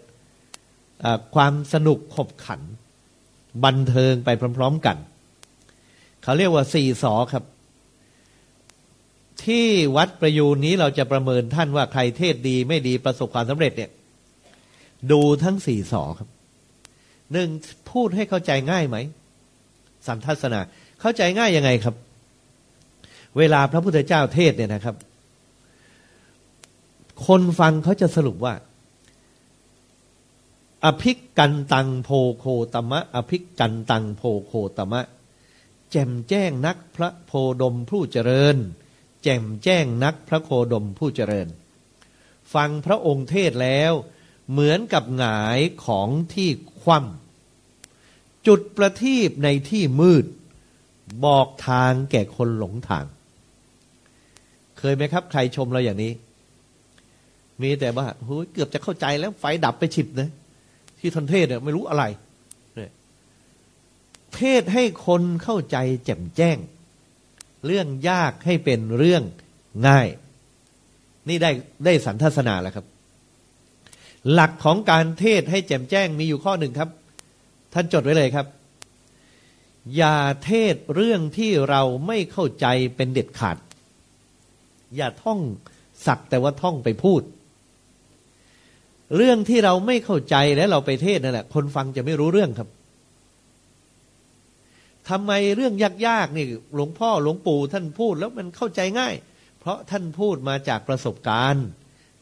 ความสนุกขบขัน บันเทิงไปพร้อม ๆกัน เขาเรียกว่าสี่สอครับ ที่วัดประยูนนี้เราจะประเมินท่านว่าใครเทศดีไม่ดีประสบความสำเร็จเนี่ย ดูทั้งสี่สอครับหนึ่งพูดให้เข้าใจง่ายไหมสันทัศนา เข้าใจง่ายยังไงครับ เวลาพระพุทธเจ้าเทศเนี่ยนะครับ คนฟังเขาจะสรุปว่า อภิกันตังโพโคตมะ อภิกันตังโพโคตมะ แจ่มแจ้งนักพระโพดมผู้เจริญ แจ่มแจ้งนักพระโคดมผู้เจริญ ฟังพระองค์เทศแล้ว เหมือนกับหงายของที่คว่ำจุดประทีปในที่มืด บอกทางแก่คนหลงทาง เคยไหมครับ ใครชมเราอย่างนี้ มีแต่ว่าเกือบจะเข้าใจแล้วไฟดับไปฉิบนะ ที่ทนเทศเนี่ยไม่รู้อะไรเทศให้คนเข้าใจแจ่มแจ้ง เรื่องยากให้เป็นเรื่องง่าย นี่ได้ได้สันทัศนาแล้วครับ หลักของการเทศให้แจ่มแจ้งมีอยู่ข้อหนึ่งครับ ท่านจดไว้เลยครับ อย่าเทศเรื่องที่เราไม่เข้าใจเป็นเด็ดขาด อย่าท่องสักแต่ว่าท่องไปพูด เรื่องที่เราไม่เข้าใจและเราไปเทศนั่นแหละคนฟังจะไม่รู้เรื่องครับทำไมเรื่องยากๆนี่หลวงพ่อหลวงปู่ท่านพูดแล้วมันเข้าใจง่าย เพราะท่านพูดมาจากประสบการณ์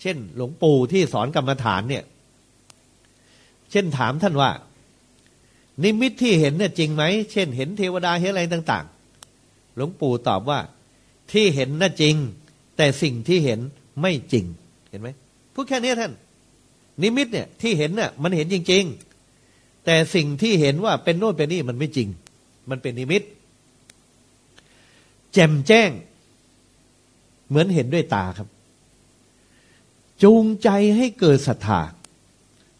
เช่น หลวงปู่ที่สอนกรรมฐานเนี่ย เช่นถามท่านว่า นิมิตที่เห็นเนี่ยจริงไหมเช่น เห็นเทวดาเห็นอะไรต่าง ๆ หลวงปู่ตอบว่า ที่เห็นน่ะจริง แต่สิ่งที่เห็นไม่จริงเห็นไหมพูดแค่นี้ท่าน นิมิตเนี่ยที่เห็นน่ะมันเห็นจริง ๆ แต่สิ่งที่เห็นว่าเป็นโน่นเป็นนี่มันไม่จริง มันเป็นนิมิต แจ่มแจ้ง เหมือนเห็นด้วยตาครับ จูงใจให้เกิดศรัทธา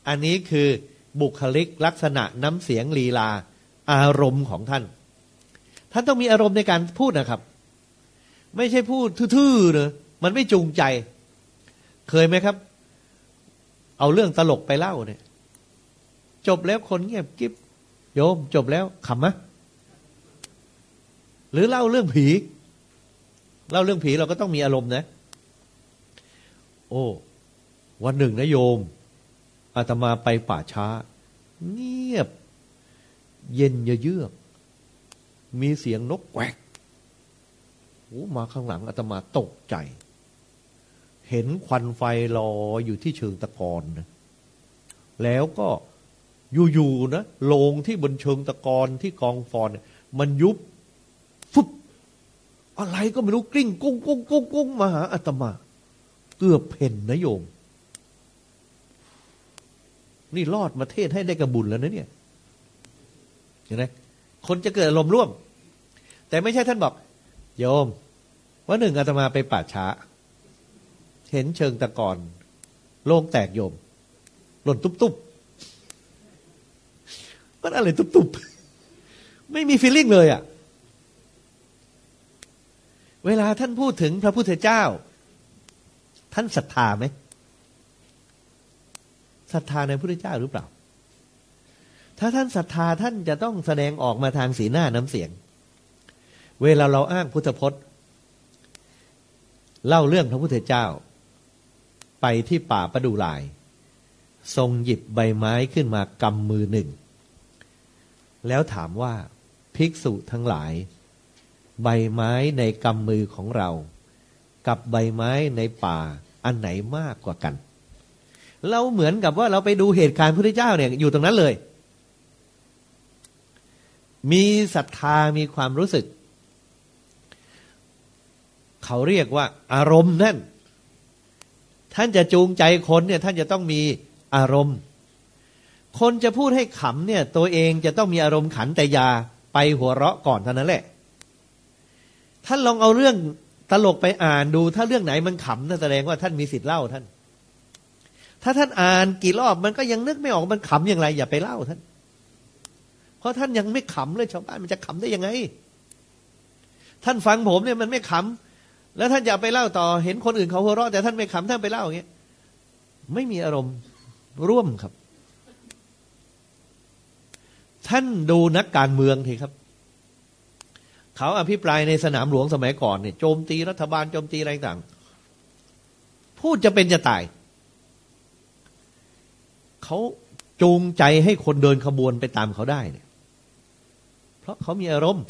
อันนี้คือบุคลิกลักษณะน้ำเสียงลีลา อารมณ์ของท่าน ท่านต้องมีอารมณ์ในการพูดนะครับ ไม่ใช่พูดทื่อๆเนอะมันไม่จูงใจ เคยไหมครับ เอาเรื่องตลกไปเล่าเนี่ย จบแล้วคนเงียบกิ๊บโยมจบแล้วขำมะหรือเล่าเรื่องผี เล่าเรื่องผีเราก็ต้องมีอารมณ์นะ โอ้วันหนึ่งนะโยมอาตมาไปป่าช้า เงียบ เย็นเยือกมีเสียงนกแกวกโอ้มาข้างหลังอาตมาตกใจ เห็นควันไฟลอยอยู่ที่เชิงตะกอนนะแล้วก็อยู่ๆนะโลงที่บนเชิงตะกอนที่กองฟอนเนี่ยมันยุบฟุบอะไรก็ไม่รู้กลิ้งกุ้งกุ้งกุ้งกุ้งมาหาอาตมา เกือบเพ่นนะโยม นี่รอดมาเทศให้ได้กระบุญแล้วนะเนี่ยเห็นไหมคนจะเกิดอารมณ์ร่วม แต่ไม่ใช่ท่านบอก โยม ว่าหนึ่งอาตมาไปป่าช้า เห็นเชิงตะกอนโล่งแตกโยม หล่นตุ๊บๆมันอะไรตุ๊บๆ ไม่มีฟีลลิ่งเลยอะ่ะ เวลาท่านพูดถึงพระพุทธเจ้า ท่านศรัทธาไหมศรัทธาในพระพุทธเจ้าหรือเปล่า ถ้าท่านศรัทธาท่านจะต้องแสดงออกมาทางสีหน้าน้ำเสียง เวลาเราอ้างพุทธพจน์ เล่าเรื่องพระพุทธเจ้า ไปที่ป่าประดูลาย ทรงหยิบใบไม้ขึ้นมากำมือหนึ่ง แล้วถามว่าภิกษุทั้งหลาย ใบไม้ในกำมือของเรา กับใบไม้ในป่าอันไหนมากกว่ากัน เราเหมือนกับว่าเราไปดูเหตุการณ์พระพุทธเจ้าเนี่ยอยู่ตรงนั้นเลย มีศรัทธามีความรู้สึก เขาเรียกว่าอารมณ์นั่น ท่านจะจูงใจคนเนี่ยท่านจะต้องมีอารมณ์ คนจะพูดให้ขำเนี่ยตัวเองจะต้องมีอารมณ์ขันแต่อยาไปหัวเราะก่อนเท่านั้นแหละ ท่านลองเอาเรื่องตลกไปอ่านดูถ้าเรื่องไหนมันขำนั่นแสดงว่าท่านมีสิทธิ์เล่าท่าน ถ้าท่านอ่านกี่รอบมันก็ยังนึกไม่ออกมันขำอย่างไร อย่าไปเล่าท่าน เพราะท่านยังไม่ขำเลยชาวบ้านมันจะขำได้ยังไง ท่านฟังผมเนี่ยมันไม่ขำ แล้วท่านอย่าไปเล่าต่อ เห็นคนอื่นเขาหัวเราะแต่ท่านไม่ขำท่านไปเล่าอย่างเงี้ยไม่มีอารมณ์ร่วมครับ ท่านดูนักการเมืองทีครับ เขาอภิปรายในสนามหลวงสมัยก่อนเนี่ยโจมตีรัฐบาลโจมตีอะไรต่างพูดจะเป็นจะตาย เขาจูงใจให้คนเดินขบวนไปตามเขาได้เนี่ย เพราะเขามีอารมณ์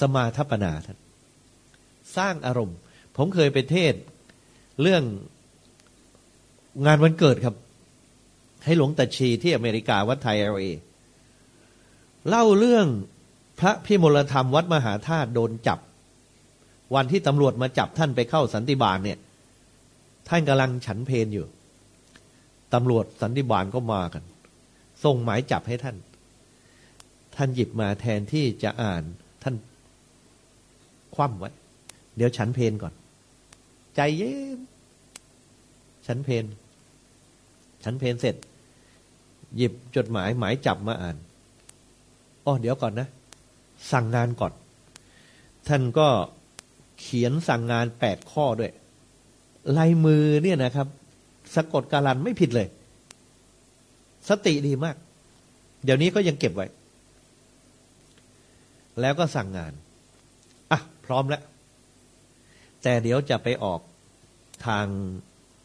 สมาธปนาท่าน สร้างอารมณ์ ผมเคยไปเทศเรื่องงานวันเกิดครับ ให้หลวงตาชีที่อเมริกาวัดไทยเอเอเล่าเรื่องพระพิมลธรรมวัดมหาธาตุโดนจับ วันที่ตำรวจมาจับท่านไปเข้าสันติบาลเนี่ย ท่านกำลังฉันเพนอยู่ตำรวจสันติบาลก็มากัน ส่งหมายจับให้ท่าน ท่านหยิบมาแทนที่จะอ่านท่านคว่ำไว้ เดี๋ยวฉันเพนก่อน ใจเย็นฉันเพนฉันเพนเสร็จ หยิบจดหมายหมายจับมาอ่านอ๋อเดี๋ยวก่อนนะ สั่งงานก่อน ท่านก็เขียนสั่งงานแปดข้อด้วยลายมือเนี่ยนะครับ สะกดการันไม่ผิดเลย สติดีมาก เดี๋ยวนี้ก็ยังเก็บไว้ แล้วก็สั่งงาน อะ พร้อมแล้ว แต่เดี๋ยวจะไปออกทาง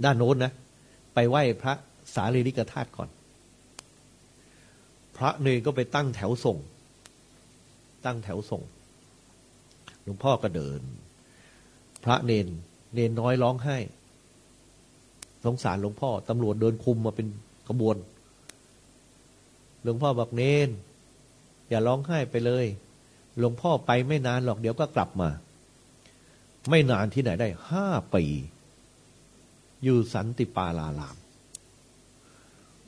ด้านโน้นนะ ไปไหว้พระสารีริกธาตุก่อน พระเนยก็ไปตั้งแถวส่ง ตั้งแถวส่ง หลวงพ่อก็เดิน พระเนน เนนน้อยร้องไห้ สงสารหลวงพ่อ ตำรวจเดินคุมมาเป็นขบวน หลวงพ่อบอกเนน อย่าร้องไห้ไปเลย หลวงพ่อไปไม่นานหรอกเดี๋ยวก็กลับมา ไม่นานที่ไหนได้ห้าปีอยู่สันติปาลาราม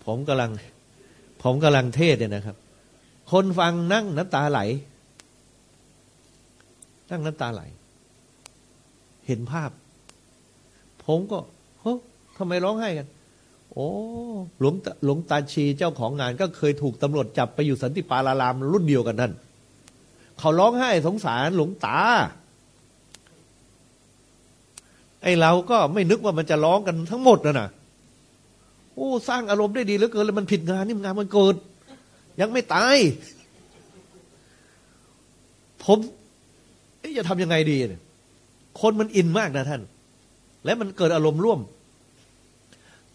ผมกำลัง ผมกำลังเทศเนี่ยนะครับ คนฟังนั่งน้ำตาไหล นั่งน้ำตาไหล เห็นภาพ ผมก็เฮ้ยทำไมร้องไห้กัน โอ้หลวงหลวงตาชีเจ้าของงาน ก็เคยถูกตำรวจจับไปอยู่สันติปารารามรุ่นเดียวกันนั่น เขาร้องไห้สงสารหลวงตา ไอ้เราก็ไม่นึกว่ามันจะร้องกันทั้งหมดนะนะโอ้สร้างอารมณ์ได้ดีเหลือเกินแล้วมันผิดงานนี่งานมันเกิด ยังไม่ตาย ผมจะทำยังไงดีเนี่ยคนมันอินมากนะท่าน และมันเกิดอารมณ์ร่วม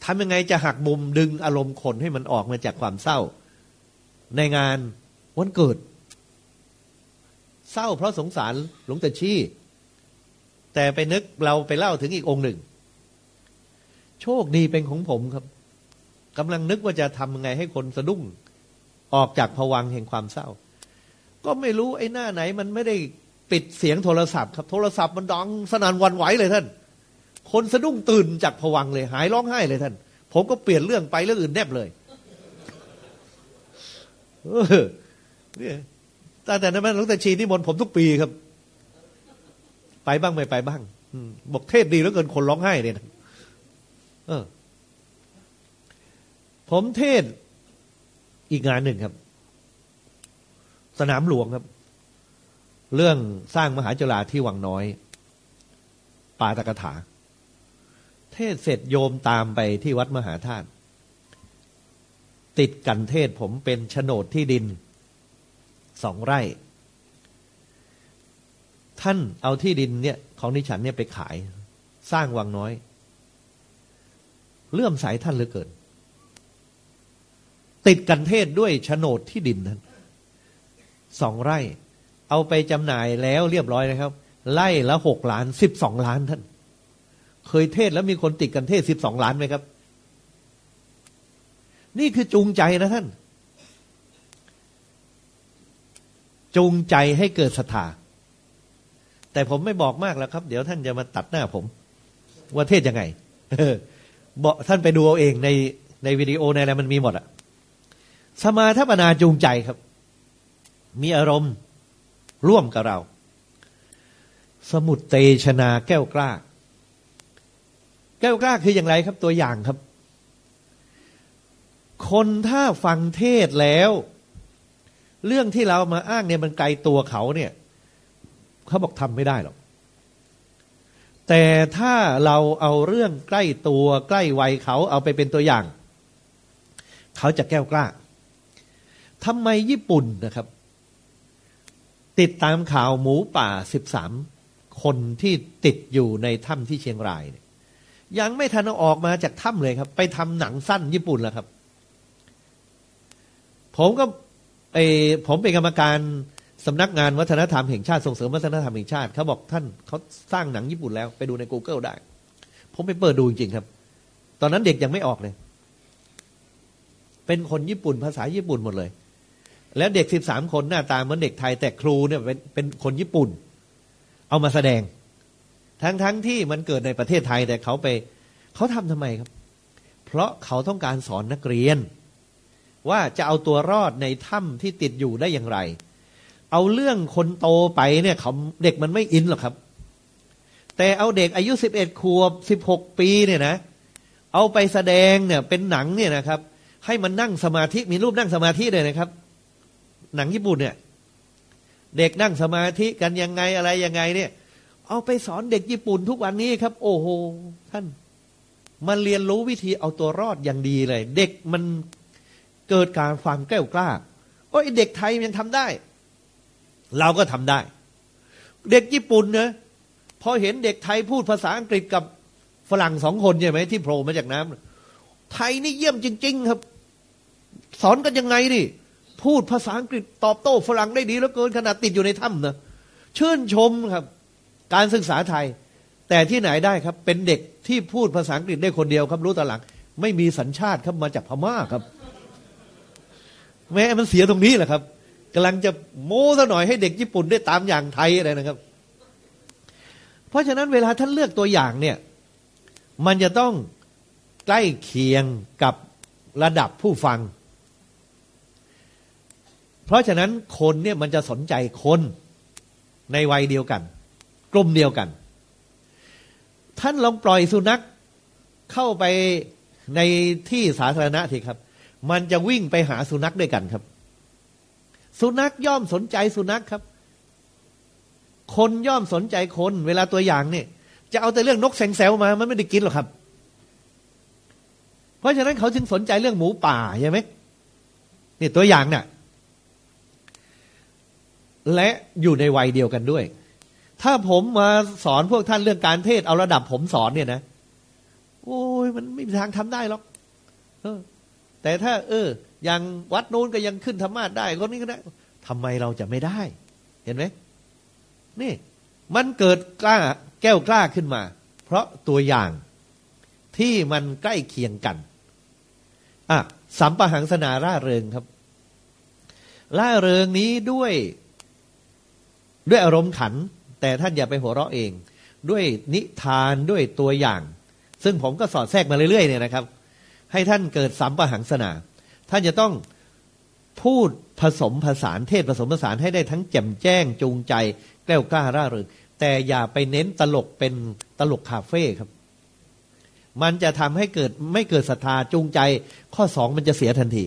ทำยังไงจะหักมุมดึงอารมณ์คนให้มันออกมาจากความเศร้า ในงานวันเกิด เศร้าเพราะสงสารหลวงตาชี้ แต่ไปนึกเราไปเล่าถึงอีกองค์หนึ่ง โชคดีเป็นของผมครับกำลังนึกว่าจะทำยังไงให้คนสะดุ้ง ออกจากผวังแห่งความเศร้า ก็ไม่รู้ไอ้หน้าไหน มันไม่ได้ปิดเสียงโทรศัพท์ครับ โทรศัพท์มันดังสนั่นวันไหวเลยท่าน คนสะดุ้งตื่นจากผวังเลย หายร้องไห้เลยท่าน ผมก็เปลี่ยนเรื่องไปเรื่องอื่นแนบเลยเนี่ยตั้งแต่นั้นมาหลวงตาชีนิมนต์ผมทุกปีครับ ไปบ้างไม่ไปบ้างบอกเทศดีแล้วเกินคนร้องไห้เนี่ยเออ ผมเทศอีกงานหนึ่งครับ สนามหลวงครับ เรื่องสร้างมหาจุฬาที่วังน้อย ป่าตะกถา เทศเสร็จโยมตามไปที่วัดมหาธาตุติดกันเทศผมเป็นโฉนดที่ดินสองไร่ ท่านเอาที่ดินเนี่ยของนิฉันเนี่ยไปขาย สร้างวังน้อย เลื่อมสายท่านเหลือเกิน ติดกันเทศด้วยโฉนดที่ดินนั้นสองไร่ เอาไปจำหน่ายแล้วเรียบร้อยนะครับ ไร่ละหกล้านสิบสองล้านท่าน เคยเทศแล้วมีคนติดกันเทศสิบสองล้านไหมครับ นี่คือจูงใจนะท่าน จูงใจให้เกิดศรัทธา แต่ผมไม่บอกมากแล้วครับ เดี๋ยวท่านจะมาตัดหน้าผม ว่าเทศยังไงบอกท่านไปดูเอาเองในในวิดีโอในอะไรมันมีหมดอะสมาธปนาจูงใจครับ มีอารมณ์ร่วมกับเรา สมุดเตชนาแก้วกล้า แก้วกล้าคืออย่างไรครับตัวอย่างครับ คนถ้าฟังเทศแล้ว เรื่องที่เรามาอ้างเนี่ยมันไกลตัวเขาเนี่ย เขาบอกทำไม่ได้หรอก แต่ถ้าเราเอาเรื่องใกล้ตัวใกล้วัยเขาเอาไปเป็นตัวอย่าง เขาจะแก้วกล้าทำไมญี่ปุ่นนะครับ ติดตามข่าวหมูป่าสิบสามคนที่ติดอยู่ในถ้ำที่เชียงรายเนี่ยยังไม่ทันออกมาจากถ้ำเลยครับ ไปทำหนังสั้นญี่ปุ่นแล้วครับ ผมก็ไอผมเป็นกรรมการ สำนักงานวัฒนธรรมแห่งชาติส่งเสริมวัฒนธรรมแห่งชาติเขาบอกท่านเขาสร้างหนังญี่ปุ่นแล้วไปดูใน Google ได้ ผมไปเปิดดูจริงๆครับ ตอนนั้นเด็กยังไม่ออกเลย เป็นคนญี่ปุ่นภาษาญี่ปุ่นหมดเลย แล้วเด็กสิบสามคนหน้าตาเหมือนเด็กไทยแต่ครูเนี่ยเป็นเป็นคนญี่ปุ่น เอามาแสดง ทั้งทั้งที่มันเกิดในประเทศไทยแต่เขาไปเขาทำทำไมครับ เพราะเขาต้องการสอนนักเรียน ว่าจะเอาตัวรอดในถ้ำที่ติดอยู่ได้อย่างไร เอาเรื่องคนโตไปเนี่ยเขาเด็กมันไม่อินหรอกครับ แต่เอาเด็กอายุสิบเอ็ดขวบสิบหกปีเนี่ยนะเอาไปแสดงเนี่ยเป็นหนังเนี่ยนะครับ ให้มันนั่งสมาธิมีรูปนั่งสมาธิเลยนะครับ หนังญี่ปุ่นเนี่ย เด็กนั่งสมาธิกันยังไงอะไรยังไงเนี่ย เอาไปสอนเด็กญี่ปุ่นทุกวันนี้ครับ โอ้โหท่าน มันเรียนรู้วิธีเอาตัวรอดอย่างดีเลย เด็กมันเกิดการฟังแก้วกล้าโอ้ยเด็กไทยยังทำได้ เราก็ทำได้ เด็กญี่ปุ่นเนะพอเห็นเด็กไทยพูดภาษาอังกฤษกับฝรั่งสองคนใช่ไหมที่โผล่มาจากน้ำไทยนี่เยี่ยมจริง ๆ ครับ สอนกันยังไงนี่พูดภาษาอังกฤษตอบโต้ฝรั่งได้ดีแล้วเกินขนาดติดอยู่ในถ้ำนะชื่นชมครับ การศึกษาไทย แต่ที่ไหนได้ครับ เป็นเด็กที่พูดภาษาอังกฤษได้คนเดียวครับ รู้ตหลัง ไม่มีสัญชาติครับมาจากพม่าครับ แม้มันเสียตรงนี้แหละครับ กำลังจะโม้ซะหน่อยให้เด็กญี่ปุ่นได้ตามอย่างไทยอะไรนะครับ เพราะฉะนั้นเวลาท่านเลือกตัวอย่างเนี่ย มันจะต้องใกล้เคียงกับระดับผู้ฟัง เพราะฉะนั้นคนเนี่ยมันจะสนใจคนในวัยเดียวกัน กลุ่มเดียวกัน ท่านลองปล่อยสุนัขเข้าไปในที่สาธารณะทีครับ มันจะวิ่งไปหาสุนัขด้วยกันครับ สุนัขย่อมสนใจสุนัขครับ คนย่อมสนใจคน เวลาตัวอย่างเนี่ย จะเอาแต่เรื่องนกแสงแซวมา มันไม่ได้กินหรอกครับ เพราะฉะนั้นเขาจึงสนใจเรื่องหมูป่าใช่ไหมนี่ตัวอย่างเนี่ยและอยู่ในวัยเดียวกันด้วย ถ้าผมมาสอนพวกท่านเรื่องการเทศเอาระดับผมสอนเนี่ยนะ โอ้ยมันไม่มีทางทำได้หรอกเออแต่ถ้า เออ อย่างวัดนู้นก็ยังขึ้นธรรมาได้คนนี้ก็ได้ทำไมเราจะไม่ได้ เห็นไหมนี่มันเกิดกล้าแก้วกล้าขึ้นมา เพราะตัวอย่างที่มันใกล้เคียงกันอะสัมปหังสนาร่าเริงครับ ร่าเริงนี้ด้วยด้วยอารมณ์ขัน แต่ท่านอย่าไปหัวเราะเอง ด้วยนิทานด้วยตัวอย่าง ซึ่งผมก็สอดแทรกมาเรื่อยๆเนี่ยนะครับ ให้ท่านเกิดสัมปหังสนา ท่านจะต้องพูดผสมผสานเทศผสมผสานให้ได้ทั้งแจ่มแจ้งจูงใจแกล้วกล้าร่าเริงแต่อย่าไปเน้นตลกเป็นตลกคาเฟ่ครับ มันจะทำให้เกิดไม่เกิดศรัทธาจูงใจ ข้อสองมันจะเสียทันที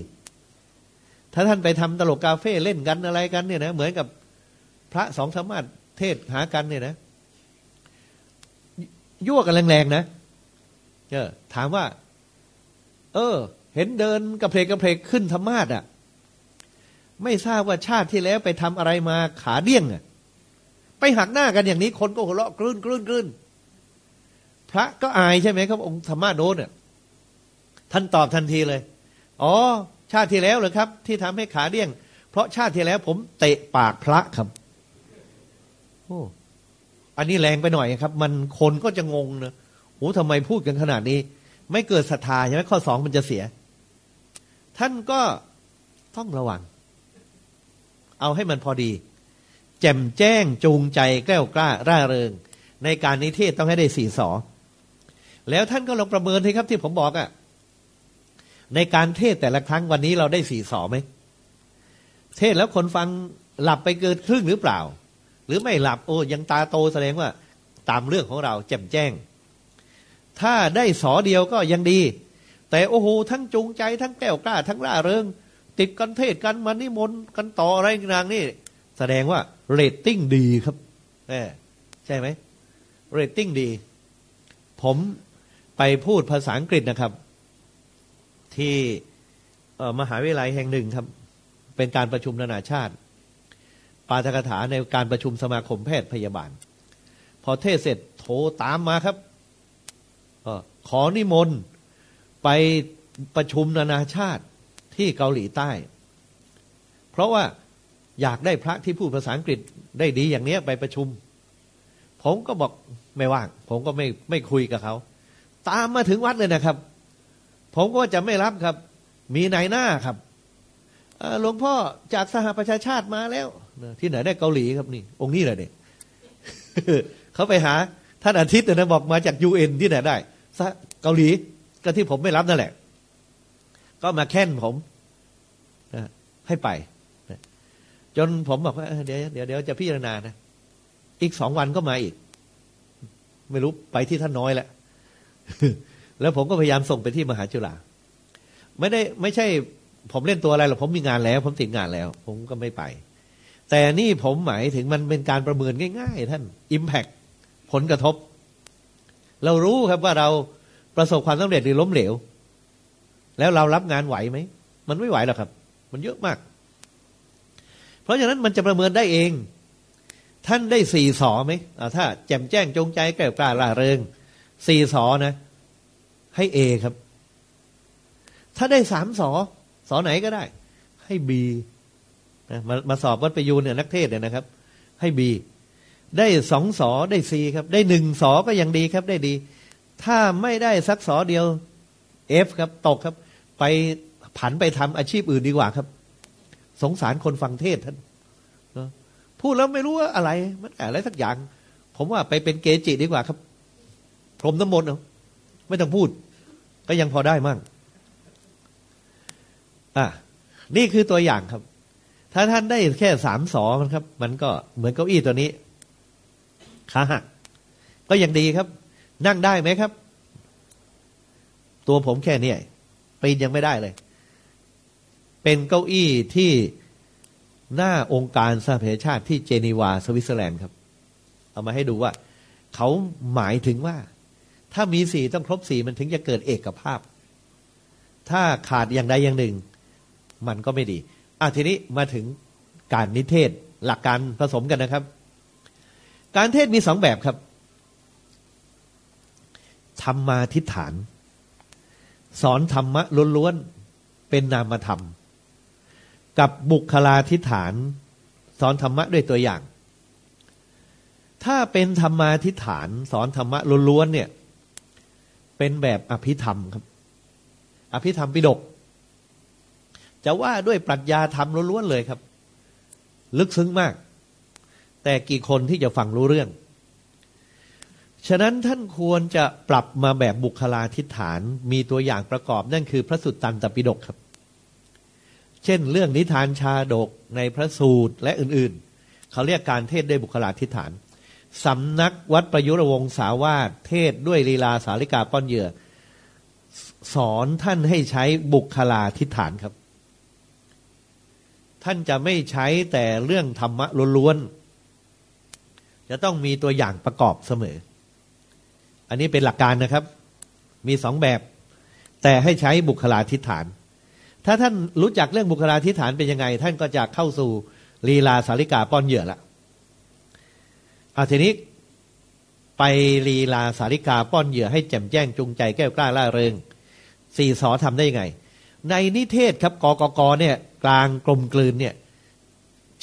ถ้าท่านไปทำตลกคาเฟ่เล่นกันอะไรกันเนี่ยนะเหมือนกับพระสองสามารถเทศหากันเนี่ยนะยั่วกันแรงๆนะเออถามว่า เออ เห็นเดินกระเพกกระเพกขึ้นธรรมาทอะ ไม่ทราบว่าชาติที่แล้วไปทำอะไรมาขาเดี้ยงอะ ไปหักหน้ากันอย่างนี้คนก็หัวเราะกลื้นกลื้นกลื้นพระก็อายใช่ไหมครับองค์ธรรมาโดนอะท่านตอบทันทีเลย อ๋อ ชาติที่แล้วเหรอครับ ที่ทำให้ขาเดี้ยง เพราะชาติที่แล้วผมเตะปากพระครับโอ้อันนี้แรงไปหน่อยครับ มันคนก็จะงงนะโอ้ทำไมพูดกันขนาดนี้ ไม่เกิดศรัทธาใช่ไหมข้อสองมันจะเสีย ท่านก็ต้องระวัง เอาให้มันพอดี แจ่มแจ้งจูงใจแกล้วกล้า ร่าเริง ในการนิเทศต้องให้ได้สี่สอ แล้วท่านก็ลองประเมินให้ครับที่ผมบอกอะ่ะ ในการเทศแต่ละครั้งวันนี้เราได้สี่สอไหม เทศแล้วคนฟังหลับไปเกินครึ่งหรือเปล่า หรือไม่หลับโอ้ยังตาโตแสดงว่า ตามเรื่องของเราแจ่มแจ้ง ถ้าได้สอเดียวก็ยังดี แต่โอ้โหทั้งจูงใจทั้งแกล้วกล้า ทั้งร่าเริง ติดกัณฑ์เทศน์กันมานิมนต์กันต่ออะไรนางนี่ แสดงว่าเรตติ้งดีครับแหมใช่ไหมเรตติ้งดี ผมไปพูดภาษาอังกฤษนะครับ ที่มหาวิทยาลัยแห่งหนึ่งครับ เป็นการประชุมนานาชาติปาฐกถาในการประชุมสมาคมแพทย์พยาบาล พอเทศเสร็จโทรตามมาครับอขอนิมนต์ ไปประชุมนานาชาติที่เกาหลีใต้ เพราะว่าอยากได้พระที่พูดภาษาอังกฤษได้ดีอย่างนี้ไปประชุม ผมก็บอกไม่ว่าง ผมก็ไม่ไม่คุยกับเขา ตามมาถึงวัดเลยนะครับ ผมก็จะไม่รับครับ มีนายหน้าครับหลวงพ่อจากสหประชาชาติมาแล้ว ที่ไหนได้เกาหลีครับนี่ องค์นี้เลยเนี่ยเขาไปหาท่านอาทิตย์นะบอกมาจากยูเอ็นที่ไหนได้เกาหลี ก็ที่ผมไม่รับนั่นแหละ ก็มาแค้นผมให้ไปจนผมบอกว่าเดี๋ยวเดี๋ยวเดี๋ยวจะพิจารณานะอีกสองวันก็มาอีก ไม่รู้ไปที่ท่านน้อยแหละแล้วผมก็พยายามส่งไปที่มหาจุฬาไม่ได้ไม่ใช่ ผมเล่นตัวอะไรหรอกผมมีงานแล้ว ผมติดงานแล้ว ผมก็ไม่ไป แต่นี่ผมหมายถึงมันเป็นการประเมินง่าย ๆ ท่าน Impact ผลกระทบ เรารู้ครับว่าเรา ประสบความสำเร็จหรือล้มเหลว แล้วเรารับงานไหวไหม มันไม่ไหวหรอกครับ มันเยอะมาก เพราะฉะนั้นมันจะประเมินได้เอง ท่านได้สี่สอไหมถ้า แจ่มแจ้งจงใจแก่กล้าล่าเริงสี่สอนะ ให้เอครับ ถ้าได้สามสอสอไหนก็ได้ ให้บีนะมามาสอบวัดประยูนเนี่ยนักเทศเนี่ยนะครับ ให้บีได้สองสอได้ซีครับ ได้หนึ่งสอก็ยังดีครับ ได้ดี ถ้าไม่ได้สักสอเดียวเอฟครับตกครับ ไปผันไปทำอาชีพอื่นดีกว่าครับ สงสารคนฟังเทศท่านพูดแล้วไม่รู้ว่าอะไร มันอะไรสักอย่าง ผมว่าไปเป็นเกจิดีกว่าครับพรมน้ำมนต์เอาไม่ต้องพูด ก็ยังพอได้มั่งอะนี่คือตัวอย่างครับ ถ้าท่านได้แค่สามสอมันครับ มันก็เหมือนเก้าอี้ตัวนี้ขาหักก็ยังดีครับ นั่งได้ไหมครับ ตัวผมแค่นี้ปีนยังไม่ได้เลย เป็นเก้าอี้ที่หน้าองค์การสหประชาชาติที่เจนีวาสวิตเซอร์แลนด์ครับ เอามาให้ดูว่า เขาหมายถึงว่า ถ้ามีสีต้องครบสีมันถึงจะเกิดเอกภาพ ถ้าขาดอย่างใดอย่างหนึ่ง มันก็ไม่ดีอะทีนี้มาถึงการนิเทศหลักการผสมกันนะครับ การเทศมีสองแบบครับ ธรรมาทิฏฐาน สอนธรรมะล้วนๆเป็นนามธรรม กับบุคลาทิฏฐาน สอนธรรมะด้วยตัวอย่าง ถ้าเป็นธรรมาทิฏฐาน สอนธรรมะล้วนๆเนี่ย เป็นแบบอภิธรรมครับ อภิธรรมปิฎกจะว่าด้วยปรัชญาธรรมล้วนๆเลยครับ ลึกซึ้งมาก แต่กี่คนที่จะฟังรู้เรื่อง ฉะนั้นท่านควรจะปรับมาแบบบุคลาทิฏฐาน มีตัวอย่างประกอบนั่นคือพระสุตตันตปิฎกครับ เช่นเรื่องนิทานชาดกในพระสูตรและอื่นๆ เขาเรียกการเทศด้วยบุคลาทิฏฐานสำนักวัดประยุรวงศาวาสเทศด้วยลีลาสาริกาป้อนเหยื่อ สอนท่านให้ใช้บุคลาทิฏฐานครับ ท่านจะไม่ใช้แต่เรื่องธรรมะล้วนๆจะต้องมีตัวอย่างประกอบเสมอ อันนี้เป็นหลักการนะครับ มีสองแบบ แต่ให้ใช้บุคลาทิฐาน ถ้าท่านรู้จักเรื่องบุคลาทิฐานเป็นยังไง ท่านก็จะเข้าสู่ลีลาสาริกาป้อนเหยื่อละเอาทีนี้ไปลีลาสาริกาป้อนเหยื่อให้แจ่มแจ้งจูงใจแก้วกล้าล่าเริงสี่สอทำได้ยังไง ในนิเทศครับกกกเนี่ยกลางกลมกลืนเนี่ย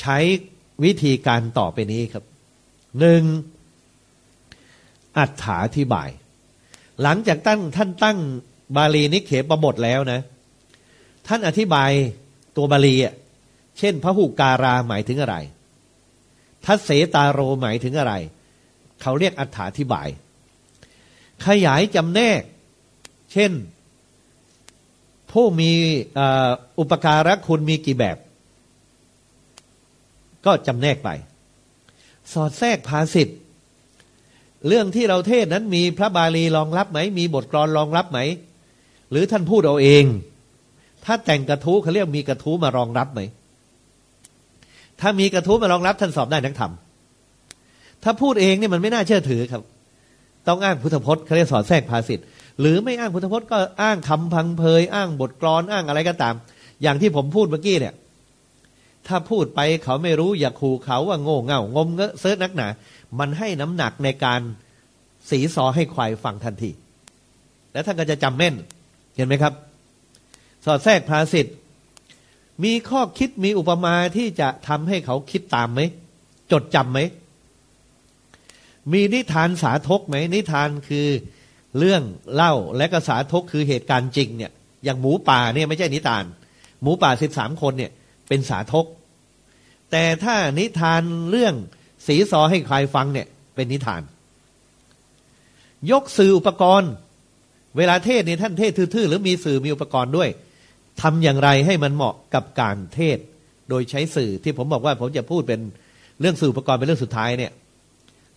ใช้วิธีการต่อไปนี้ครับหนึ่ง อัฏฐาธิบาย หลังจากตั้งท่านตั้งบาลีนิเขปบทแล้วนะ ท่านอธิบายตัวบาลีอะเช่นพระหุการาหมายถึงอะไร ทัศเสตาโรหมายถึงอะไร เขาเรียกอัฏฐาธิบาย ขยายจำแนก เช่น ผู้มีอุปการะคุณมีกี่แบบ ก็จำแนกไป สอดแทรกภาษิต เรื่องที่เราเทศนั้นมีพระบาลีรองรับไหม มีบทกลอนรองรับไหม หรือท่านพูดเอาเอง ถ้าแต่งกระทู้เขาเรียกมีกระทู้มารองรับไหม ถ้ามีกระทู้มารองรับท่านสอบได้นักธรรม ถ้าพูดเองเนี่ยมันไม่น่าเชื่อถือครับ ต้องอ้างพุทธพจน์เขาเรียกสอดแทรกภาษิตหรือไม่อ้างพุทธพจน์ก็อ้างคำพังเพยอ้างบทกลอนอ้างอะไรก็ตาม อย่างที่ผมพูดเมื่อกี้เนี่ย ถ้าพูดไปเขาไม่รู้อย่าขู่เขาว่าโง่เง่างมเงอะเซิร์ชนักหนา มันให้น้ำหนักในการสีซอให้ควายฟังทันที แล้วท่านก็จะจำแม่น เห็นไหมครับ สอดแทรกภาษิตมีข้อคิดมีอุปมาที่จะทำให้เขาคิดตามไหม จดจำไหม มีนิทานสาทกไหม นิทานคือเรื่องเล่าและก็สาทกคือเหตุการณ์จริงเนี่ยอย่างหมูป่าเนี่ยไม่ใช่นิทาน หมูป่าสิบสามคนเนี่ยเป็นสาทก แต่ถ้านิทานเรื่อง สีซอให้ใครฟังเนี่ย เป็นนิทาน ยกสื่ออุปกรณ์ เวลาเทศเนี่ยท่านเทศทื่อๆหรือมีสื่อมีอุปกรณ์ด้วยทำอย่างไรให้มันเหมาะกับการเทศ โดยใช้สื่อที่ผมบอกว่าผมจะพูดเป็นเรื่องสื่ออุปกรณ์เป็นเรื่องสุดท้ายเนี่ย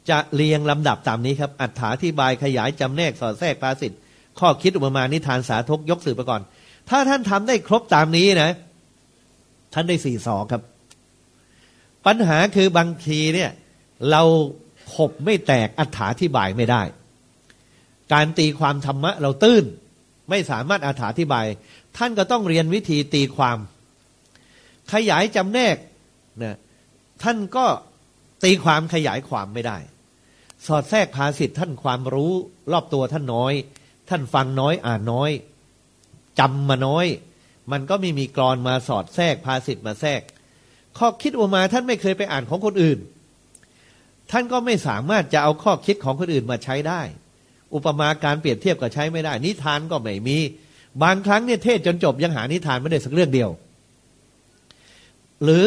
จะเรียงลำดับตามนี้ครับ อัถาที่บายขยายจำแนกสอดแทรกภาษิตข้อคิดอุปมานิทานสาทกยกสื่ออุปกรณ์ ถ้าท่านทำได้ครบตามนี้นะ ท่านได้สี่สอครับปัญหาคือบางทีเนี่ย เราขบไม่แตกอัถาที่บายไม่ได้ การตีความธรรมะเราตื้น ไม่สามารถอถาธิบาย ท่านก็ต้องเรียนวิธีตีความ ขยายจำแนกนะท่านก็ตีความขยายความไม่ได้ สอดแทรกภาษิตท่านความรู้ รอบตัวท่านน้อย ท่านฟังน้อยอ่านน้อยจำมาน้อย มันก็ไม่มีกรอนมาสอดแทรกภาษิตมาแทรก ข้อคิดออกมาท่านไม่เคยไปอ่านของคนอื่น ท่านก็ไม่สามารถจะเอาข้อคิดของคนอื่นมาใช้ได้ อุปมาการเปรียบเทียบก็ใช้ไม่ได้ นิทานก็ไม่มี บางครั้งเนี่ยเทศจนจบยังหานิทานไม่ได้สักเรื่องเดียว หรือ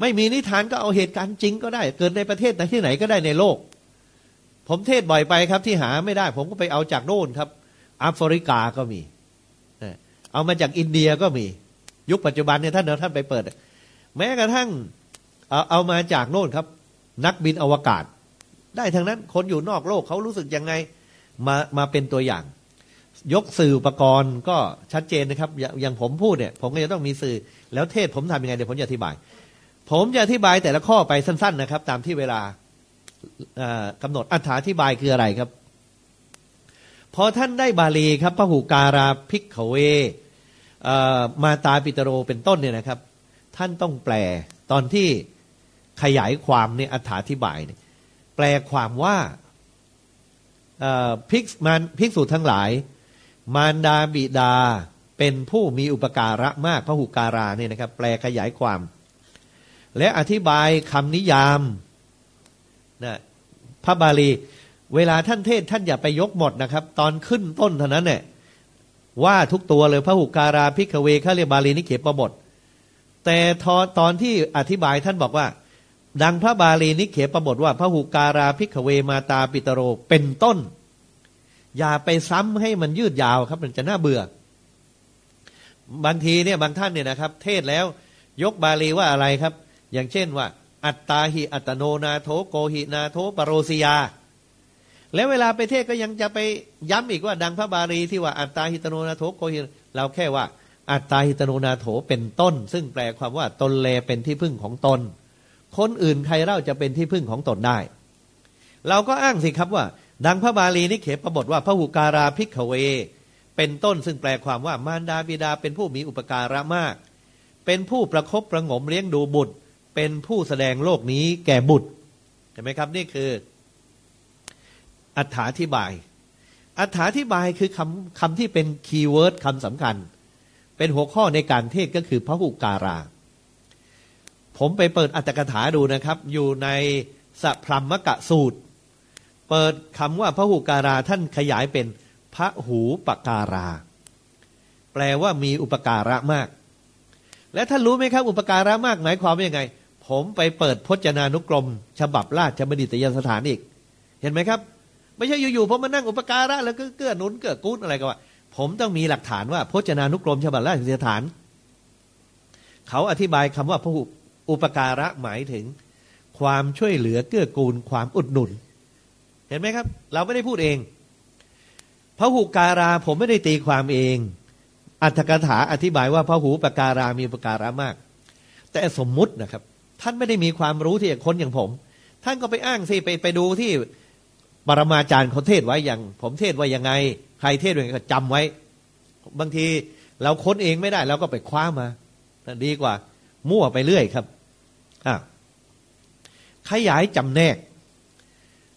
ไม่มีนิทานก็เอาเหตุการณ์จริงก็ได้ เกิดในประเทศไหนที่ไหนก็ได้ในโลก ผมเทศบ่อยไปครับที่หาไม่ได้ ผมก็ไปเอาจากโน่นครับแอฟริกาก็มี เอามาจากอินเดียก็มี ยุคปัจจุบันเนี่ยท่านเดาท่านไปเปิด แม้กระทั่งเอาเอามาจากโน่นครับ นักบินอวกาศ ได้ทั้งนั้นคนอยู่นอกโลกเขารู้สึกยังไงมามาเป็นตัวอย่าง ยกสื่ออุปกรณ์ก็ชัดเจนนะครับอย่าอย่างผมพูดเนี่ย ผมก็จะต้องมีสื่อแล้วเทศผมทำยังไงเดี๋ยวผมจะอธิบาย ผมจะอธิบายแต่ละข้อไปสั้น ๆ นะครับ ตามที่เวลาเอ่อกำหนดอธิบายคืออะไรครับพอท่านได้บาลีครับพระหูการาภิกขเวมาตาปิตโรเป็นต้นเนี่ยนะครับ ท่านต้องแปลตอนที่ ขยายความเนี่ยอธิบายเนี่ยแปลความว่าภิกษุมารภิกษุทั้งหลาย มารดาบิดาเป็นผู้มีอุปการะมากพระหุการาเนี่ยนะครับ แปลขยายความ และอธิบายคำนิยามนะพระบาลี เวลาท่านเทศน์ท่านอย่าไปยกหมดนะครับ ตอนขึ้นต้นเท่านั้นเนี่ยว่าทุกตัวเลยพหุการา ภิกขเวเขาเรียกบาลีนิเขปบท แต่พอตอนที่อธิบายท่านบอกว่า ดังพระบาลีนิเขปบทว่าพหุการา ภิกขเวมาตาปิตโรเป็นต้น อย่าไปซ้ำให้มันยืดยาวครับมันจะน่าเบื่อ บางทีเนี่ยบางท่านเนี่ยนะครับ เทศแล้วยกบาลีว่าอะไรครับ อย่างเช่นว่า อัตตาหิอัตโนนาโถโกหินาโถปรโรสิยา แล้วเวลาไปเทศก็ยังจะไปย้ำอีกว่า ดังพระบาลีที่ว่าอัตตาหิตโนนาโถโกหิเราแค่ว่าอัตตาหิตโนนาโถเป็นต้น ซึ่งแปลความว่าตนเลเป็นที่พึ่งของตน คนอื่นใครเล่าจะเป็นที่พึ่งของตนได้ เราก็อ้างสิครับว่า ดังพระบาลีนิเขปบทว่าพระหุการาภิกขเว เป็นต้นซึ่งแปลความว่ามารดาบิดาเป็นผู้มีอุปการะมาก เป็นผู้ประคบประงมเลี้ยงดูบุตร เป็นผู้แสดงโลกนี้แก่บุตรเห็นไหมครับนี่คืออธิบายอธิบายคือคำคำที่เป็น keyword คำสำคัญ เป็นหัวข้อในการเทศน์ก็คือพหุการา ผมไปเปิดอัตถกถาดูนะครับ อยู่ในสัพพรหมกะสูตร เปิดคำว่าพระหุการาท่านขยายเป็นพระหูปการา แปลว่ามีอุปการะมาก และท่านรู้ไหมครับ อุปการะมากหมายความว่ายังไง ผมไปเปิดพจนานุกรม ฉบับราชบัณฑิตยสถานอีก เห็นไหมครับ ไม่ใช่อยู่ๆผมมานั่งอุปการะแล้วก็เกื้อหนุนเกื้อกูลอะไรก็ว่า ผมต้องมีหลักฐานว่าพจนานุกรมฉบับราชบัณฑิตยสถาน เขาอธิบายคำว่าพระหู อุปการะหมายถึงความช่วยเหลือเกื้อกูลความอุดหนุน เห็นไหมครับ เราไม่ได้พูดเองพระหุการาผมไม่ได้ตีความเอง อัตถกถาอธิบายว่าพระหูปการามีอุปการะมาก แต่สมมุตินะครับ ท่านไม่ได้มีความรู้ที่ค้นอย่างผม ท่านก็ไปอ้างสิไปไปดูที่ปรมาจารย์เขาเทศไว้อย่าง ผมเทศไว้ยังไง ใครเทศไว้ก็จำไว้ บางทีเราค้นเองไม่ได้เราก็ไปคว้ามาดีกว่า มั่วไปเรื่อยครับ ขยายจำแนก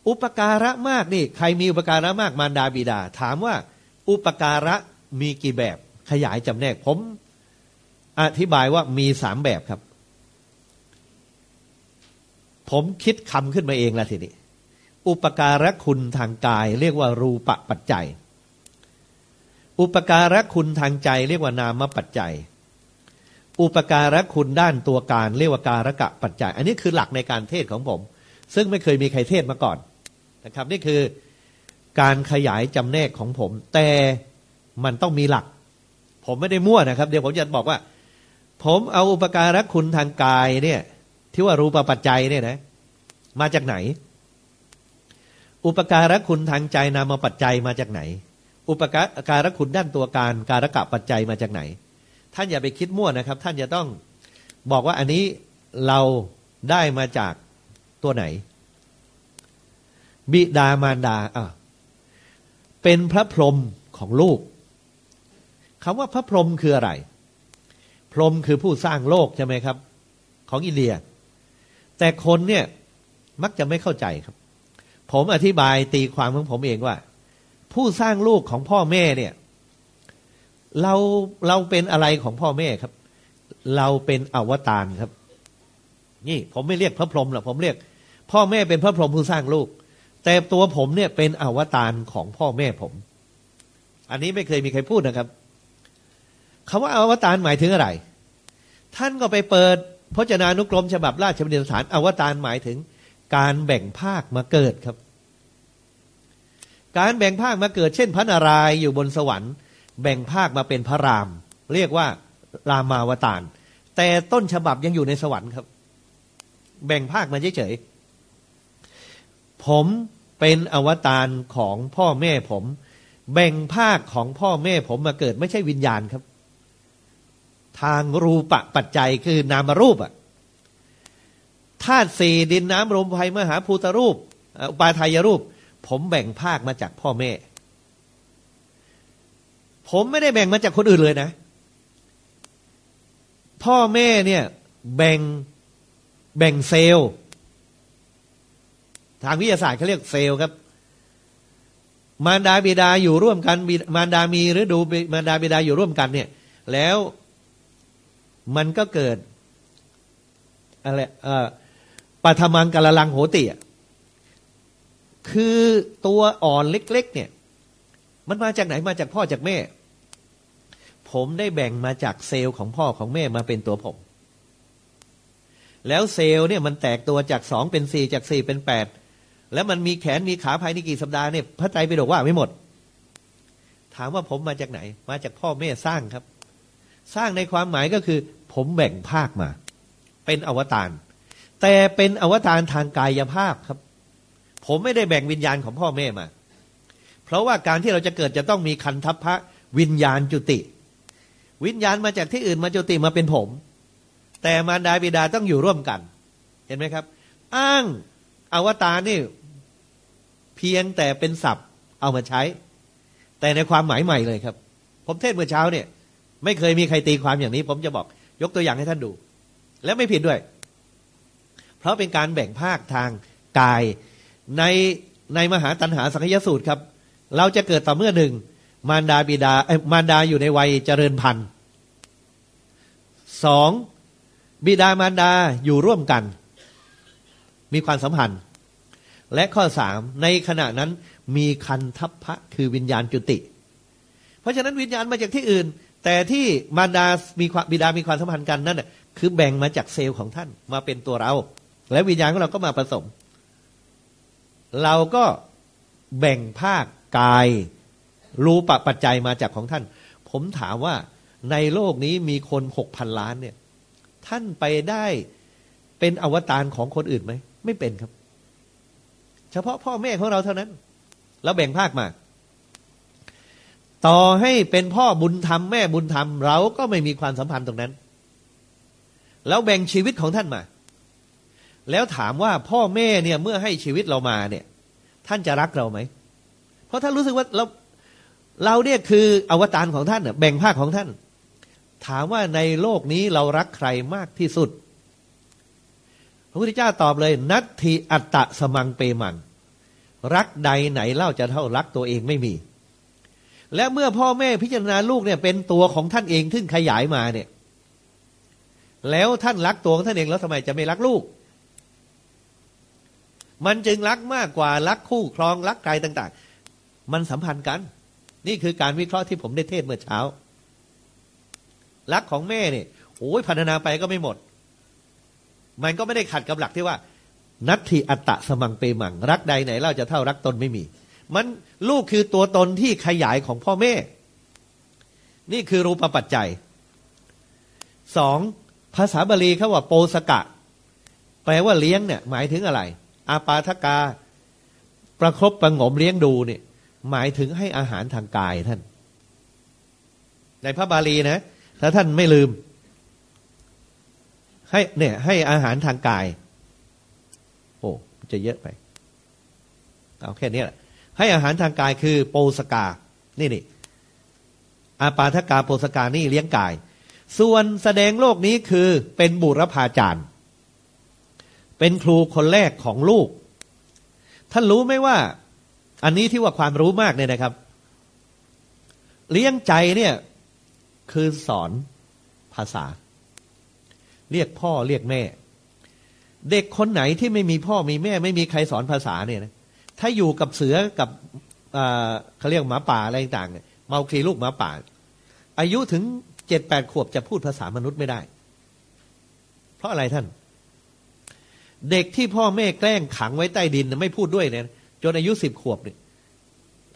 อุปการะมากนี่ ใครมีอุปการะมากมารดาบิดา ถามว่า อุปการะมีกี่แบบ ขยายจำแนก ผม อธิบายว่ามีสามแบบครับ ผมคิดคำขึ้นมาเองละทีนี้อุปการะคุณทางกาย เรียกว่ารูปปัจจัย อุปการะคุณทางใจ เรียกว่านามปัจจัย อุปการะคุณด้านตัวการเรียกว่าการกะปัจจัย อันนี้คือหลักในการเทศของผม ซึ่งไม่เคยมีใครเทศมาก่อนนะครับ นี่คือการขยายจำแนกของผม แต่มันต้องมีหลัก ผมไม่ได้มั่วนะครับ เดี๋ยวผมจะบอกว่า ผมเอาอุปการะคุณทางกายเนี่ย ที่ว่ารูปปัจจัยเนี่ยนะ มาจากไหน อุปการะคุณทางใจนามปัจจัยมาจากไหน อุปการะคุณด้านตัวการการกะปัจจัยมาจากไหน ท่านอย่าไปคิดมั่วนะครับ ท่านจะต้องบอกว่าอันนี้เราได้มาจากตัวไหน บิดามารดาอะเป็นพระพรหมของลูกคำว่าพระพรหมคืออะไร พรหมคือผู้สร้างโลกใช่ไหมครับ ของอินเดีย แต่คนเนี่ยมักจะไม่เข้าใจครับ ผมอธิบายตีความของผมเองว่า ผู้สร้างลูกของพ่อแม่เนี่ย เราเราเป็นอะไรของพ่อแม่ครับ เราเป็นอวตารครับ นี่ผมไม่เรียกพระพรหมหรอกผมเรียก พ่อแม่เป็นพระพรหมผู้สร้างลูก แต่ตัวผมเนี่ยเป็นอวตารของพ่อแม่ผม อันนี้ไม่เคยมีใครพูดนะครับคำว่าอวตารหมายถึงอะไร ท่านก็ไปเปิดพจนานุกรมฉบับราชบัณฑิตสานอวตารหมายถึง การแบ่งภาคมาเกิดครับ การแบ่งภาคมาเกิด เช่นพระนารายณ์อยู่บนสวรรค์ แบ่งภาคมาเป็นพระราม เรียกว่ารามาวตาร แต่ต้นฉบับยังอยู่ในสวรรค์ครับ แบ่งภาคมาเฉยๆผมเป็นอวตารของพ่อแม่ผม แบ่งภาคของพ่อแม่ผมมาเกิดไม่ใช่วิญญาณครับ ทางรูปะปัจจัยคือนามรูปอะธาตุสี่ดินน้ำลมไฟมหาภูตรูปอุปาทายรูป ผมแบ่งภาคมาจากพ่อแม่ ผมไม่ได้แบ่งมาจากคนอื่นเลยนะ พ่อแม่เนี่ย แบ่งแบ่งเซลล์ ทางวิทยาศาสตร์เขาเรียกเซลล์ครับ มารดาบิดาอยู่ร่วมกัน มารดามีหรือดูมารดาบิดาอยู่ร่วมกันเนี่ย แล้วมันก็เกิดอะไรเอ่อปัทมังกะละลังโหติคือตัวอ่อนเล็ก ๆ เนี่ย มันมาจากไหนมาจากพ่อจากแม่ ผมได้แบ่งมาจากเซลล์ของพ่อของแม่มาเป็นตัวผม แล้วเซลล์เนี่ยมันแตกตัวจากสองเป็นสี่จากสี่เป็นแปดแล้วมันมีแขนมีขาภายในกี่สัปดาห์เนี่ยพระไตรปิฎกว่าไม่หมด ถามว่าผมมาจากไหน มาจากพ่อแม่สร้างครับ สร้างในความหมายก็คือ ผมแบ่งภาคมา เป็นอวตารแต่เป็นอวตารทางกายภาพครับ ผมไม่ได้แบ่งวิญญาณของพ่อแม่มา เพราะว่าการที่เราจะเกิดจะต้องมีคันทัพพระวิญญาณจุติ วิญญาณมาจากที่อื่นมาจุติมาเป็นผม แต่มารดาบิดาต้องอยู่ร่วมกัน เห็นไหมครับ อ้างอวตารนี่ เพียงแต่เป็นศัพท์เอามาใช้ แต่ในความหมายใหม่เลยครับ ผมเทศเมื่อเช้าเนี่ย ไม่เคยมีใครตีความอย่างนี้ ผมจะบอกยกตัวอย่างให้ท่านดู และไม่ผิดด้วย เพราะเป็นการแบ่งภาคทางกายในในมหาตันหาสังคยสูตรครับ เราจะเกิดต่อเมื่อหนึ่ง มารดาบิดามารดาอยู่ในวัยเจริญพันธุ์สองบิดามารดาอยู่ร่วมกัน มีความสัมพันธ์ และข้อสามในขณะนั้นมีคันทัพพระคือวิญญาณจุติ เพราะฉะนั้นวิญญาณมาจากที่อื่น แต่ที่มารดามีความบิดามีความสัมพันธ์กันนั่นคือแบ่งมาจากเซลล์ของท่านมาเป็นตัวเรา และวิญญาณของเราก็มาผสม เราก็แบ่งภาคกาย รู้ปะปัจจัยมาจากของท่าน ผมถามว่าในโลกนี้มีคนหกพันล้านเนี่ย ท่านไปได้เป็นอวตารของคนอื่นไหม ไม่เป็นครับ เฉพาะพ่อแม่ของเราเท่านั้นเราแบ่งภาคมา ต่อให้เป็นพ่อบุญธรรมแม่บุญธรรม เราก็ไม่มีความสัมพันธ์ตรงนั้น แล้วแบ่งชีวิตของท่านมา แล้วถามว่าพ่อแม่เนี่ยเมื่อให้ชีวิตเรามาเนี่ย ท่านจะรักเราไหม เพราะท่านรู้สึกว่าเรา เราเนี่ยคืออวตารของท่านแบ่งภาคของท่าน ถามว่าในโลกนี้เรารักใครมากที่สุด พระพุทธเจ้าตอบเลย นัตถิอัตตะสมังเปมัง รักใดไหนเล่าจะเท่ารักตัวเองไม่มี และเมื่อพ่อแม่พิจารณาลูกเนี่ยเป็นตัวของท่านเองทึ่งขยายมาเนี่ย แล้วท่านรักตัวของท่านเองแล้วทำไมจะไม่รักลูก มันจึงรักมากกว่ารักคู่ครองรักไกลต่าง ๆ มันสัมพันธ์กัน นี่คือการวิเคราะห์ที่ผมได้เทศเมื่อเช้ารักของแม่เนี่ยโอ้ยพัฒนาไปก็ไม่หมด มันก็ไม่ได้ขัดกับหลักที่ว่า นัตถิอัตตะสมังเปมัง รักใดไหนเราจะเท่ารักตนไม่มี มันลูกคือตัวตนที่ขยายของพ่อแม่ นี่คือรูปปัจจัยสองภาษาบาลีเขาว่าโปสกะ แปลว่าเลี้ยงเนี่ยหมายถึงอะไร อาปาทกา ประครบประงมเลี้ยงดูเนี่ย หมายถึงให้อาหารทางกายท่าน ในพระบาลีนะ ถ้าท่านไม่ลืม ให้เนี่ยให้อาหารทางกาย โอ้จะเยอะไป เอาแค่นี้แหละ ให้อาหารทางกายคือโปสกา นี่นี่อาปาทกาโปสกานี่เลี้ยงกาย ส่วนแสดงโลกนี้คือเป็นบุรพาจารย์ เป็นครูคนแรกของลูก ท่านรู้ไหมว่า อันนี้ที่ว่าความรู้มากเนี่ยนะครับ เลี้ยงใจเนี่ยคือสอนภาษา เรียกพ่อเรียกแม่ เด็กคนไหนที่ไม่มีพ่อมีแม่ ไม่มีใครสอนภาษาเนี่ยนะถ้าอยู่กับเสือกับเขาเรียกหมาป่าอะไรต่างเนี่ยเมาคลีลูกหมาป่า อายุถึงเจ็ดแปดขวบจะพูดภาษามนุษย์ไม่ได้ เพราะอะไรท่าน เด็กที่พ่อแม่แกล้งขังไว้ใต้ดินไม่พูดด้วยเนี่ย จนอายุสิบขวบเนี่ย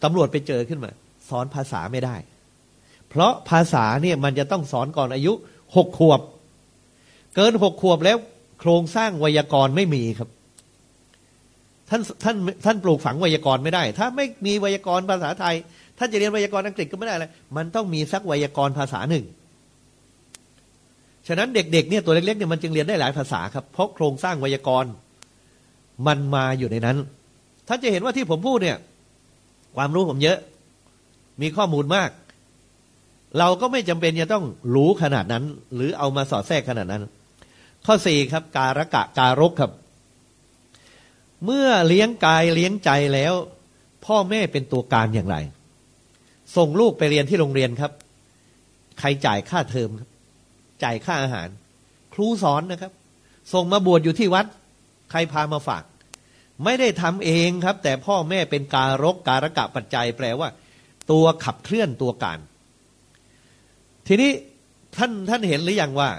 ตำรวจไปเจอขึ้นมา สอนภาษาไม่ได้ เพราะภาษาเนี่ยมันจะต้องสอนก่อนอายุหกขวบ เกินหกขวบแล้ว โครงสร้างไวยากรณ์ไม่มีครับ ท่านท่านท่านปลูกฝังไวยากรณ์ไม่ได้ ถ้าไม่มีไวยากรณ์ภาษาไทย ท่านจะเรียนไวยากรณ์อังกฤษก็ไม่ได้เลยมันต้องมีสักไวยากรณ์ภาษาหนึ่งฉะนั้นเด็กๆเนี่ยตัวเล็กๆเนี่ยมันจึงเรียนได้หลายภาษาครับ เพราะโครงสร้างไวยากรณ์มันมาอยู่ในนั้น ท่านจะเห็นว่าที่ผมพูดเนี่ย ความรู้ผมเยอะ มีข้อมูลมาก เราก็ไม่จำเป็นจะต้องรู้ขนาดนั้น หรือเอามาสอดแทรกขนาดนั้น ข้อสี่ครับ การะกะการกครับ เมื่อเลี้ยงกายเลี้ยงใจแล้ว พ่อแม่เป็นตัวการอย่างไร ส่งลูกไปเรียนที่โรงเรียนครับ ใครจ่ายค่าเทอมครับ จ่ายค่าอาหาร ครูสอนนะครับ ส่งมาบวชอยู่ที่วัด ใครพามาฝาก ไม่ได้ทำเองครับ แต่พ่อแม่เป็นการกการกะปัจจัยแปลว่า ตัวขับเคลื่อนตัวการ ทีนี้ท่านท่านเห็นหรืออยังว่า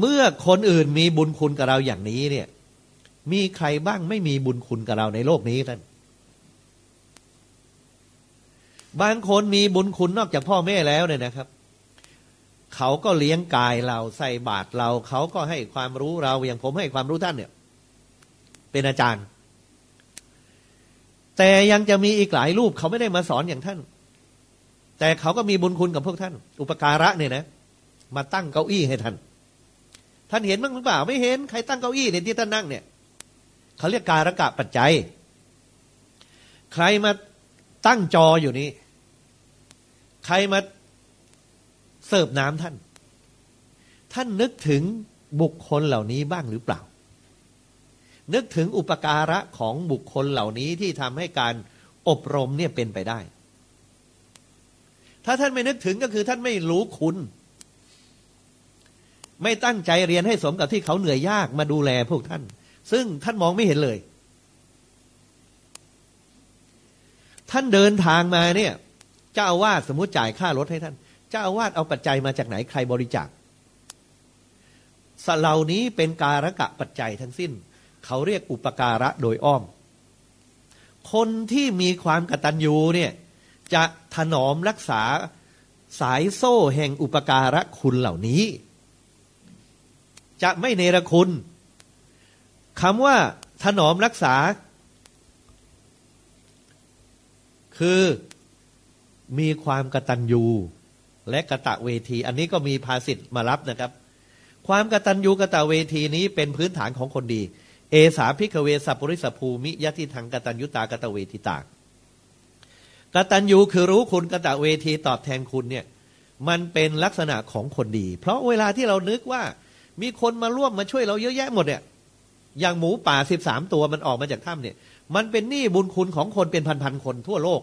เมื่อคนอื่นมีบุญคุณกับเราอย่างนี้เนี่ย มีใครบ้างไม่มีบุญคุณกับเราในโลกนี้ท่านบางคนมีบุญคุณนอกจากพ่อแม่แล้วเนี่ยนะครับเขาก็เลี้ยงกายเราใส่บาตรเรา เขาก็ให้ความรู้เราอย่างผมให้ความรู้ท่านเนี่ย เป็นอาจารย์ แต่ยังจะมีอีกหลายรูปเขาไม่ได้มาสอนอย่างท่าน แต่เขาก็มีบุญคุณกับพวกท่าน อุปการะเนี่ยนะ มาตั้งเก้าอี้ให้ท่าน ท่านเห็นบ้างหรือเปล่า ไม่เห็นใครตั้งเก้าอี้เนี่ยที่ท่านนั่งเนี่ยเขาเรียกการะกะปัจจัย ใครมาตั้งจออยู่นี้ ใครมาเสิร์ฟน้ำท่าน ท่านนึกถึงบุคคลเหล่านี้บ้างหรือเปล่า นึกถึงอุปการะของบุคคลเหล่านี้ที่ทำให้การอบรมเนี่ยเป็นไปได้ ถ้าท่านไม่นึกถึงก็คือท่านไม่รู้คุณ ไม่ตั้งใจเรียนให้สมกับที่เขาเหนื่อยยากมาดูแลพวกท่าน ซึ่งท่านมองไม่เห็นเลย ท่านเดินทางมาเนี่ย เจ้าอาวาสสมมติจ่ายค่ารถให้ท่าน เจ้าอาวาสเอาปัจจัยมาจากไหนใครบริจาคสเหล่านี้เป็นการกะปัจจัยทั้งสิ้น เขาเรียกอุปการะโดยอ้อม คนที่มีความกตัญญูเนี่ยจะถนอมรักษาสายโซ่แห่งอุปการะคุณเหล่านี้ จะไม่เนรคุณคำว่าถนอมรักษา คือมีความกตัญญูและกะตะเวที อันนี้ก็มีภาษิตมารับนะครับ ความกตัญญูกะตะเวทีนี้เป็นพื้นฐานของคนดี เอสาพิกเวสัพปริสภูมิยะทิทางกตัญยุตากตะเวทิตากตัญญูคือรู้คุณกตะเวทีตอบแทนคุณเนี่ยมันเป็นลักษณะของคนดี เพราะเวลาที่เรานึกว่ามีคนมาร่วมมาช่วยเราเยอะแยะหมดเนี่ยอย่างหมูป่าสิบสามตัวมันออกมาจากถ้ำเนี่ย มันเป็นหนี้บุญคุณของคนเป็นพันๆคนทั่วโลก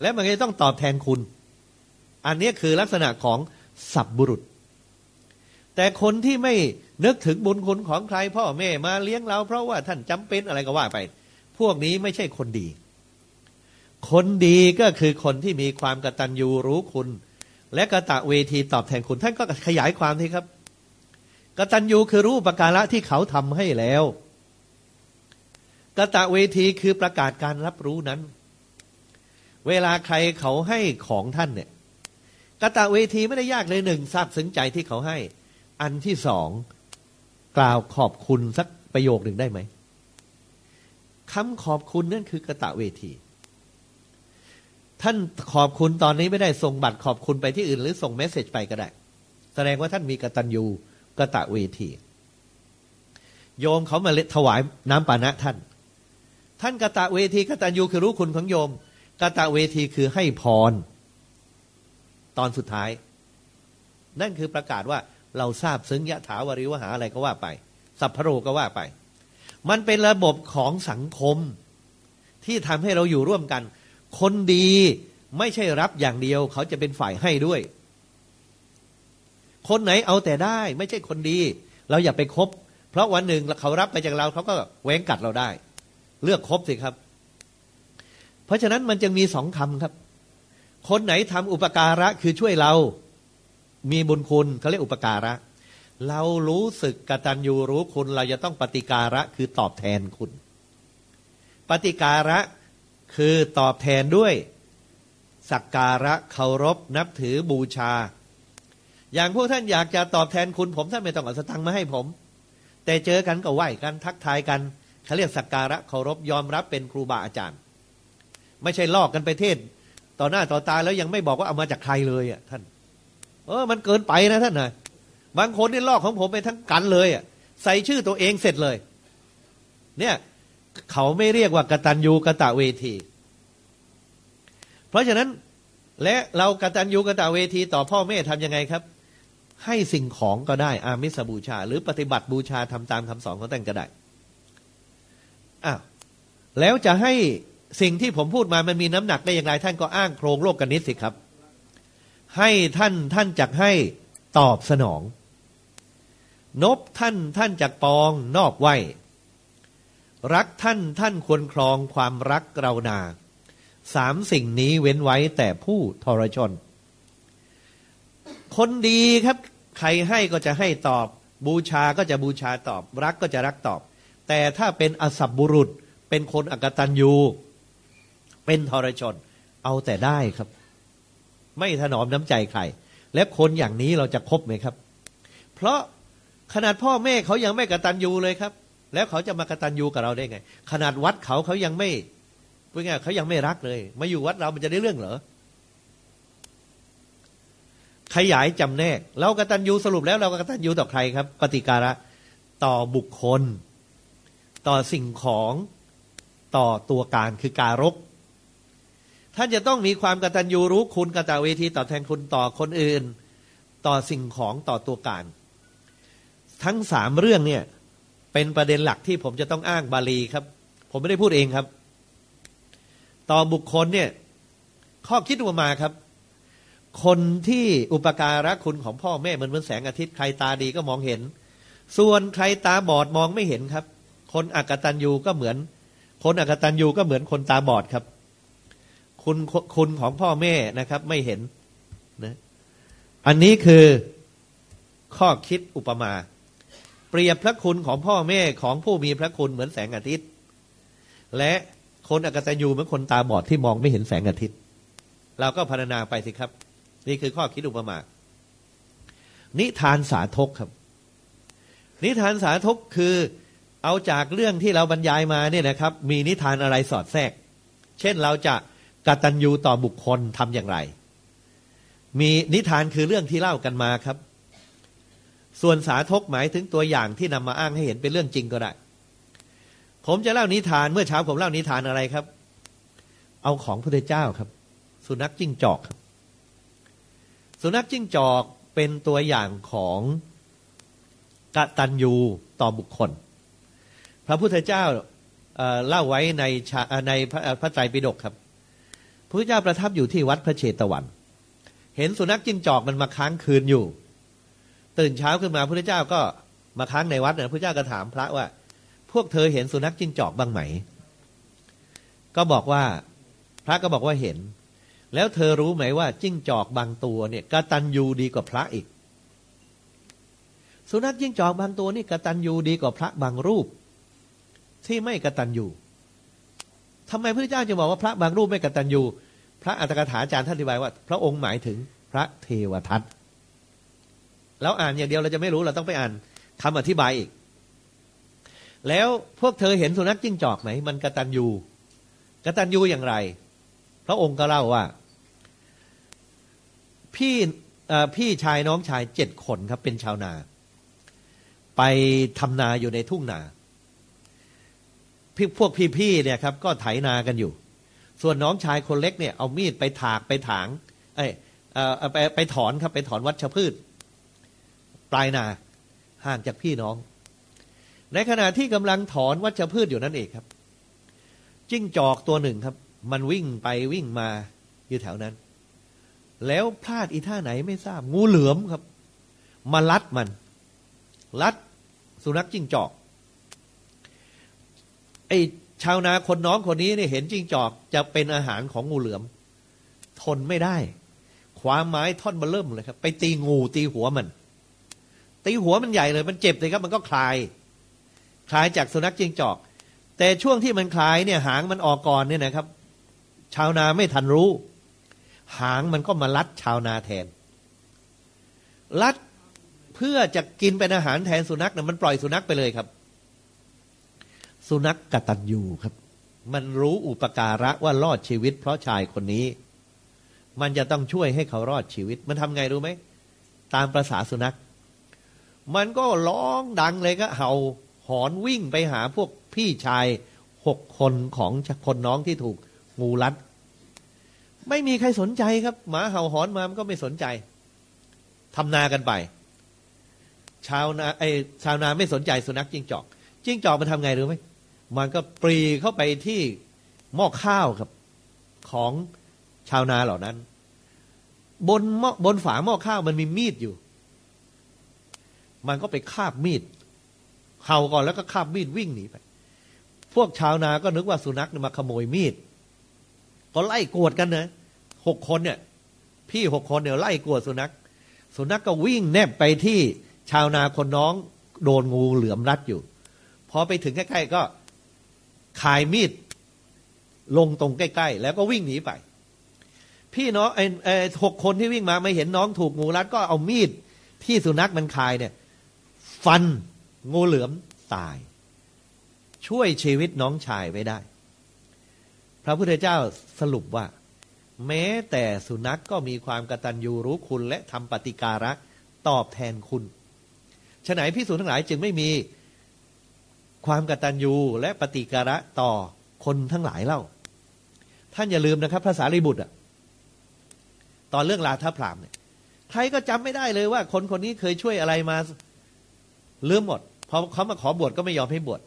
และมันก็ต้องตอบแทนคุณ อันนี้คือลักษณะของสับบุรุษ แต่คนที่ไม่ นึกถึงบุญคุณของใครพ่อแม่มาเลี้ยงเราเพราะว่าท่านจำเป็นอะไรก็ว่าไป พวกนี้ไม่ใช่คนดี คนดีก็คือคนที่มีความกตัญญูรู้คุณ และกะตะเวทีตอบแทนคุณ ท่านก็ขยายความทีครับกตัญญูคือรู้ประการะที่เขาทำให้แล้วกะตะเวทีคือประกาศการรับรู้นั้น เวลาใครเขาให้ของท่านเนี่ยกะตะเวทีไม่ได้ยากเลยหนึ่งทราบซึ้งใจที่เขาให้ อันที่สอง กล่าวขอบคุณสักประโยคหนึ่งได้ไหมคำขอบคุณนั่นคือกะตะเวที ท่านขอบคุณตอนนี้ไม่ได้ส่งบัตรขอบคุณไปที่อื่น หรือส่งเมสเซจไปก็ได้ แสดงว่าท่านมีกตัญญูกะตะเวที โยมเขามาถวายน้ำปานะท่าน ท่านกะตะเวทีกตัญญูคือรู้คุณของโยมกะตะเวทีคือให้พร ตอนสุดท้าย นั่นคือประกาศว่า เราทราบซึ้งยะถาวริวหาอะไรก็ว่าไป สัพพโรก็ว่าไป มันเป็นระบบของสังคมที่ทำให้เราอยู่ร่วมกัน คนดีไม่ใช่รับอย่างเดียว เขาจะเป็นฝ่ายให้ด้วย คนไหนเอาแต่ได้ ไม่ใช่คนดี เราอย่าไปคบ เพราะวันหนึ่งเขารับไปจากเราเขาก็แหวงกัดเราได้ เลือกคบสิครับ เพราะฉะนั้นมันจึงมีสองคำครับ คนไหนทำอุปการะคือช่วยเรา มีบุญคุณเขาเรียกอุปการะ เรารู้สึกกตัญญูรู้คุณเราจะต้องปฏิการะคือตอบแทนคุณ ปฏิการะคือตอบแทนด้วย สักการะเคารพนับถือบูชา อย่างพวกท่านอยากจะตอบแทนคุณผมท่านไม่ต้องเอาสตังค์มาให้ผม แต่เจอกันก็ไหว้กันทักทายกันเขาเรียกสักการะเคารพยอมรับเป็นครูบาอาจารย์ ไม่ใช่ลอกกันไปเทศ ต่อหน้าต่อตาแล้วยังไม่บอกว่าเอามาจากใครเลยอะท่าน เออ มันเกินไปนะท่านนะบางคนนี่ลอกของผมไปทั้งกันเลยอะใส่ชื่อตัวเองเสร็จเลย เนี่ย เขาไม่เรียกว่ากตัญญูกะตะเวที เพราะฉะนั้นและเรากตัญญูกะตะเวทีต่อพ่อแม่ทำยังไงครับ ให้สิ่งของก็ได้ อามิสบูชา หรือปฏิบัติบูชาทำตามคำสอนของท่านก็ได้อ้าวแล้วจะให้สิ่งที่ผมพูดมามันมีน้ำหนักได้อย่างไรท่านก็อ้างโครงโลกกนิตสิครับ ให้ท่านท่านจักให้ตอบสนอง นบท่านท่านจักปองนอกไหวรักท่านท่านควรครองความรักเรานาสามสิ่งนี้เว้นไว้แต่ผู้ทรชน คนดีครับ ใครให้ก็จะให้ตอบ บูชาก็จะบูชาตอบ รักก็จะรักตอบ แต่ถ้าเป็นอสับบุรุษ เป็นคนอกตัญญูเป็นทรชน เอาแต่ได้ครับ ไม่ถนอมน้ำใจใคร และคนอย่างนี้เราจะคบไหมครับ เพราะขนาดพ่อแม่เขายังไม่กระตัญญูเลยครับ แล้วเขาจะมากระตัญญูกับเราได้ไง ขนาดวัดเขาเขายังไม่พูดง่ายเขายังไม่รักเลย มาอยู่วัดเรามันจะได้เรื่องเหรอขยายจำแนก เรากระตัญญูสรุปแล้วเรากระตัญญูต่อใครครับ ปฏิการะต่อบุคคล ต่อสิ่งของต่อตัวการคือการก ท่านจะต้องมีความกตัญญูรู้คุณกตเวทีต่อแทนคุณต่อคนอื่น ต่อสิ่งของต่อตัวการ ทั้งสามเรื่องเนี่ยเป็นประเด็นหลักที่ผมจะต้องอ้างบาลีครับ ผมไม่ได้พูดเองครับ ต่อบุคคลเนี่ยข้อคิดออกมาครับ คนที่อุปการะคุณของพ่อแม่เหมือนเหมือนแสงอาทิตย์ใครตาดีก็มองเห็น ส่วนใครตาบอดมองไม่เห็นครับ คนอักตันยูก็เหมือน คนอักตันยูก็เหมือนคนตาบอดครับ คุณคุณของพ่อแม่นะครับ ไม่เห็นนะอันนี้คือข้อคิดอุปมา เปรียบพระคุณของพ่อแม่ของผู้มีพระคุณเหมือนแสงอาทิตย์ และคนอกตัญญูเหมือนคนตาบอดที่มองไม่เห็นแสงอาทิตย์ เราก็พัฒนาไปสิครับ นี่คือข้อคิดอุปมา นิทานสาธกครับ นิทานสาธกคือเอาจากเรื่องที่เราบรรยายมาเนี่ยนะครับ มีนิทานอะไรสอดแทรก เช่นเราจะ กตัญญูต่อบุคคลทำอย่างไร มีนิทานคือเรื่องที่เล่ากันมาครับ ส่วนสาธกหมายถึงตัวอย่างที่นำมาอ้างให้เห็นเป็นเรื่องจริงก็ได้ ผมจะเล่านิทานเมื่อเช้าผมเล่านิทานอะไรครับ เอาของพระเจ้าครับ สุนัขจิ้งจอกครับสุนัขจิ้งจอกเป็นตัวอย่างของกตัญญูต่อบุคคล พระพุทธเจ้าเล่าไว้ในในพระไตรปิฎกครับ พระเจ้าประทับอยู่ที่วัดพระเชตวัน เห็นสุนัขจิ้งจอกมันมาค้างคืนอยู่ ตื่นเช้าขึ้นมาพระเจ้าก็มาค้างในวัดนี่ยพระเจ้าก็ถามพระว่า พวกเธอเห็นสุนัขจิ้งจอกบ้างไหม ก็บอกว่า พระก็บอกว่าเห็น แล้วเธอรู้ไหมว่าจิ้งจอกบางตัวเนี่ยกตัญญูดีกว่าพระอีก สุนัขจิ้งจอกบางตัวนี่กตัญญูดีกว่าพระบางรูป ที่ไม่กตัญญู ทำไมพระเจ้าจะบอกว่าพระบางรูปไม่กตัญญู พระอัตถกถาอาจารย์ท่านอธิบายว่า พระองค์หมายถึงพระเทวทัตแล้วอ่านอย่างเดียวเราจะไม่รู้เราต้องไปอ่านคำอธิบายอีก แล้วพวกเธอเห็นสุนัขจิ้งจอกไหมมันกตัญญูกตัญญูอย่างไร พระองค์ก็เล่าว่า พี่พี่ชายน้องชายเจ็ดคนครับเป็นชาวนา ไปทำนาอยู่ในทุ่งนา พวกพี่ๆเนี่ยครับก็ไถนากันอยู่ ส่วนน้องชายคนเล็กเนี่ยเอามีดไปถากไปถางเอ้ไปไปถอนครับไปถอนวัชพืช ปลายนาห่างจากพี่น้อง ในขณะที่กำลังถอนวัชพืชอยู่นั่นเองครับ จิ้งจอกตัวหนึ่งครับ มันวิ่งไปวิ่งมาอยู่แถวนั้น แล้วพลาดอีท่าไหนไม่ทราบ งูเหลือมครับ มาลัดมัน ลัดสุนัขจิ้งจอก ไอ้ชาวนาคนน้องคนนี้เนี่ยเห็นจิ้งจอกจะเป็นอาหารของงูเหลือม ทนไม่ได้ คว้าไม้ท่อนมาเริ่มเลยครับ ไปตีงูตีหัวมัน ตีหัวมันใหญ่เลย มันเจ็บเลยครับ มันก็คลาย คลายจากสุนัขจิ้งจอก แต่ช่วงที่มันคลายเนี่ยหางมันออกก่อนเนี่ยนะครับ ชาวนาไม่ทันรู้ หางมันก็มาลัดชาวนาแทน ลัดเพื่อจะกินเป็นอาหารแทนสุนัขเนะมันปล่อยสุนัขไปเลยครับ สุนัขกตัญญูครับ มันรู้อุปการะว่ารอดชีวิต เพราะชายคนนี้ มันจะต้องช่วยให้เขารอดชีวิต มันทำไงรู้ไหม ตามประษาสุนัข มันก็ร้องดังเลยก็เห่าหอนวิ่งไปหาพวกพี่ชายหกคนของคนน้องที่ถูกงูรัด ไม่มีใครสนใจครับ หมาเห่าหอนมามันก็ไม่สนใจทำนากันไป ชาวนาไอชาวนาไม่สนใจสุนัขจิ้งจอกจิ้งจอกมันทำไงรู้ไหม มันก็ปรีเข้าไปที่หม้อข้าวครับ ของชาวนาเหล่านั้น บนหม้อบนฝาหม้อข้าวมันมีมีดอยู่ มันก็ไปคาบมีดเห่าก่อนแล้วก็คาบมีดวิ่งหนีไป พวกชาวนาก็นึกว่าสุนัขมาขโมยมีด ก็ไล่กวดกันนะหกคนเนี่ย พี่หกคนเนี่ยไล่กวดสุนัข สุนัขกก็วิ่งแนบไปที่ชาวนาคนน้องโดนงูเหลือมรัดอยู่ พอไปถึงใกล้ๆก็ คายมีดลงตรงใกล้ ๆ แล้วก็วิ่งหนีไป พี่น้องไอ้หกคนที่วิ่งมาไม่เห็นน้องถูกงูรัดก็เอามีดที่สุนัขมันคายเนี่ย ฟันงูเหลือมตาย ช่วยชีวิตน้องชายไว้ได้ พระพุทธเจ้าสรุปว่า แม้แต่สุนัขกก็มีความกตัญญูรู้คุณและทำปฏิการะตอบแทนคุณฉะไหนพิสูจนทั้งหลายจึงไม่มี ความกตัญญูและปฏิการะต่อคนทั้งหลายเล่า ท่านอย่าลืมนะครับภาษารีบุตรอะตอนเรื่องลาทัพพรามเนี่ยใครก็จำไม่ได้เลยว่า คนคนนี้เคยช่วยอะไรมาลืมหมดพอเขามาขอบวชก็ไม่ยอมให้บวช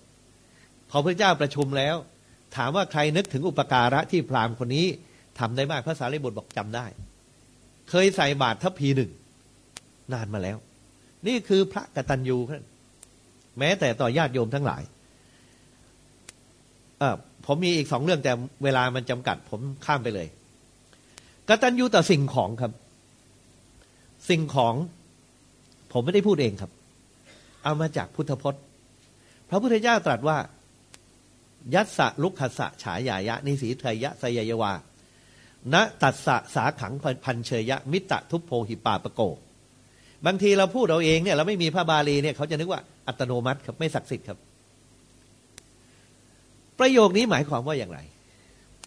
พอพระเจ้าประชุมแล้ว ถามว่าใครนึกถึงอุปการะที่พราหมณ์คนนี้ทำได้มากภาษารีบุตรบอกจำได้ เคยใส่บาตรทัพพีหนึ่งนานมาแล้ว นี่คือพระกตัญญูครับ แม้แต่ต่อญาติโยมทั้งหลายเออผมมีอีกสองเรื่องแต่เวลามันจำกัด ผมข้ามไปเลยกตัญญูต่อสิ่งของครับ สิ่งของ ผมไม่ได้พูดเองครับ เอามาจากพุทธพจน์ พระพุทธเจ้าตรัสว่า ยัสสะลุกขสะฉายายะ นิสีเทยะสยยวาณตัสสะสาขังพันเชยะ มิตะทุพโพหิปาปโก บางทีเราพูดเราเองเนี่ยเราไม่มีพระบาลีเนี่ยเขาจะนึกว่า อัตโนมัติครับไม่ศักดิ์สิทธิ์ครับ ประโยคนี้หมายความว่าอย่างไร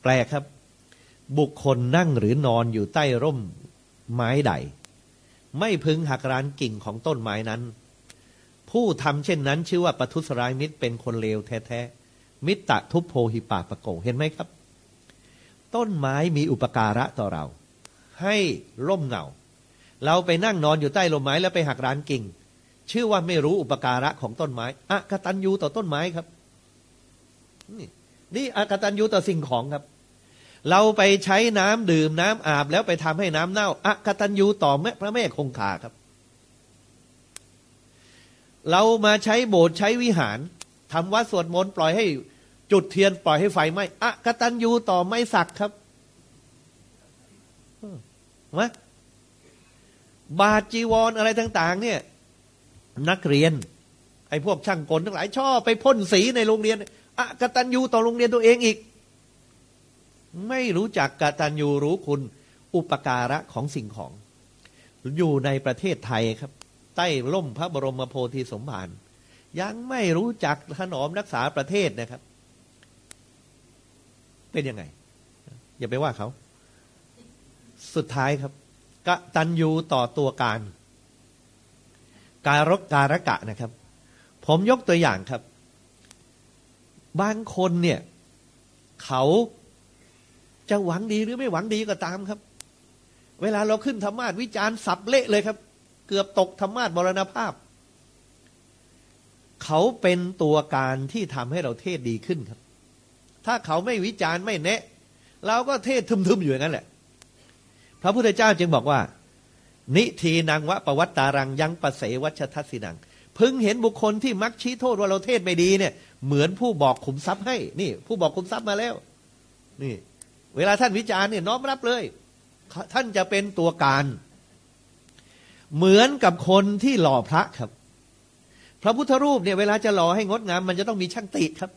แปลครับ บุคคลนั่งหรือนอนอยู่ใต้ร่มไม้ใด ไม่พึงหักรานกิ่งของต้นไม้นั้น ผู้ทำเช่นนั้น ชื่อว่าปทุสรายมิตรเป็นคนเลวแท้ๆมิตรทุพโพหิปาปะโกเห็นไหมครับ ต้นไม้มีอุปการะต่อเรา ให้ร่มเงาเราไปนั่งนอนอยู่ใต้ร่มไม้แล้วไปหักรานกิ่ง ชื่อว่าไม่รู้อุปการะของต้นไม้อะกตัญญูต่อต้นไม้ครับ นี่นี่อกตัญญูต่อสิ่งของครับ เราไปใช้น้ำดื่มน้ำอาบแล้วไปทำให้น้ำเน่าอะกตัญญูต่อแม่พระแม่คงคาครับ เรามาใช้โบสถ์ใช้วิหารทำวัดสวดมนต์ปล่อยให้จุดเทียนปล่อยให้ไฟไหม้อะกตัญญูต่อไม้สักครับมะบาทจีวรออะไรต่าง ๆ เนี่ย นักเรียน ไอ้พวกช่างกลทั้งหลายชอบไปพ่นสีในโรงเรียนอะกตัญญูต่อโรงเรียนตัวเองอีก ไม่รู้จักกตัญญูรู้คุณอุปการะของสิ่งของ อยู่ในประเทศไทยครับ ใต้ล่มพระบรมโพธิสมภารยังไม่รู้จักถนอมรักษาประเทศนะครับ เป็นยังไง อย่าไปว่าเขา สุดท้ายครับกะตัญญูต่อตัวการ การกการกะนะครับ ผมยกตัวอย่างครับ บางคนเนี่ย เขาจะหวังดีหรือไม่หวังดีก็ตามครับ เวลาเราขึ้นธรรมาทวิจารณ์สับเละเลยครับ เกือบตกธรรมาทบรณภาพ เขาเป็นตัวการที่ทำให้เราเทศดีขึ้นครับ ถ้าเขาไม่วิจารณ์ไม่แนะ เราก็เทศทึมๆอยู่อย่างนั้นแหละ พระพุทธเจ้าจึงบอกว่า นิทีนางวะปวัตตารังยังปะเสวัชทัศินัง พึงเห็นบุคคลที่มักชี้โทษว่าเราเทศไม่ดีเนี่ยเหมือนผู้บอกขุมทรัพย์ให้ นี่ ผู้บอกขุมทรัพย์มาแล้ว นี่ เวลาท่านวิจารณ์เนี่ยน้อมรับเลย ท่านจะเป็นตัวการ เหมือนกับคนที่หล่อพระครับ พระพุทธรูปเนี่ยเวลาจะหล่อให้งดงาม มันจะต้องมีช่างติครับ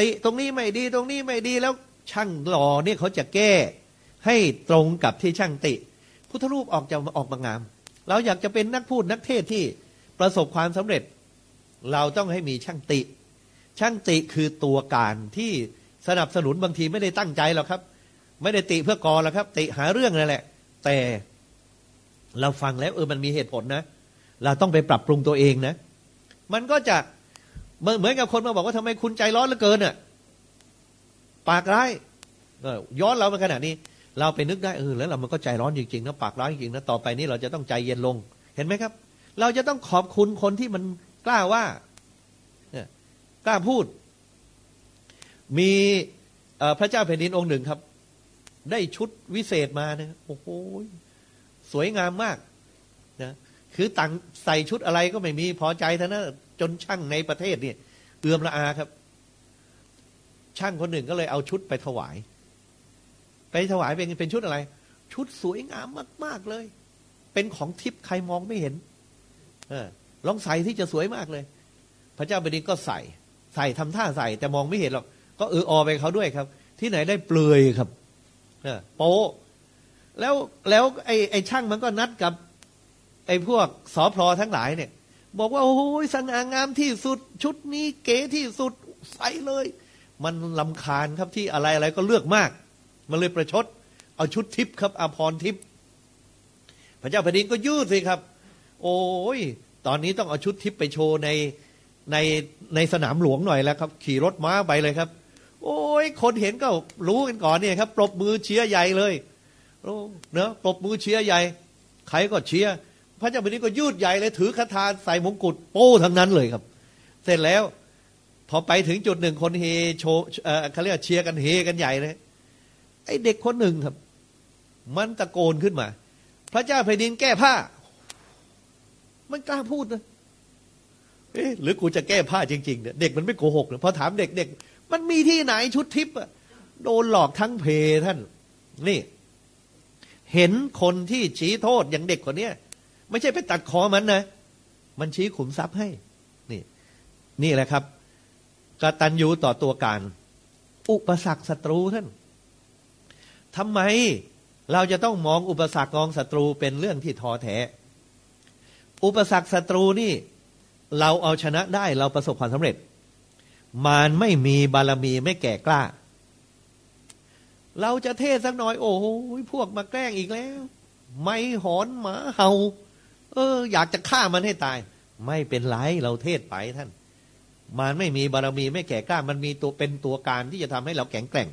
ติตรงนี้ไม่ดี ตรงนี้ไม่ดีแล้วช่างหล่อเนี่ยเขาจะแก้ ให้ตรงกับที่ช่างติ พุทธรูปออกจะออกมางาม เราอยากจะเป็นนักพูดนักเทศที่ประสบความสำเร็จ เราต้องให้มีช่างติ ช่างติคือตัวการที่สนับสนุนบางทีไม่ได้ตั้งใจหรอกครับ ไม่ได้ติเพื่อกอหรอกครับ ติหาเรื่องนั่นแหละ แต่เราฟังแล้วเออมันมีเหตุผลนะ เราต้องไปปรับปรุงตัวเองนะ มันก็จะเหมือนกับคนมาบอกว่าทำไมคุณใจร้อนเหลือเกินอะปากร้ายย้อนเรามาขนาดนี้ เราไปนึกได้เออแล้วเรามันก็ใจร้อนจริงๆนะปากร้ายจริงๆนะต่อไปนี้เราจะต้องใจเย็นลง เห็นไหมครับ เราจะต้องขอบคุณคนที่มันกล้าว่าเนี่ยกล้าพูด มีพระเจ้าแผ่นดินองค์หนึ่งครับ ได้ชุดวิเศษมานะโอ้โหสวยงามมากนะคือต่างใส่ชุดอะไรก็ไม่มีพอใจเท่านั้นจนช่างในประเทศเนี่ยเอือมละอาครับ ช่างคนหนึ่งก็เลยเอาชุดไปถวาย ไปถวายเป็นเป็นชุดอะไร ชุดสวยงามมาก ๆเลย เป็นของทิพย์ใครมองไม่เห็น เออ ลองใส่ที่จะสวยมากเลย พระเจ้าแผ่นดินก็ใส่ ใส่ทำท่าใส่แต่มองไม่เห็นหรอกก็เอออไปเขาด้วยครับ ที่ไหนได้เปลือยครับเออโปแล้วแล้วไอ้ไอ้ช่างมันก็นัดกับ ไอ้พวกสอพลอทั้งหลายเนี่ย บอกว่า โอ้ยสง่างามที่สุด ชุดนี้เก๋ที่สุดใส่เลย มันลำคาญครับที่อะไรอะไรก็เลือกมาก มันเลยประชด เอาชุดทิพย์ครับอาพรทิพย์พระเจ้าแผ่นดินก็ยืดสิครับ โอ้ย ตอนนี้ต้องเอาชุดทิพย์ไปโชว์ในในในสนามหลวงหน่อยแล้วครับ ขี่รถม้าไปเลยครับ โอ้ย คนเห็นก็รู้กันก่อนเนี่ยครับปรบมือเชียร์ใหญ่เลยโอ้เนอะปรบมือเชียร์ใหญ่ใครก็เชียร์พระเจ้าแผ่นดินก็ยืดใหญ่เลยถือคาถาใส่มงกุฎโป้ทั้งนั้นเลยครับ เสร็จแล้ว พอไปถึงจุดหนึ่งคนเฮโชว์เออเขาเรียกเชียร์กันเฮกันใหญ่เลย ไอ้เด็กคนหนึ่งครับ มันตะโกนขึ้นมา พระเจ้าแผ่นดินแก้ผ้า มันกล้าพูดนะเอ๊ะหรือกูจะแก้ผ้าจริงๆเนี่ยเด็กมันไม่โกหกนะพอถามเด็กเด็กมันมีที่ไหนชุดทิพย์อะโดนหลอกทั้งเพท่าน นี่ เห็นคนที่ชี้โทษอย่างเด็กคนเนี้ยไม่ใช่ไปตัดคอมันนะมันชี้ขุมทรัพย์ให้ นี่ นี่แหละครับกตัญญูต่อตัวการ อุปสรรคศัตรูท่าน ทำไมเราจะต้องมองอุปสรรคกองศัตรูเป็นเรื่องที่ท้อแท้ อุปสรรคศัตรูนี่ เราเอาชนะได้เราประสบความสำเร็จ มารไม่มีบารมีไม่แก่กล้า เราจะเทศสักหน่อย โอ้โหพวกมาแกล้งอีกแล้ว ไม่หอนหมาเห่า เออ อยากจะฆ่ามันให้ตาย ไม่เป็นไรเราเทศไปท่านมันไม่มีบารมีไม่แก่กล้า มันมีตัวเป็นตัวการที่จะทำให้เราแข็งแกร่ง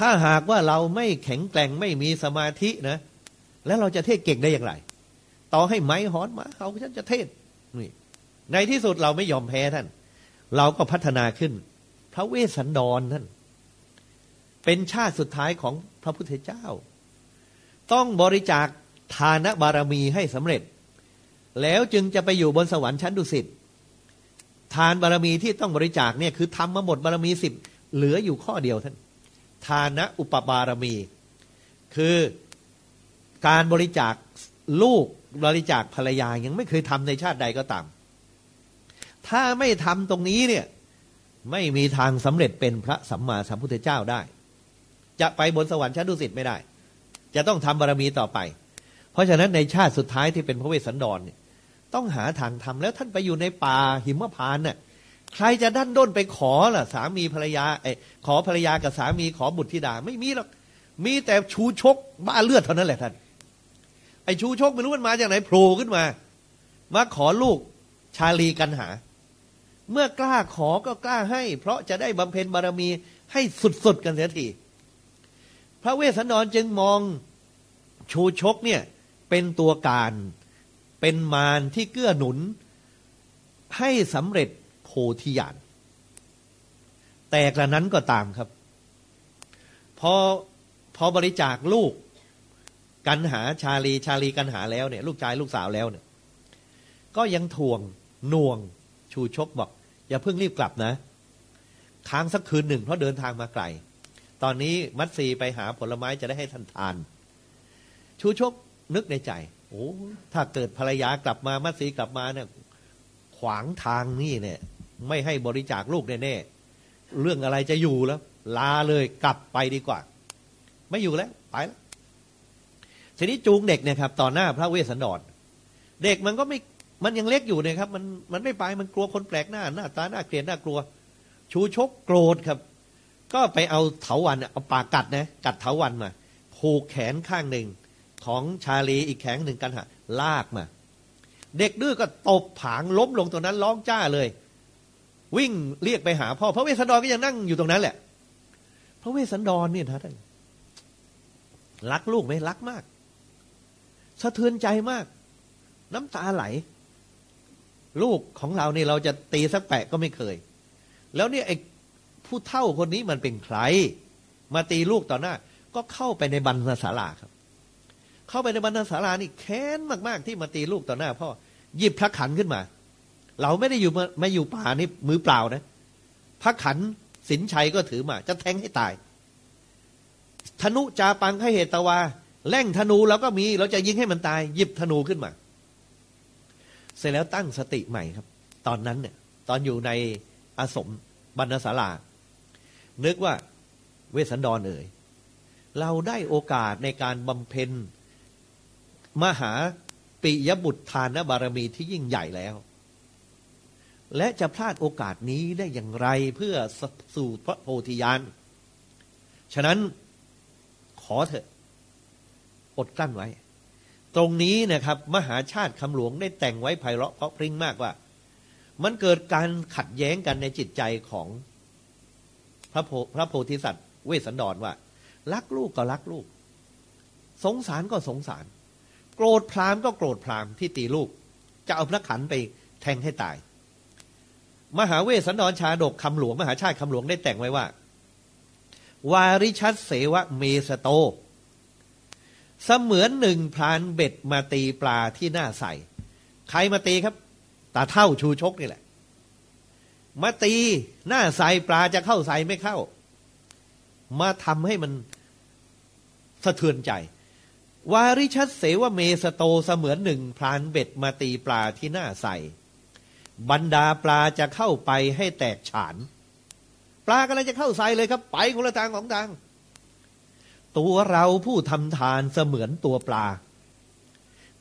ถ้าหากว่าเราไม่แข็งแกร่งไม่มีสมาธินะ แล้วเราจะเทศเก่งได้อย่างไร ต่อให้ไม้หอนมาเขาฉันจะเทศนี่ในที่สุดเราไม่ยอมแพ้ท่าน เราก็พัฒนาขึ้น พระเวสสันดรท่าน เป็นชาติสุดท้ายของพระพุทธเจ้า ต้องบริจาคทานบารมีให้สำเร็จ แล้วจึงจะไปอยู่บนสวรรค์ชั้นดุสิตทานบารมีที่ต้องบริจาคเนี่ยคือทำมาหมดบารมีสิบเหลืออยู่ข้อเดียวท่าน ทานะอุปบารมี คือการบริจาคลูกบริจาคภรรยายังไม่เคยทำในชาติใดก็ตาม ถ้าไม่ทำตรงนี้เนี่ยไม่มีทางสำเร็จเป็นพระสัมมาสัมพุทธเจ้าได้ จะไปบนสวรรค์ชั้นดุสิตไม่ได้ จะต้องทำบารมีต่อไป เพราะฉะนั้นในชาติสุดท้ายที่เป็นพระเวสสันดรเนี่ยต้องหาทางทำแล้วท่านไปอยู่ในป่าหิมพานต์น่ะ ใครจะดันด้นไปขอล่ะ สามีภรรยาไอ้ขอภรรยากับสามีขอบุตรธิดา ไม่มีหรอกมีแต่ชูชกบ้าเลือดเท่านั้นแหละท่านไอ้ชูชกไม่รู้มันมาจากไหนโผล่ขึ้นมา มาขอลูกชาลีกันหา เมื่อกล้าขอก็กล้าให้ เพราะจะได้บำเพ็ญบารมีให้สุดๆกันเสียทีพระเวสสันดรจึงมองชูชกเนี่ยเป็นตัวการเป็นมารที่เกื้อหนุน ให้สำเร็จ พธิญาณแต่กระนั้นก็ตามครับ พอพอบริจาคลูกกันหาชาลีชาลีกันหาแล้วเนี่ย ลูกชายลูกสาวแล้วเนี่ย ก็ยังทวงน่วงชูชกบอก อย่าเพิ่งรีบกลับนะ ค้างสักคืนหนึ่งเพราะเดินทางมาไกล ตอนนี้มัตสีไปหาผลไม้จะได้ให้ท่านทาน ชูชกนึกในใจ โอ้ถ้าเกิดภรรยากลับมามัตสีกลับมาเนี่ย ขวางทางนี่เนี่ย ไม่ให้บริจาคลูกแน่ๆเรื่องอะไรจะอยู่แล้ว ลาเลยกลับไปดีกว่า ไม่อยู่แล้ว ไปแล้วทีนี้จูงเด็กเนี่ยครับต่อหน้าพระเวสสันดรเด็กมันก็ไม่มันยังเล็กอยู่เนี่ยครับ มันมันไม่ไปมันกลัวคนแปลกหน้าหน้าตาหน้าเกลียดหน้ากลัว ชูชกโกรธครับ ก็ไปเอาเถาวันเอาปากกัดนะกัดเถาวันมาผูกแขนข้างหนึ่งของชาลีอีกแขนหนึ่งกันหะลากมา เด็กดื้อก็ตบผางล้มลงตรงนั้นร้องจ้าเลย วิ่งเรียกไปหาพ่อ พระเวสสันดรก็ยังนั่งอยู่ตรงนั้นแหละ พระเวสสันดรเนี่ยท่านรักลูกไหมรักมาก สะเทือนใจมาก น้ำตาไหล ลูกของเราเนี่ยเราจะตีสักแปะก็ไม่เคย แล้วเนี่ยไอ้ผู้เท่าคนนี้มันเป็นใคร มาตีลูกต่อหน้า ก็เข้าไปในบรรณศาลาครับ เข้าไปในบรรณศาลานี่แค้นมาก ๆ ที่มาตีลูกต่อหน้าพ่อหยิบพระขันขึ้นมา เราไม่ได้อยู่ไม่อยู่ป่านี่มือเปล่านะพระขันสินชัยก็ถือมา จะแทงให้ตาย ธนุจาปังให้เหตวาแล่งธนูเราก็มี เราจะยิงให้มันตาย หยิบธนูขึ้นมา เสร็จแล้วตั้งสติใหม่ครับ ตอนนั้นเนี่ย ตอนอยู่ในอาสมบรรณศาลา นึกว่าเวสสันดรเอ่ยเราได้โอกาสในการบำเพ็ญ มหาปิยบุตรทานบารมีที่ยิ่งใหญ่แล้ว และจะพลาดโอกาสนี้ได้อย่างไรเพื่อสู่พระโพธิญาณ ฉะนั้นขอเถอะ อดกลั้นไว้ ตรงนี้นะครับ มหาชาติคำหลวงได้แต่งไว้ไพเราะเพราะพริ้งมากว่า มันเกิดการขัดแย้งกันในจิตใจของพระโพพระโพธิสัตว์เวสสันดรว่า รักลูกก็รักลูก สงสารก็สงสาร โกรธพรามก็โกรธพรามที่ตีลูก จะเอาพระขันไปแทงให้ตาย มหาเวสสันดรชาดกคำหลวง มหาชาติคำหลวงได้แต่งไว้ว่า วาริชัดเสวะเมสโต เสมือนหนึ่งพรานเบ็ดมาตีปลาที่หน้าใสใครมาตีครับตาเท่าชูชกนี่แหละ มาตีหน้าใสปลาจะเข้าใสไม่เข้า มาทำให้มันสะเทือนใจ วาริชัดเสวะเมสโตเสมือนหนึ่งพรานเบ็ดมาตีปลาที่หน้าใส บรรดาปลาจะเข้าไปให้แตกฉาน ปลาก็เลยจะเข้าใส่เลยครับ ไปคนละทางของทาง ตัวเราผู้ทำทานเสมือนตัวปลา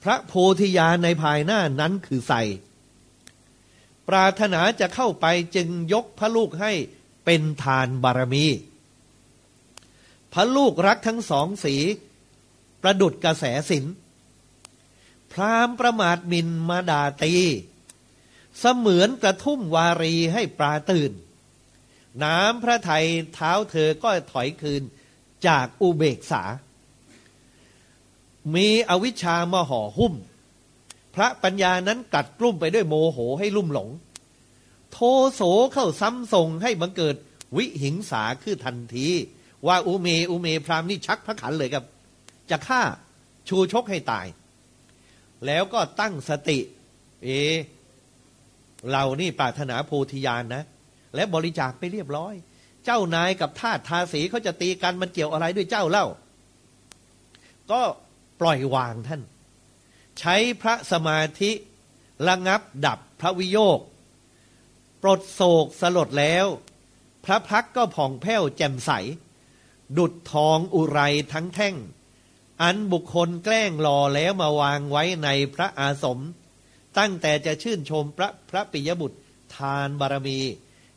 พระโพธิญาณในภายหน้านั้นคือใส่ปรารถนาจะเข้าไปจึงยกพระลูกให้เป็นทานบารมี พระลูกรักทั้งสองสี ประดุดกระแสสินพรามประมาทมินมาดาตี เสมือนกระทุ่มวารีให้ปลาตื่น น้ำพระไทยเท้าเธอก็ถอยคืนจากอุเบกษา มีอวิชชามาห่อหุ้ม พระปัญญานั้นกัดกลุ่มไปด้วยโมโหให้ลุ่มหลง โทโสเข้าซ้ำส่งให้บังเกิดวิหิงสาคือทันที ว่าอุเมอุเมพรามนี่ชักพระขันเลยครับ จะฆ่าชูชกให้ตาย แล้วก็ตั้งสติ เอ เรานี่ปรารถนาโพธิญาณนะ และบริจาคไปเรียบร้อย เจ้านายกับทาสทาสีเขาจะตีกันมันเกี่ยวอะไรด้วยเจ้าเล่า ก็ปล่อยวางท่าน ใช้พระสมาธิระงับดับพระวิโยค ปลดโศกสลดแล้ว พระพักก็ผ่องแผ้วแจ่มใส ดุดทองอุไรทั้งแท่ง อันบุคคลแกล้งหล่อแล้วมาวางไว้ในพระอาสม ตั้งแต่จะชื่นชมพระพระปิยบุตรทานบารมี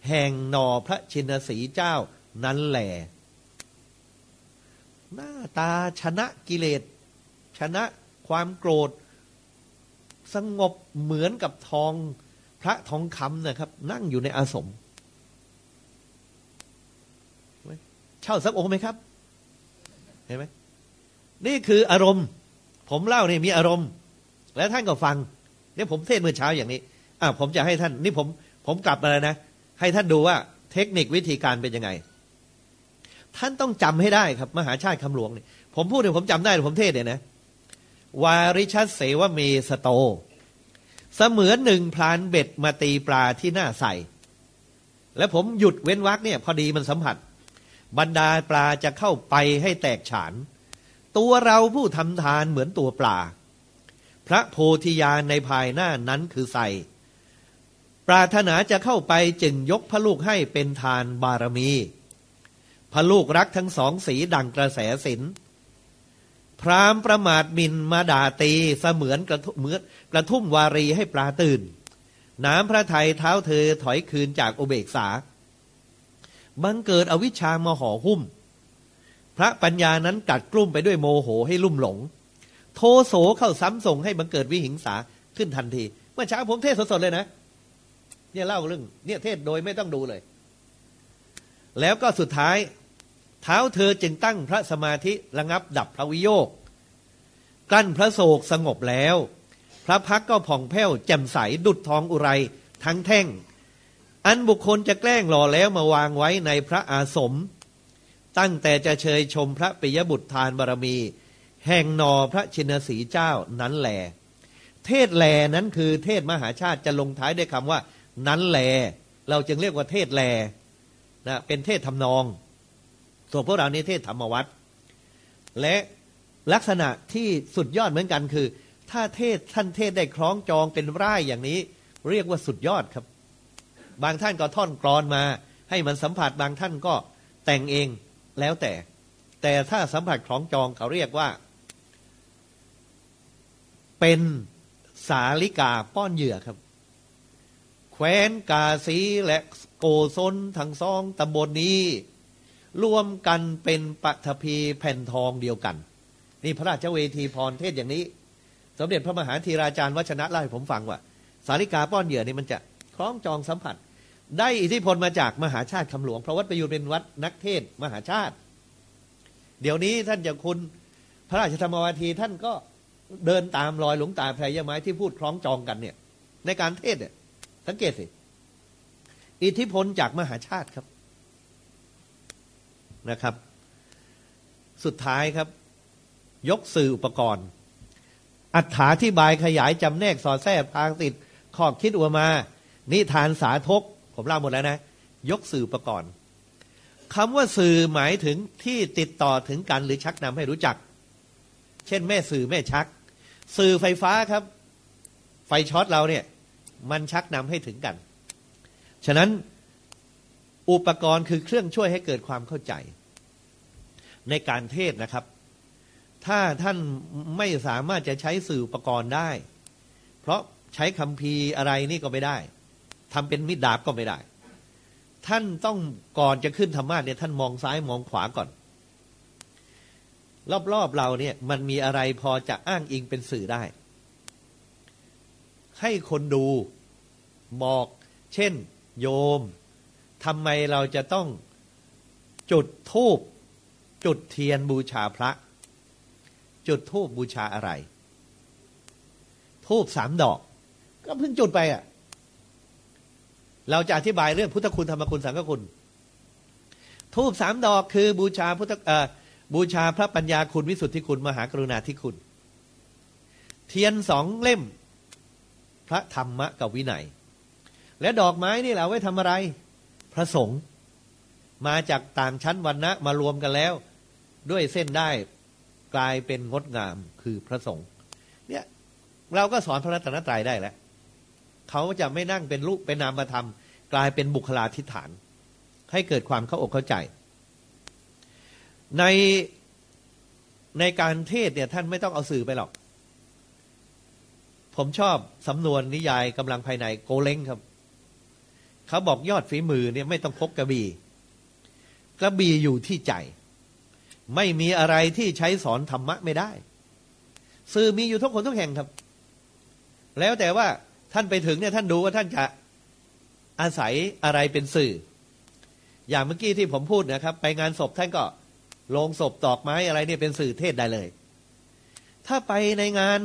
แห่งนอพระชินสีเจ้านั้นแหลหน้าตาชนะกิเลส ชนะความโกรธ สงบเหมือนกับทองพระทองคำนะครับ นั่งอยู่ในอาสม เช่าสักองค์ไหมครับ เห็นไหมนี่คืออารมณ์ ผมเล่าเนี่ยมีอารมณ์ และท่านก็ฟัง นี่ผมเทศเมื่อเช้าอย่างนี้อ่าผมจะให้ท่านนี่ผมผมกลับมาแล้วนะ ให้ท่านดูว่าเทคนิควิธีการเป็นยังไง ท่านต้องจำให้ได้ครับ มหาชาติคำหลวงเนี่ยผมพูดเนี่ยผมจำได้ผมเทศเนี่ยนะ วาริชัดเสวเมสโต เสมือนหนึ่งพลานเบ็ดมาตีปลาที่หน้าใสแล้วผมหยุดเว้นวักเนี่ย พอดีมันสัมผัส บรรดาปลาจะเข้าไปให้แตกฉาน ตัวเราผู้ทำทานเหมือนตัวปลา ระโพธิญาณในภายหน้านั้นคือใส่ ปรารถนาจะเข้าไปจึงยกพระลูกให้เป็นทานบารมี พระลูกรักทั้งสองสีดังกระแสสินพรามประมาทมินมาด่าตีเสมือนกระทุ่มเมือนกระทุ่มวารีให้ปลาตื่น น้ำพระไทยเท้าเธอถอยคืนจากอุเบกษา บังเกิดอวิชชามาห่อหุ้ม พระปัญญานั้นกัดกลุ่มไปด้วยโมโหให้ลุ่มหลง โทโสเข้าซ้ำส่งให้บังเกิดวิหิงสาขึ้นทันที เมื่อเช้าผมเทศสดๆเลยนะ เนี่ยเล่าเรื่อง เนี่ยเทศโดยไม่ต้องดูเลย แล้วก็สุดท้าย เท้าเธอจึงตั้งพระสมาธิระงับดับพระวิโยค กลั้นพระโศกสงบแล้ว พระพักก็ผ่องแผ้วแจ่มใสดุดทองอุไรทั้งแท่ง อันบุคคลจะแกล้งหล่อแล้วมาวางไว้ในพระอาสม ตั้งแต่จะเชยชมพระปิยบุตรทานบารมี แห่งนอพระชินสีเจ้านั้นแหลเทศแลนั้นคือเทศมหาชาติจะลงท้ายด้วยคำว่า นั้นแล เราจึงเรียกว่าเทศแลนะเป็นเทศทำนองส่วนพวกเรานี่เทศธรรมวัตรและลักษณะที่สุดยอดเหมือนกันคือ ถ้าเทศท่านเทศได้คล้องจองเป็นร่ายอย่างนี้ เรียกว่าสุดยอดครับ บางท่านก็ท่อนกรอนมา ให้มันสัมผัสบางท่านก็แต่งเองแล้วแต่ แต่ถ้าสัมผัสคล้องจองเขาเรียกว่า เป็นสาลิกาป้อนเหยื่อครับ แคว้นกาสีและโกซนทั้งสองตำบลนนี้รวมกันเป็นปัทภีแผ่นทองเดียวกัน นี่พระราชเวทีพรเทศอย่างนี้ สมเด็จพระมหาธีราจารย์วัชนะเล่าให้ผมฟังว่า สาริกาป้อนเหยื่อนี่มันจะคล้องจองสัมผัส ได้อิทธิพลมาจากมหาชาติคำหลวงพระวัดประยูรเป็นวัดนักเทศมหาชาติ เดี๋ยวนี้ท่านจะคุณพระราชธรรมวาทีท่านก็ เดินตามรอยหลวงตาไพรยไม้ที่พูดคล้องจองกันเนี่ย ในการเทศเนี่ย สังเกตสิ อิทธิพลจากมหาชาติครับนะครับ สุดท้ายครับ ยกสื่ออุปกรณ์ อัถาที่บายขยายจำแนกสอดแทรกพางติดขอบคิดอวมา นิทานสาทก ผมเล่าหมดแล้วนะ ยกสื่ออุปกรณ์คำว่าสื่อหมายถึงที่ติดต่อถึงกันหรือชักนำให้รู้จัก เช่นแม่สื่อแม่ชัก สื่อไฟฟ้าครับ ไฟช็อตเราเนี่ย มันชักนำให้ถึงกัน ฉะนั้นอุปกรณ์คือเครื่องช่วยให้เกิดความเข้าใจ ในการเทศนะครับ ถ้าท่านไม่สามารถจะใช้สื่ออุปกรณ์ได้ เพราะใช้คำพีอะไรนี่ก็ไม่ได้ทำเป็นมิดดาบก็ไม่ได้ ท่านต้องก่อนจะขึ้นธรรมะเนี่ยท่านมองซ้ายมองขวาก่อน รอบๆเราเนี่ยมันมีอะไรพอจะอ้างอิงเป็นสื่อได้ ให้คนดูบอก เช่น โยมทำไมเราจะต้องจุดธูปจุดเทียนบูชาพระ จุดธูปบูชาอะไรธูปสามดอก ก็เพิ่งจุดไปอะ เราจะอธิบายเรื่องพุทธคุณธรรมคุณสังฆคุณทูบสามดอกคือบูชาพุทธ บูชาพระปัญญาคุณวิสุทธิคุณ มหากรุณาธิคุณ เทียนสองเล่ม พระธรรมะกับวินัย และดอกไม้นี่เราไว้ทำอะไร พระสงฆ์มาจากต่างชั้นวันนะมารวมกันแล้ว ด้วยเส้นได้กลายเป็นงดงามคือพระสงฆ์เนี่ยเราก็สอนพระรัตนตรัยได้แล้วเขาจะไม่นั่งเป็นรูปเป็นนามธรรม กลายเป็นบุคลาธิฐาน ให้เกิดความเข้าอกเข้าใจ ในในการเทศเนี่ยท่านไม่ต้องเอาสื่อไปหรอก ผมชอบสำนวนนิยายกำลังภายในโกเล้งครับ เขาบอกยอดฝีมือเนี่ยไม่ต้องพกกระบี่กระบี่อยู่ที่ใจ ไม่มีอะไรที่ใช้สอนธรรมะไม่ได้ สื่อมีอยู่ทุกคนทุกแห่งครับ แล้วแต่ว่าท่านไปถึงเนี่ยท่านดูว่าท่านจะอาศัยอะไรเป็นสื่อ อย่างเมื่อกี้ที่ผมพูดนะครับ ไปงานศพท่านก็ ลงศพตอกไม้อะไรเนี่ยเป็นสื่อเทศได้เลย ถ้าไปในงาน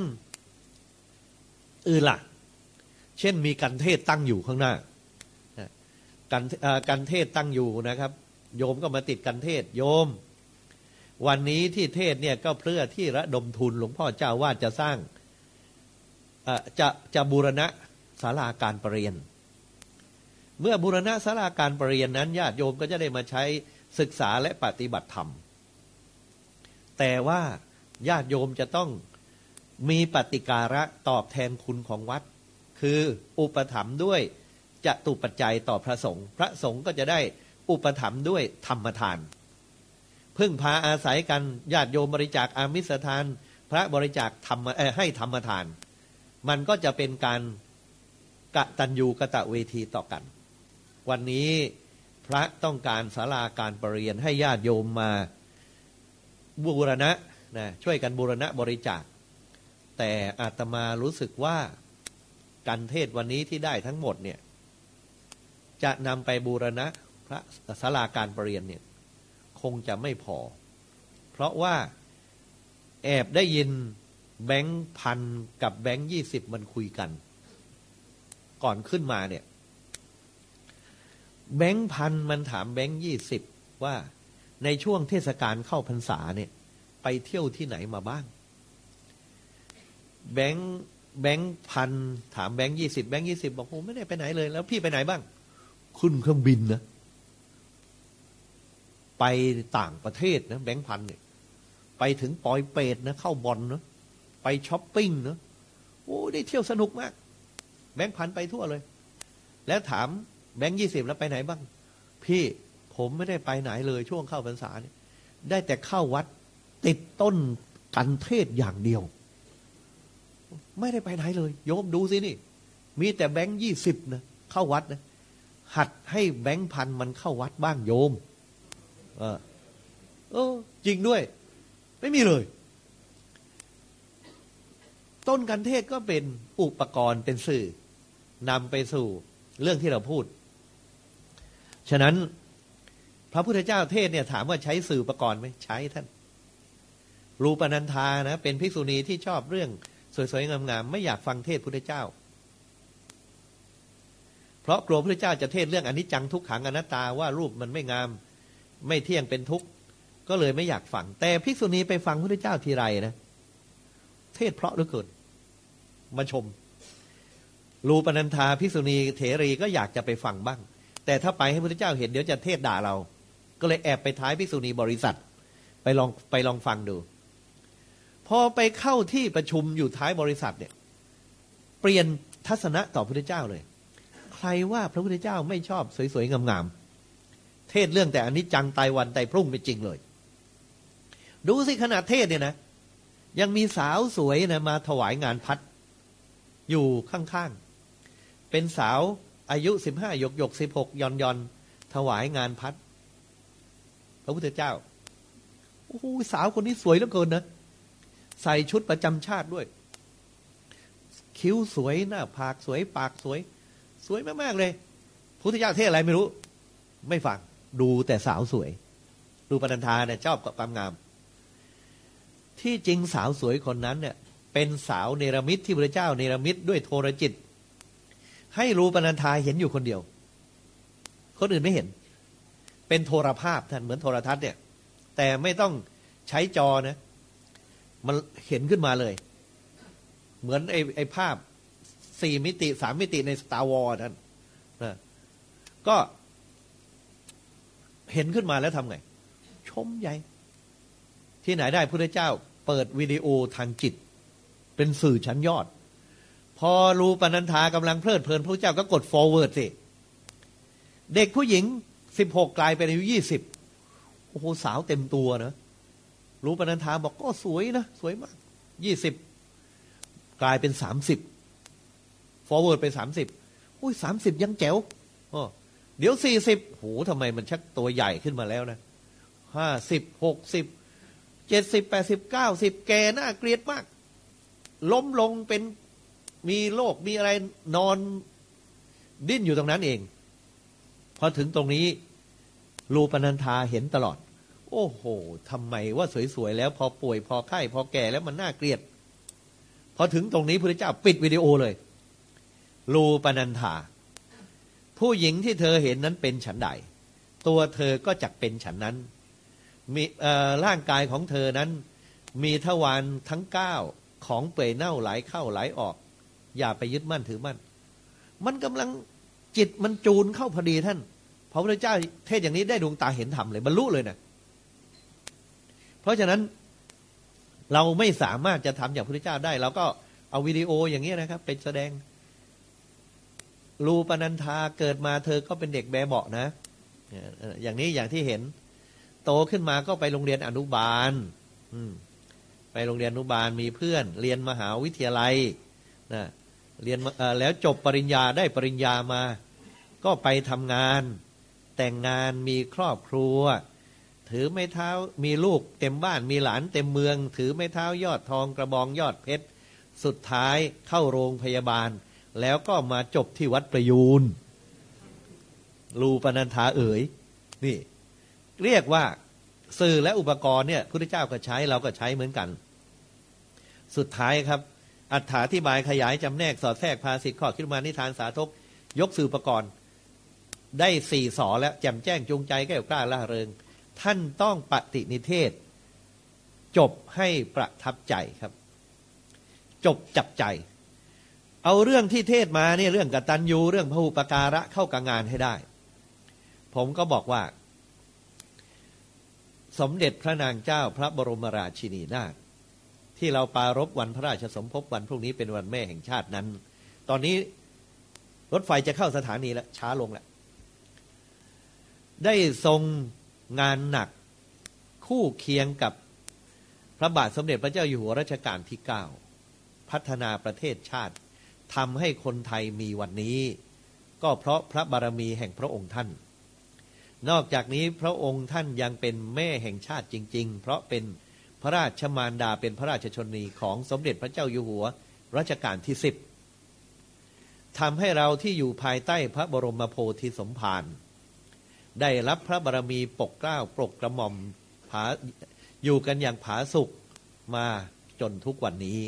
อื่นล่ะ เช่นมีกันเทศตั้งอยู่ข้างหน้ากันกันเทศตั้งอยู่นะครับ โยมก็มาติดกันเทศโยม วันนี้ที่เทศเนี่ยก็เพื่อที่ระดมทุนหลวงพ่อเจ้าวาดจะสร้างจะจะบูรณะศาลาการประเรียน เมื่อบูรณะศาลาการประเรียนนั้นญาติโยมก็จะได้มาใช้ศึกษาและปฏิบัติธรรม แต่ว่าญาติโยมจะต้องมีปฏิการะตอบแทนคุณของวัด คืออุปถัมภ์ด้วยจะตุปัจจัยต่อพระสงฆ์พระสงฆ์ก็จะได้อุปถัมภ์ด้วยธรรมทาน พึ่งพาอาศัยกันญาติโยมบริจาคอามิสทาน พระบริจาคธรรมให้ธรรมทาน มันก็จะเป็นการกตัญญูกะตะเวทีต่อกัน วันนี้พระต้องการศาลาการประเรียนให้ญาติโยมมา บูรณะนะช่วยกันบูรณะบริจาค แต่อาตมารู้สึกว่าการเทศวันนี้ที่ได้ทั้งหมดเนี่ย จะนำไปบูรณะพระศาลาการประเรียนเนี่ย คงจะไม่พอ เพราะว่าแอบได้ยินแบงค์พันกับแบงค์ยี่สิบมันคุยกัน ก่อนขึ้นมาเนี่ย แบงค์พันมันถามแบงค์ยี่สิบว่า ในช่วงเทศกาลเข้าพรรษาเนี่ย ไปเที่ยวที่ไหนมาบ้าง แบงค์แบงค์พันถามแบงค์ยี่สิบแบงค์ยี่สิบบอกโอ้ไม่ได้ไปไหนเลย แล้วพี่ไปไหนบ้าง ขึ้นเครื่องบินนะไปต่างประเทศนะแบงค์พันเนี่ยไปถึงปอยเปตนะเข้าบอลนะไปช้อปปิ้งนะโอ้ได้เที่ยวสนุกมาก แบงค์พันไปทั่วเลย แล้วถามแบงค์ยี่สิบแล้วไปไหนบ้าง พี่ ผมไม่ได้ไปไหนเลยช่วงเข้าพรรษาเนี่ยได้แต่เข้าวัดติดต้นกันเทศอย่างเดียว ไม่ได้ไปไหนเลย โยมดูสินี่ มีแต่แบงค์ยี่สิบนะเข้าวัดนะหัดให้แบงค์พันมันเข้าวัดบ้างโยม เออเออ จริงด้วย ไม่มีเลย ต้นกันเทศก็เป็นอุปกรณ์เป็นสื่อนำไปสู่เรื่องที่เราพูด ฉะนั้น พระพุทธเจ้าเทศเนี่ยถามว่าใช้สื่ออุปกรณ์ไหมใช้ท่าน รูปนันทานะ เป็นภิกษุณีที่ชอบเรื่องสวยๆงามๆไม่อยากฟังเทศพุทธเจ้า เพราะกลัวพระเจ้าจะเทศเรื่องอนิจจังทุกขังอนัตตาว่ารูปมันไม่งาม ไม่เที่ยงเป็นทุกข์ก็เลยไม่อยากฟัง แต่ภิกษุณีไปฟังพระเจ้าทีไรนะเทศเพราะเหลือเกินมาชม รูปนันทาภิกษุณีเถรีก็อยากจะไปฟังบ้าง แต่ถ้าไปให้พระเจ้าเห็นเดี๋ยวจะเทศด่าเรา ก็เลยแอบไปท้ายภิกษุณีบริษัท ไปลองไปลองฟังดู พอไปเข้าที่ประชุมอยู่ท้ายบริษัทเนี่ย เปลี่ยนทัศนะต่อพระพุทธเจ้าเลย ใครว่าพระพุทธเจ้าไม่ชอบสวยๆงามๆเทศเรื่องแต่อันนี้จังตายวันตายพรุ่งไม่จริงเลย ดูสิขนาดเทศเนี่ยนะ ยังมีสาวสวยนะมาถวายงานพัดอยู่ข้างๆเป็นสาวอายุสิบห้าหยกหยกสิบหกยอนยอนถวายงานพัด พระพุทธเจ้าโอ้โหสาวคนนี้สวยเหลือเกินนะใส่ชุดประจำชาติด้วย คิ้วสวยหน้าผากสวยปากสวย สวยมากๆเลยพุทธเจ้าเทศอะไรไม่รู้ ไม่ฟังดูแต่สาวสวย ดูปนันธาเนี่ยชอบกับความงาม ที่จริงสาวสวยคนนั้นเนี่ย เป็นสาวเนรมิตที่พระเจ้าเนรมิตด้วยโทรจิต ให้รูปนันทาเห็นอยู่คนเดียว คนอื่นไม่เห็น เป็นโทรภาพท่านเหมือนโทรทัศน์เนี่ย แต่ไม่ต้องใช้จอนะ มันเห็นขึ้นมาเลย เหมือนไอ้ไอ้ภาพสี่มิติสามมิติใน Star Wars ท่านนะก็เห็นขึ้นมาแล้วทำไง ชมใหญ่ ที่ไหนได้พระเจ้า เปิดวิดีโอทางจิต เป็นสื่อชั้นยอด พอรู้ปนันธากำลังเพลิดเพลินพระเจ้าก็กด forward สิ เด็กผู้หญิง สิบหกกลายเป็นอายุยี่สิบโอ้โหสาวเต็มตัวนะรู้ปนันธาบอกก็สวยนะ สวยมากยี่สิบกลายเป็นสามสิบ forward ไปสามสิบอุ้ยสามสิบยังแจ๋วอ๋อเดี๋ยวสี่สิบโหทำไมมันชักตัวใหญ่ขึ้นมาแล้วนะห้าสิบหกสิบเจ็ดสิบแปดสิบเก้าสิบแกน่าเกลียดมาก ล้มลงเป็นมีโรคมีอะไรนอนดิ้นอยู่ตรงนั้นเอง พอถึงตรงนี้ รูปนันทาเห็นตลอด โอ้โหทำไมว่าสวยๆแล้วพอป่วยพอไข้พอแก่แล้วมันน่าเกลียด พอถึงตรงนี้พระเจ้าปิดวิดีโอเลยรูปนันทา ผู้หญิงที่เธอเห็นนั้นเป็นฉันใด ตัวเธอก็จักเป็นฉันนั้น มีร่างกายของเธอนั้น มีทวารทั้งเก้าของเปื่อยเน่าไหลเข้าไหลออก อย่าไปยึดมั่นถือมั่น มันกำลังจิตมันจูนเข้าพอดีท่าน พระพุทธเจ้าเทศอย่างนี้ได้ดวงตาเห็นธรรมเลยบรรลุเลยนะเพราะฉะนั้นเราไม่สามารถจะทำอย่างพระพุทธเจ้าได้เราก็เอาวิดีโออย่างนี้นะครับไปแสดงรูปนันทาเกิดมาเธอก็เป็นเด็กแบเบาะนะ อย่างนี้อย่างที่เห็น โตขึ้นมาก็ไปโรงเรียนอนุบาลไปโรงเรียนอนุบาลมีเพื่อน เรียนมหาวิทยาลัยนะเรียนแล้วจบปริญญาได้ปริญญามา ก็ไปทำงาน แต่งงานมีครอบครัว ถือไม้เท้ามีลูกเต็มบ้านมีหลานเต็มเมือง ถือไม้เท้ายอดทองกระบองยอดเพชร สุดท้ายเข้าโรงพยาบาล แล้วก็มาจบที่วัดประยูนรูปนันธาเอ๋ยนี่ เรียกว่าสื่อและอุปกรณ์เนี่ยพุทธเจ้าก็ใช้เราก็ใช้เหมือนกัน สุดท้ายครับ อัถาธิบายขยายจำแนกสอดแทรกภาษิตข้อคิดมานิทานสาธกยกสื่ออุปกรณ์ ได้สี่สอแล้วแจ่มแจ้งจูงใจแก้วกล้าล่าเริง ท่านต้องปฏินิเทศ จบให้ประทับใจครับ จบจับใจ เอาเรื่องที่เทศมาเนี่ยเรื่องกตัญญูเรื่องพระอุปการะเข้ากับงานให้ได้ ผมก็บอกว่า สมเด็จพระนางเจ้าพระบรมราชินีนาถที่เราปารบวันพระราชสมภพวันพรุ่งนี้เป็นวันแม่แห่งชาตินั้น ตอนนี้รถไฟจะเข้าสถานีแล้วช้าลงแล้ว ได้ทรงงานหนักคู่เคียงกับพระบาทสมเด็จพระเจ้าอยู่หัวรัชกาลที่เก้าพัฒนาประเทศชาติทำให้คนไทยมีวันนี้ ก็เพราะพระบารมีแห่งพระองค์ท่าน นอกจากนี้พระองค์ท่านยังเป็นแม่แห่งชาติจริง ๆ เพราะเป็นพระราชมารดาเป็นพระราชชนีของสมเด็จพระเจ้าอยู่หัวรัชกาลที่สิบทำให้เราที่อยู่ภายใต้พระบรมโพธิสมภาร ได้รับพระบารมีปกเกล้าปกกระหม่อมผาอยู่กันอย่างผาสุกมาจนทุกวันนี้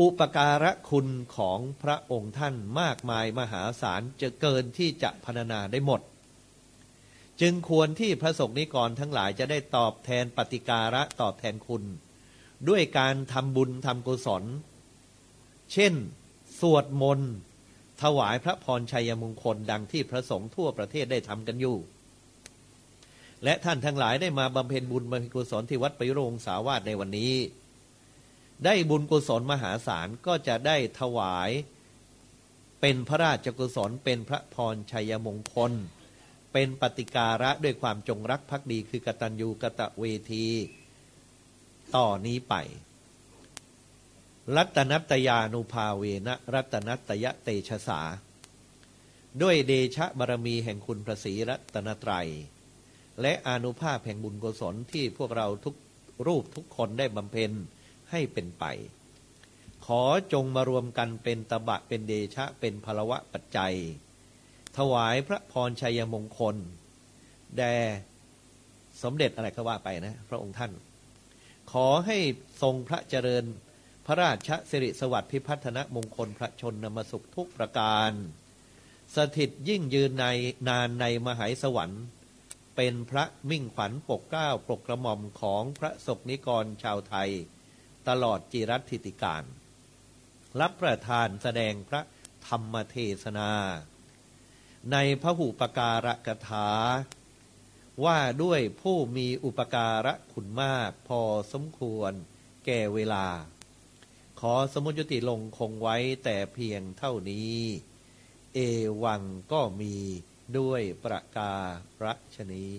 อุปการะคุณของพระองค์ท่านมากมายมหาศาลจะเกินที่จะพรรณนาได้หมด จึงควรที่พระสงฆ์นิกรทั้งหลายจะได้ตอบแทนปฏิการะตอบแทนคุณ ด้วยการทำบุญทำกุศล เช่น สวดมนต์ ถวายพระพรชัยมงคลดังที่พระสงฆ์ทั่วประเทศได้ทำกันอยู่ และท่านทั้งหลายได้มาบำเพ็ญบุญบำเพ็ญกุศลที่วัดปริโรงสาวาสในวันนี้ ได้บุญกุศลมหาศาลก็จะได้ถวายเป็นพระราชกุศลเป็นพระพรชัยมงคล เป็นปฏิการะด้วยความจงรักภักดีคือกตัญญูกะตะเวที ต่อนนี้ไป รัตนัตยานุภาเวนะรัตนัตยะเตชะสา ด้วยเดชะบารมีแห่งคุณพระศรีรัตนตรัย และอนุภาพแห่งบุญกุศลที่พวกเราทุกรูปทุกคนได้บำเพ็ญให้เป็นไป ขอจงมารวมกันเป็นตบะเป็นเดชะเป็นพลวะปัจจัย ถวายพระพรชัยมงคล แด่สมเด็จอะไรก็ว่าไปนะ พระองค์ท่าน ขอให้ทรงพระเจริญ พระราชสิริสวัสดิ์พิพัฒนมงคลพระชนนมสุขทุกประการ สถิตยิ่งยืนในนานในมหายสวรรค์ เป็นพระมิ่งขวัญปกเกล้าปกกระหม่อมของพระศกนิกรชาวไทย ตลอดจิรัติติการ รับประทานแสดงพระธรรมเทศนา ในพระหูปการะกถา ว่าด้วยผู้มีอุปการะคุณมากพอสมควรแก่เวลา ขอสมุญยุติลงคงไว้แต่เพียงเท่านี้ เอวังก็มีด้วยประการฉนี้